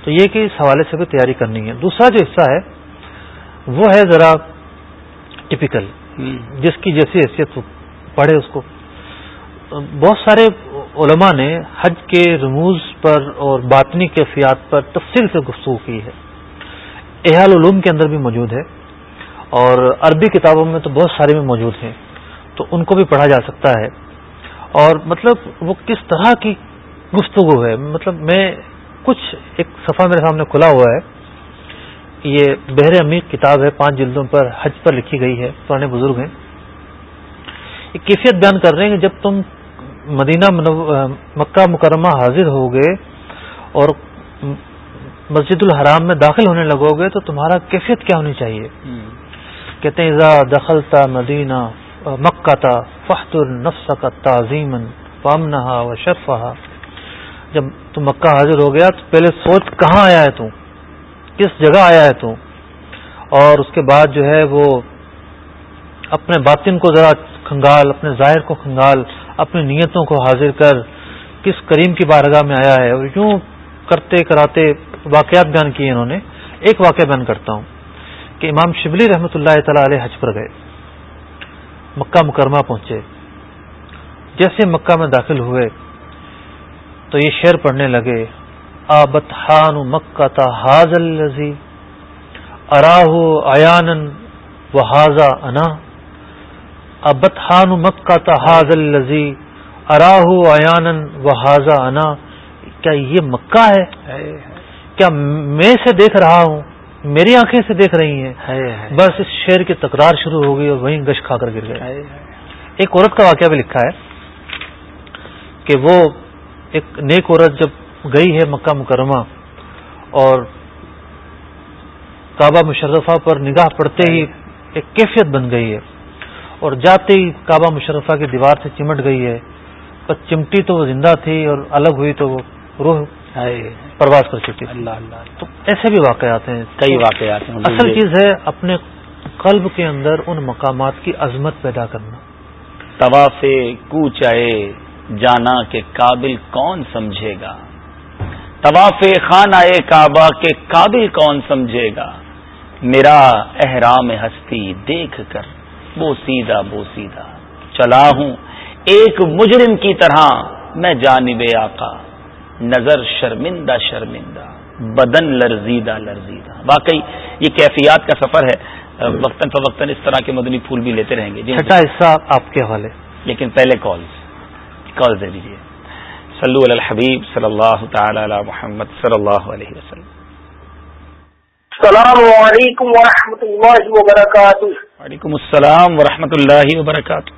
تو یہ کہ اس حوالے سے بھی تیاری کرنی ہے۔ دوسرا جو حصہ ہے وہ ہے ذرا ٹپیکل جس کی جیسی حیثیت پڑھے اس کو۔ بہت سارے علماء نے حج کے رموز پر اور باطنی کیفیات پر تفصیل سے گفتگو کی ہے۔ احال علوم کے اندر بھی موجود ہے اور عربی کتابوں میں تو بہت سارے بھی موجود ہیں، تو ان کو بھی پڑھا جا سکتا ہے۔ اور مطلب وہ کس طرح کی گفتگو ہے؟ مطلب میں کچھ ایک صفحہ میرے سامنے کھلا ہوا ہے۔ یہ بحر عمیق کتاب ہے، پانچ جلدوں پر حج پر لکھی گئی ہے، پرانے بزرگ ہیں۔ یہ کیفیت بیان کر رہے ہیں کہ جب تم مدینہ مکہ مکرمہ حاضر ہو گئے اور مسجد الحرام میں داخل ہونے لگو گے تو تمہارا کیفیت کیا ہونی چاہیے؟ کہتے ہیں ذا دخل تا مدینہ مکہ تا فخت النفس کا تعظیم پامنہا و شرفہ جب تم مکہ حاضر ہو گیا تو پہلے سوچ کہاں آیا ہے تو؟ کس جگہ آیا ہے تو؟ اور اس کے بعد جو ہے وہ اپنے باطن کو ذرا کھنگال اپنے ظاہر کو کھنگال اپنی نیتوں کو حاضر کر کس کریم کی بارگاہ میں آیا ہے اور یوں کرتے کراتے واقعات بیان کیے انہوں نے۔ ایک واقعہ بیان کرتا ہوں کہ امام شبلی رحمۃ اللہ تعالی علیہ حج پر گئے۔ مکہ مکرمہ پہنچے۔ جیسے مکہ میں داخل ہوئے تو یہ شعر پڑھنے لگے آبت خان مکہ تا حاضل اراہ ایان و حاضہ انا۔ ابت خان مکہ تحاظ الزی اراہ ایان و حاضہ انا کیا یہ مکہ ہے؟ کیا میں سے دیکھ رہا ہوں؟ میری آنکھیں سے دیکھ رہی ہیں۔ بس اس شعر کی تکرار شروع ہو گئی اور وہیں گش کھا کر گر گئے۔ ایک عورت کا واقعہ بھی لکھا ہے کہ وہ ایک نیک عورت جب گئی ہے مکہ مکرمہ اور کعبہ مشرفہ پر نگاہ پڑتے ہی ایک کیفیت بن گئی ہے۔ اور جاتے ہی کعبہ مشرفہ کی دیوار سے چمٹ گئی ہے۔ پر چمٹی تو وہ زندہ تھی اور الگ ہوئی تو وہ روح پرواز کر چکی اللہ اللہ۔ تو ایسے بھی واقعات ہیں۔ کئی واقعات ہیں۔ اصل چیز ہے اپنے قلب کے اندر ان مقامات کی عظمت پیدا کرنا۔ طواف کوچائے جانا کے قابل کون سمجھے گا۔ طواف خان آئے کعبہ کے قابل کون سمجھے گا۔ میرا احرام ہستی دیکھ کر۔ بو سیدھا بو سیدھا چلا ہوں۔ ایک مجرم کی طرح میں جانب آقا نظر شرمندہ شرمندہ بدن لرزیدہ لرزیدہ۔ واقعی یہ کیفیات کا سفر ہے۔ وقتاً فوقتاً اس طرح کے مدنی پھول بھی لیتے رہیں گے۔ جی چھٹا حصہ آپ کے حوالے۔ لیکن پہلے کال کال دے دیجیے صلو علی الحبیب صلی اللہ تعالی علی محمد صلی اللہ علیہ وسلم۔ السلام علیکم ورحمۃ اللہ وبرکاتہ۔ وعلیکم السلام ورحمۃ اللہ وبرکاتہ۔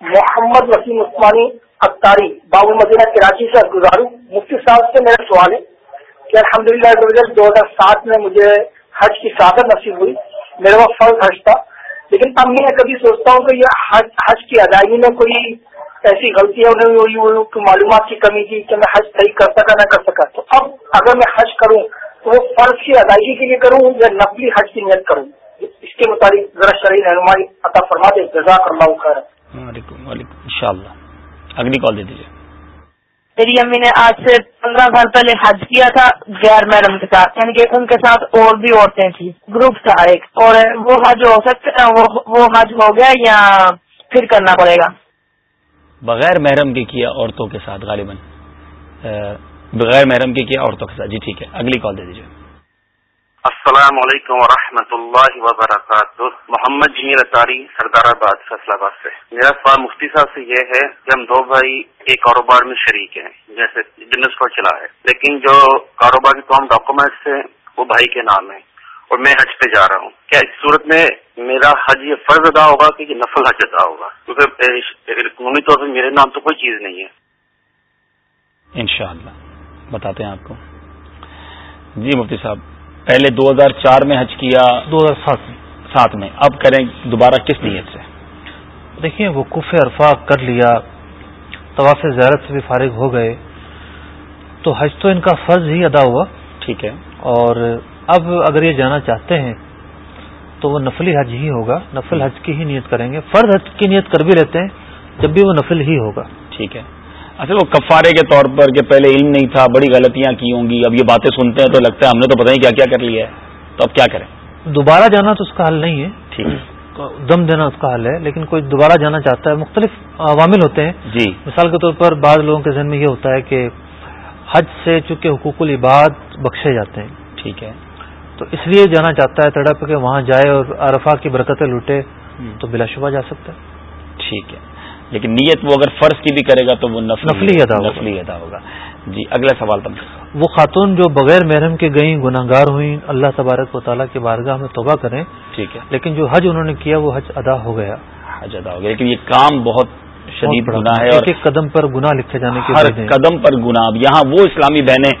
محمد وسیم عثمانی اختاری بابو مدینہ کراچی سے گزاروں۔ مفتی صاحب سے میرا سوال ہے کہ الحمد للہ دو ہزار سات میں مجھے حج کی سعادت نصیب ہوئی۔ میرے وقت فرض حج تھا۔ لیکن اب میں کبھی سوچتا ہوں کہ یہ حج حج کی ادائیگی میں کوئی ایسی غلطیاں انہیں ہوئی ہوئی معلومات کی کمی تھی کہ میں حج صحیح کر سکا، نہ کر سکا۔ تو اب اگر میں حج کروں تو وہ فرض کی ادائیگی کے لیے کروں یا نقلی حج کی نیت کروں؟ اس کے مطابق ذرا شرعی رہنمائی عطا فرما دے. جزاک اللہ خیر وعلیکم وعلیکم ان شاء اللہ اگلی کال دے دیجیے میری امی نے آج سے پندرہ سال پہلے حج کیا تھا غیر محرم کے ساتھ یعنی کہ ان کے ساتھ اور بھی عورتیں تھیں گروپ تھا ایک. اور وہ حج ہو سکتا وہ حج ہو گیا یا پھر کرنا پڑے گا؟ بغیر محرم کے کیا عورتوں کے ساتھ غالباً؟ بغیر محرم کے کیا عورتوں کے ساتھ؟ جی ٹھیک ہے اگلی کال دے دیجیے السلام علیکم ورحمۃ اللہ وبرکاتہ۔ محمد جمیل اطاری، سردار آباد فیصلہ آباد سے۔ میرا سوال مفتی صاحب سے یہ ہے کہ ہم دو بھائی ایک کاروبار میں شریک ہیں، جیسے بزنس کو چلا ہے، لیکن جو کاروبار کے تمام ڈاکومینٹس ہیں، وہ بھائی کے نام ہیں۔ اور میں حج پہ جا رہا ہوں۔ کیا اس صورت میں میرا حج یہ فرض ادا ہوگا کہ یہ نفل حج ادا ہوگا؟ کیونکہ قانونی طور پر میرے نام تو کوئی چیز نہیں ہے۔ انشاءاللہ، بتاتے ہیں آپ کو۔ جی مفتی صاحب پہلے دو ہزار چار میں حج کیا دو ہزار سات میں۔ سات میں۔ اب کریں دوبارہ کس نیت سے؟ دیکھیے وہ کف ارفاق کر لیا طواف زیارت سے بھی فارغ ہو گئے تو حج تو ان کا فرض ہی ادا ہوا۔ ٹھیک ہے۔ اور اب اگر یہ جانا چاہتے ہیں تو وہ نفلی حج ہی ہوگا۔ نفل حج کی ہی نیت کریں گے۔ فرض حج کی نیت کر بھی لیتے ہیں جب بھی وہ نفل ہی ہوگا۔ ٹھیک ہے۔ اچھا وہ کفارے کے طور پر کہ پہلے علم نہیں تھا بڑی غلطیاں کی ہوں گی اب یہ باتیں سنتے ہیں تو لگتا ہے ہم نے تو پتہ نہیں کیا کیا کر لیا ہے۔ تو اب کیا کریں؟ دوبارہ جانا تو اس کا حل نہیں ہے۔ ٹھیک۔ دم دینا اس کا حل ہے لیکن کوئی دوبارہ جانا چاہتا ہے مختلف عوامل ہوتے ہیں۔ جی۔ مثال کے طور پر بعض لوگوں کے ذہن میں یہ ہوتا ہے کہ حج سے چونکہ حقوق العباد بخشے جاتے ہیں۔ ٹھیک ہے۔ تو اس لیے جانا چاہتا ہے تڑپ کے وہاں جائے اور عرفہ کی برکتیں لوٹے تو بلا شبہ جا سکتا ہے۔ ٹھیک ہے۔ لیکن نیت وہ اگر فرض کی بھی کرے گا تو وہ نفلی ادا نفلی ادا ہوگا۔ جی اگلا سوال تم وہ خاتون جو بغیر محرم کے گئیں گناہ گار ہوئیں اللہ تبارک و تعالیٰ کی بارگاہ میں توبہ کریں ٹھیک ہے۔ لیکن جو حج انہوں نے کیا وہ حج ادا ہو گیا۔ حج ادا ہو گیا۔ لیکن یہ کام بہت شدید گناہ ہے اور ایک قدم پر گناہ لکھے جانے کے ہر قدم پر گناہ۔ یہاں وہ اسلامی بہنیں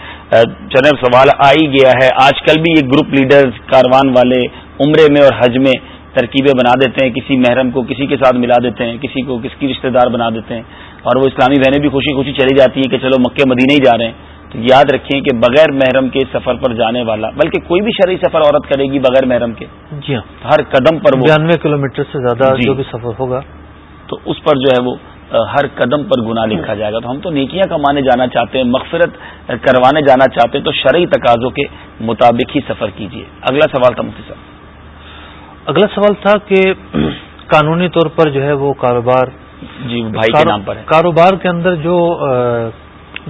جنرل سوال آئی گیا ہے۔ آج کل بھی یہ گروپ لیڈر کاروان والے عمرے میں اور حج میں ترکیبیں بنا دیتے ہیں کسی محرم کو کسی کے ساتھ ملا دیتے ہیں کسی کو کس کی رشتہ دار بنا دیتے ہیں۔ اور وہ اسلامی بہنیں بھی خوشی خوشی چلی جاتی ہیں کہ چلو مکے مدینہ ہی جا رہے ہیں۔ تو یاد رکھیں کہ بغیر محرم کے سفر پر جانے والا بلکہ کوئی بھی شرعی سفر عورت کرے گی بغیر محرم کے۔ جی ہاں۔ ہر قدم پر بانوے کلو میٹر سے زیادہ جی۔ جو بھی سفر ہوگا۔ تو اس پر جو ہے وہ ہر قدم پر گناہ لکھا جائے گا۔ تو ہم تو نیکیاں کمانے جانا چاہتے ہیں مغفرت کروانے جانا چاہتے ہیں تو شرعی تقاضوں کے مطابق ہی سفر کیجیے اگلا سوال تھا مفتی صاحب۔ اگلا سوال تھا کہ قانونی طور پر جو ہے وہ کاروبار جی بھائی کے نام پر ہے۔ کاروبار کے اندر جو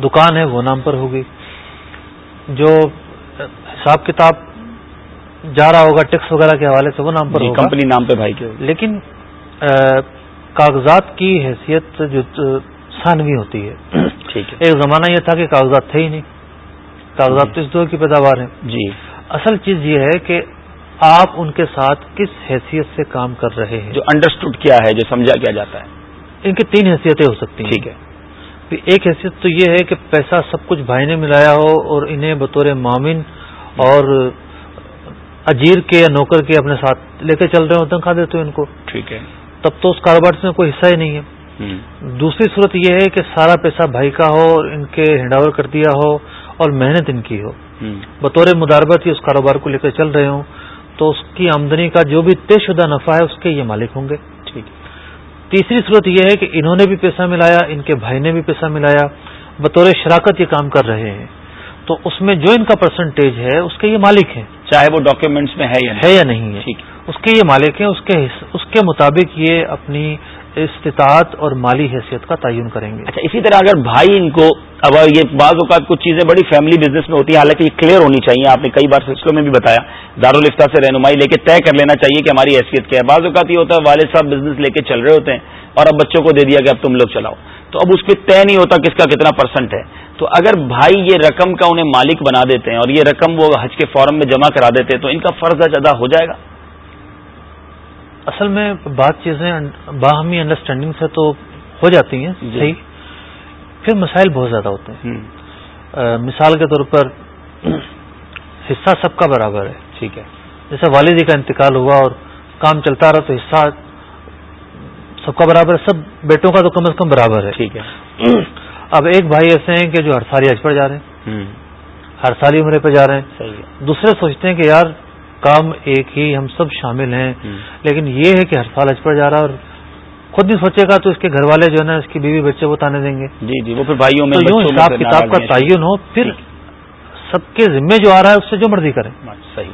دکان ہے وہ نام پر ہوگی۔ جو حساب کتاب جا رہا ہوگا ٹیکس وغیرہ کے حوالے سے وہ نام پر جی ہوگا۔ کمپنی نام پہ بھائی کے۔ لیکن کاغذات کی حیثیت جو ثانوی ہوتی ہے۔ ٹھیک ہے۔ ایک زمانہ یہ تھا کہ کاغذات تھے ہی نہیں۔ کاغذات تو اس دور کی پیداوار ہیں۔ جی۔ اصل چیز یہ ہے کہ آپ ان کے ساتھ کس حیثیت سے کام کر رہے ہیں؟ جو انڈرسٹوڈ کیا ہے جو سمجھا کیا جاتا ہے۔ ان کی تین حیثیتیں ہو سکتی ہیں۔ ٹھیک ہے۔ ایک حیثیت تو یہ ہے کہ پیسہ سب کچھ بھائی نے ملایا ہو اور انہیں بطور معامن اور اجیر کے یا نوکر کے اپنے ساتھ لے کے چل رہے ہو تنخواہ دیتے ان کو۔ ٹھیک ہے۔ تب تو اس کاروبار سے کوئی حصہ ہی نہیں ہے۔ دوسری صورت یہ ہے کہ سارا پیسہ بھائی کا ہو اور ان کے ہینڈ اوور کر دیا ہو اور محنت ان کی ہو۔ بطور مداربت ہی اس کاروبار کو لے کر چل رہے ہوں۔ تو اس کی آمدنی کا جو بھی طے شدہ نفع ہے اس کے یہ مالک ہوں گے۔ ٹھیک۔ تیسری صورت یہ ہے کہ انہوں نے بھی پیسہ ملایا ان کے بھائی نے بھی پیسہ ملایا بطور شراکت یہ کام کر رہے ہیں۔ تو اس میں جو ان کا پرسنٹیج ہے اس کے یہ مالک ہیں۔ چاہے وہ ڈاکیومینٹس میں ہے یا ہے یا نہیں ہے۔ اس کے یہ مالک ہیں اس کے اس کے مطابق یہ اپنی استطاعت اور مالی حیثیت کا تعین کریں گے۔ اچھا اسی طرح اگر بھائی ان کو، اب یہ بعض اوقات کچھ چیزیں بڑی فیملی بزنس میں ہوتی ہیں، حالانکہ یہ کلیئر ہونی چاہیے، آپ نے کئی بار سلسلوں میں بھی بتایا دارالفتہ سے رہنمائی لے کے طے کر لینا چاہیے کہ ہماری حیثیت کیا ہے۔ بعض اوقات یہ ہوتا ہے، والد صاحب بزنس لے کے چل رہے ہوتے ہیں اور اب بچوں کو دے دیا کہ اب تم لوگ چلاؤ۔ تو اب اس پہ طے نہیں ہوتا کس کا کتنا پرسنٹ ہے۔ تو اگر بھائی یہ رقم کا انہیں مالک بنا دیتے ہیں اور یہ رقم وہ حج کے فارم میں جمع کرا دیتے ہیں، تو ان کا فرض حج ادا ہو جائے گا۔ اصل میں بات چیزیں باہمی انڈرسٹینڈنگ سے تو ہو جاتی ہیں جی۔ صحیح۔ پھر مسائل بہت زیادہ ہوتے ہیں۔ مثال کے طور پر حصہ سب کا برابر ہے ٹھیک ہے۔ جیسے والدی کا انتقال ہوا اور کام چلتا رہا تو حصہ سب کا برابر ہے سب بیٹوں کا تو کم از کم برابر ہے۔ ٹھیک ہے۔ اب ایک بھائی ایسے ہیں کہ جو ہر سال حج پر جا رہے ہیں۔ ہر سال عمرے پہ جا رہے ہیں۔ دوسرے سوچتے ہیں کہ یار کام ایک ہی ہم سب شامل ہیں۔ لیکن یہ ہے کہ ہر سال حج پر جا رہا ہے اور خود نہیں سوچے گا تو اس کے گھر والے جو ہے نا اس کی بیوی بچے وہ تانے دیں گے۔ جی جی وہ پھر بھائیوں میں یوں حساب کتاب کا تعین ہو پھر سب کے ذمے جو آ رہا ہے اس سے جو مرضی کریں صحیح۔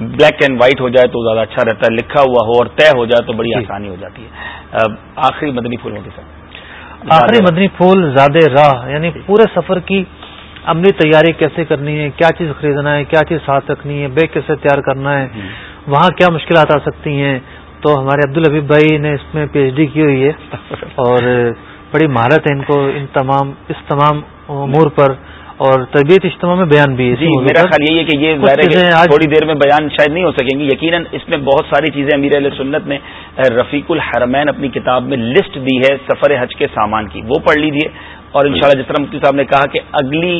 بلیک اینڈ وائٹ ہو جائے تو زیادہ اچھا رہتا ہے لکھا ہوا ہو اور طے ہو جائے تو بڑی آسانی ہو جاتی ہے۔ آخری مدنی پھول ہوتی سر آخری مدنی پھول زیادہ راہ یعنی پورے سفر کی عملی تیاری کیسے کرنی ہے؟ کیا چیز خریدنا ہے؟ کیا چیز ساتھ رکھنی ہے؟ بیگ کیسے تیار کرنا ہے؟ وہاں کیا مشکلات آ سکتی ہیں؟ تو ہمارے عبد الحبیب بھائی نے اس میں پی ایچ ڈی کی ہوئی ہے اور بڑی مہارت ہے ان کو ان تمام اس تمام امور پر اور تربیت اجتماع میں بیان بھی جی میرا خیال یہی ہے کہ یہ تھوڑی دیر میں بیان شاید نہیں ہو سکیں گی۔ یقیناً اس میں بہت ساری چیزیں امیر علیہ سنت نے رفیق الحرمین اپنی کتاب میں لسٹ دی ہے سفر حج کے سامان کی۔ وہ پڑھ لیجیے اور انشاءاللہ جس طرح مفتی صاحب نے کہا کہ اگلی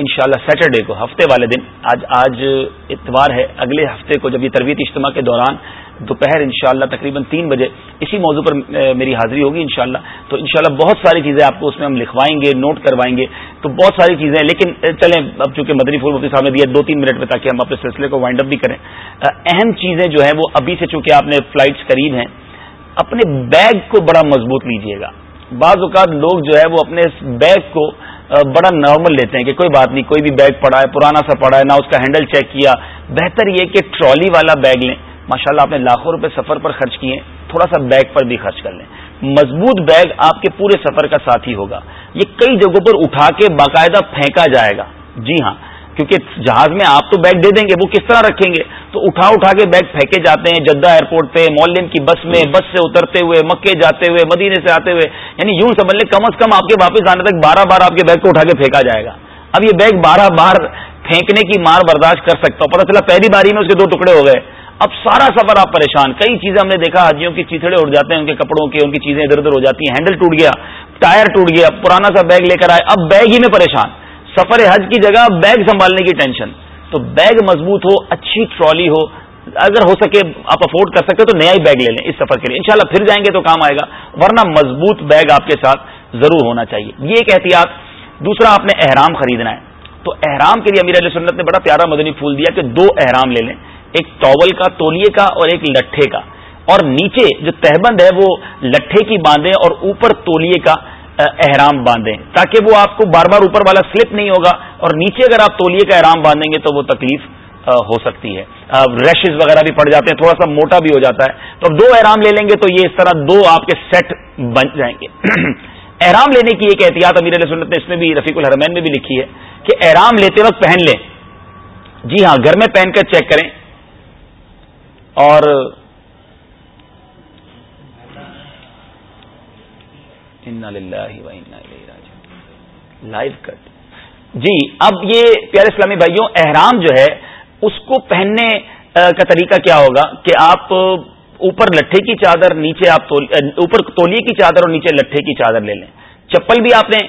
انشاءاللہ سیٹرڈے کو، ہفتے والے دن، آج آج اتوار ہے، اگلے ہفتے کو جب یہ تربیت اجتماع کے دوران دوپہر انشاءاللہ تقریباً تین بجے اسی موضوع پر میری حاضری ہوگی انشاءاللہ، تو انشاءاللہ بہت ساری چیزیں آپ کو اس میں ہم لکھوائیں گے، نوٹ کروائیں گے، تو بہت ساری چیزیں، لیکن چلیں، اب چونکہ مدنی پھول مفتی صاحب نے دیا دو تین منٹ میں تاکہ ہم اپنے سلسلے کو وائنڈ اپ بھی کریں اہم چیزیں جو ہیں وہ ابھی سے چونکہ آپ نے فلائٹس قریب ہیں، اپنے بیگ کو بڑا مضبوط لیجیے گا۔ بعض اوقات لوگ جو ہے وہ اپنے اس بیگ کو بڑا نارمل لیتے ہیں کہ کوئی بات نہیں، کوئی بھی بیگ پڑا ہے، پرانا سا پڑا ہے، نہ اس کا ہینڈل چیک کیا۔ بہتر یہ کہ ٹرالی والا بیگ لیں۔ ماشاءاللہ آپ نے لاکھوں روپے سفر پر خرچ کیے، تھوڑا سا بیگ پر بھی خرچ کر لیں۔ مضبوط بیگ آپ کے پورے سفر کا ساتھی ہوگا۔ یہ کئی جگہوں پر اٹھا کے باقاعدہ پھینکا جائے گا۔ جی ہاں کیونکہ جہاز میں آپ تو بیگ دے دیں گے، وہ کس طرح رکھیں گے؟ تو اٹھا اٹھا کے بیگ پھینکے جاتے ہیں جدہ ایئرپورٹ پہ، مولین کی بس میں، بس سے اترتے ہوئے، مکے جاتے ہوئے، مدینے سے آتے ہوئے یعنی یوں سمجھ لیں، کم از کم آپ کے واپس آنے تک بارہ بار آپ کے بیگ کو اٹھا کے پھینکا جائے گا۔ اب یہ بیگ بارہ بار پھینکنے کی مار برداشت کر سکتا ہوں۔ پتا چلا پہلی باری میں اس کے دو ٹکڑے ہو گئے۔ اب سارا سفر آپ پریشان۔ کئی چیزیں ہم نے دیکھا حاجیوں کی چیتڑے اڑ جاتے ہیں، ان کے کپڑوں کے، ان کی چیزیں ادھر ادھر ہو جاتی ہیں۔ ہینڈل ٹوٹ گیا، ٹائر ٹوٹ گیا، پرانا سا بیگ لے کر آئے۔ اب بیگ ہی میں پریشان۔ سفر حج کی جگہ بیگ سنبھالنے کی ٹینشن۔ تو بیگ مضبوط ہو، اچھی ٹرالی ہو، اگر ہو سکے آپ افورڈ کر سکتے تو نیا ہی بیگ لے لیں اس سفر کے لیے۔ انشاءاللہ پھر جائیں گے تو کام آئے گا۔ ورنہ مضبوط بیگ آپ کے ساتھ ضرور ہونا چاہیے۔ یہ ایک احتیاط۔ دوسرا، آپ نے احرام خریدنا ہے۔ تو احرام کے لیے امیر علیہ سنت نے بڑا پیارا مدنی پھول دیا کہ دو احرام لے لیں۔ ایک ٹاول کا، تولیے کا اور ایک لٹھے کا۔ اور نیچے جو تہبند ہے، وہ لٹھے کی باندھیں اور اوپر تولیے کا۔ احرام باندھیں تاکہ وہ آپ کو بار بار اوپر والا سلپ نہیں ہوگا اور نیچے اگر آپ تولیے کا احرام باندھیں گے تو وہ تکلیف ہو سکتی ہے۔ ریشز وغیرہ بھی پڑ جاتے ہیں، تھوڑا سا موٹا بھی ہو جاتا ہے۔ تو اب دو احرام لے لیں گے تو یہ اس طرح دو آپ کے سیٹ بن جائیں گے۔ احرام لینے کی ایک احتیاط امیر علیہ سنت نے اس میں بھی، رفیق الحرمین میں بھی لکھی ہے کہ احرام لیتے وقت پہن لیں۔ جی ہاں گھر میں پہن کر چیک کریں۔ اور لائیو کٹ جی اب یہ پیارے اسلامی بھائیوں، احرام جو ہے، اس کو پہننے کا طریقہ کیا ہوگا کہ آپ اوپر لٹھے کی چادر نیچے آپ اوپر تولیے کی چادر اور نیچے لٹھے کی چادر لے لیں۔ چپل بھی آپ نے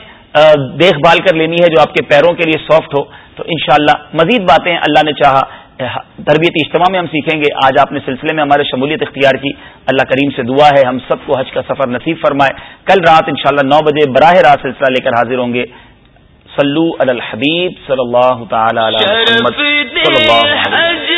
دیکھ بھال کر لینی ہے جو آپ کے پیروں کے لیے سافٹ ہو۔ تو انشاءاللہ مزید باتیں اللہ نے چاہا تربیت اجتماع میں ہم سیکھیں گے۔ آج آپ نے سلسلے میں ہمارے شمولیت اختیار کی۔ اللہ کریم سے دعا ہے، ہم سب کو حج کا سفر نصیب فرمائے۔ کل رات انشاءاللہ نو بجے براہ راست سلسلہ لے کر حاضر ہوں گے۔ صلو علی الحبیب صلی اللہ تعالی علی محمد، صلی اللہ علیہ